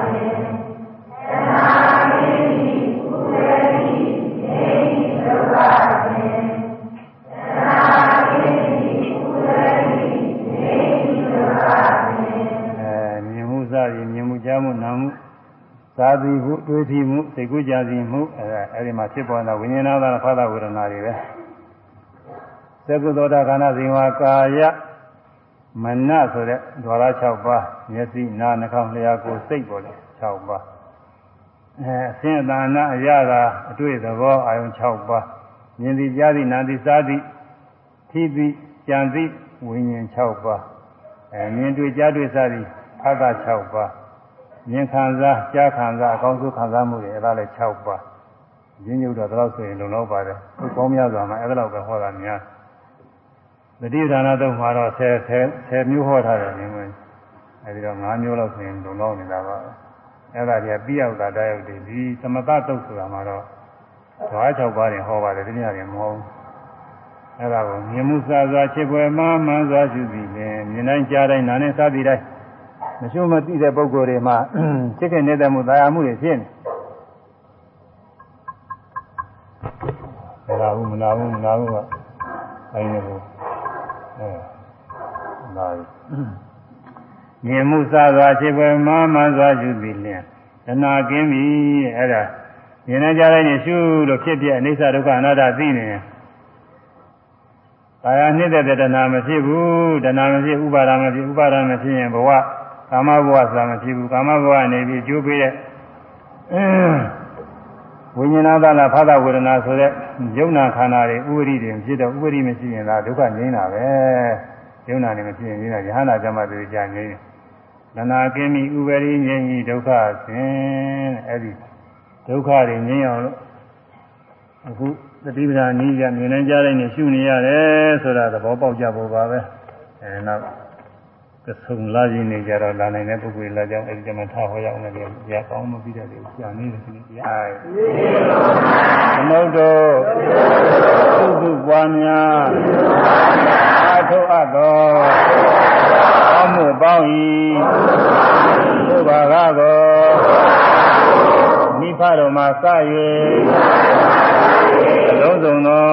သာသီမှုတွေးထီမှုစိတ်ကူးကြစီမှုအဲအဲဒီမှာဖြစ်ပေါ်လာဝိညာဏသာဖသဝေဒနာတွေပဲသက္ကုသောတာခန္ဓာဇင်ဝါကာယမနဆိုတဲ့ဓဝရ6ပါးမျက်စိနားနှာခေါင်းလျှာကိုယ်စိတ်ပေါ်လေ6ပါးအဲအစဉ်အသာနာအရာသာအတွေ့သဘောအာယုံ6ပါးမြင်သည်ကြားသည်နားသည်စားသည်ထိသည်ကြံသည်ဝိညာဉ်6ပါးအဲမြင်တွေ့ကြားတွေ့စားသည်ဖသ6ပါး မြင်ခံစားကြားခံစားအကောင်းဆုံးခံစားမှုတွေအဲ့ဒါလည်း6ပါးရင်းညွတ်တော့တော့ဆိုရင်လုံလောက်ပါတယ်ခုကောင်းများစွာမှာအဲ့ဒါလောက်ပဲဟောတာများသတိဒါနတော့မှာတော့10 10 10မျိုးဟောထားတယ်မြင်ဝင်အဲ့ဒီတော့9မျိုးလောက်ဆိုရင်လုံလောက်နေတာပါအဲ့ဒါကြီးပြရောက်တာတရောက်တယ်ဒီသမတတုတ်ဆိုတာမှာတော့ဓဝါ6ပါးရင်ဟောပါတယ်ဒီနေ့ရင်မဟုတ်အဲ့ဒါကိုမြင်မှုစားစွာချစ်ပွဲမှမှန်စွာရှိသည်ဖြင့်မြင်တိုင်းကြားတိုင်းနားနဲ့စားသည်တိုင်း မရှိမသိတဲ့ပုဂ္ဂိုလ်တွေမှာစိတ်ကနေတဲ့မှုသာယာမှုတွေဖြစ်နေဒါကဘူးမနာဘူးမနာဘူးကအဲဒီလိုအဲနာမြင်မှုစားစွာဖြစ်ပွဲမှမှန်စွာယူပြီးလင်းတဏှာကင်းပြီအဲ့ဒါမြင်နေကြတဲ့ရှုလို့ဖြစ်ပြအိဋ္ဌဒုက္ခအနတ္တသိနေတယ်ကာယနှိမ့်တဲ့တဏှာမရှိဘူးတဏှာမရှိဥပါဒမရှိဥပါဒမရှိရင်ဘဝ ကာမဘဝဆိုတာမဖြစ်ဘူးကာမဘဝနေပြီးကျိုးပေးတဲ့ဝိညာဏသနာဖသဝေဒနာဆိုတဲ့ယုံနာခန္ဓာတွေဥပရိတွေဖြစ်တော့ဥပရိမရှိရင်ဒါဒုက္ခငြိမ်းတာပဲယုံနာနေမဖြစ်ရင်ငြိမ်းတာယဟနာကြမှာသူကြာငြိမ်းတယ်ဒနာကင်းပြီဥပရိငြိမ်းကြီးဒုက္ခဆင်းအဲ့ဒီဒုက္ခတွေငြိမ်းအောင်လို့အခုသတိပ္ပာနည်းကြမြင်နိုင်ကြတဲ့နေရှုနေရတယ်ဆိုတာသဘောပေါက်ကြဖို့ပါပဲအဲနောက် ကဆုံလာခြင်းနေကြတော့လာနိုင်တဲ့ပုဂ္ဂိုလ်လာကြောင်းအဲဒီကမှထားဟောရအောင်လည်းကြာကောင်းမပြီးတဲ့လေကြာနေတယ်ခင်ဗျာသမုဒ္ဒောသုစုပွားများအာထုအပ်သောကောင်းမှုပေါင်း၏ဘုရားကကိုမိဖတော်မှာစ၍အလုံးစုံသော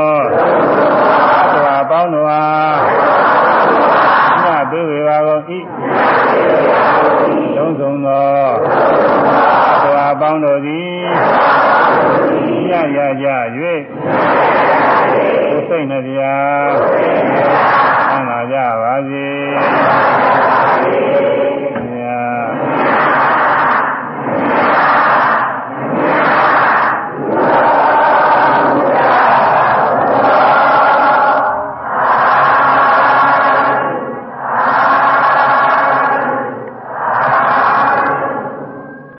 အတ္တဝါပေါင်းတို့အားညပေးဝေပါကုန်၏ လုံးစုံသောအတ္တဝါပေါင်းတို့သည်ညရကြ၍ကိုယ်စိတ်နှပြဆန္ဒကြပါစေ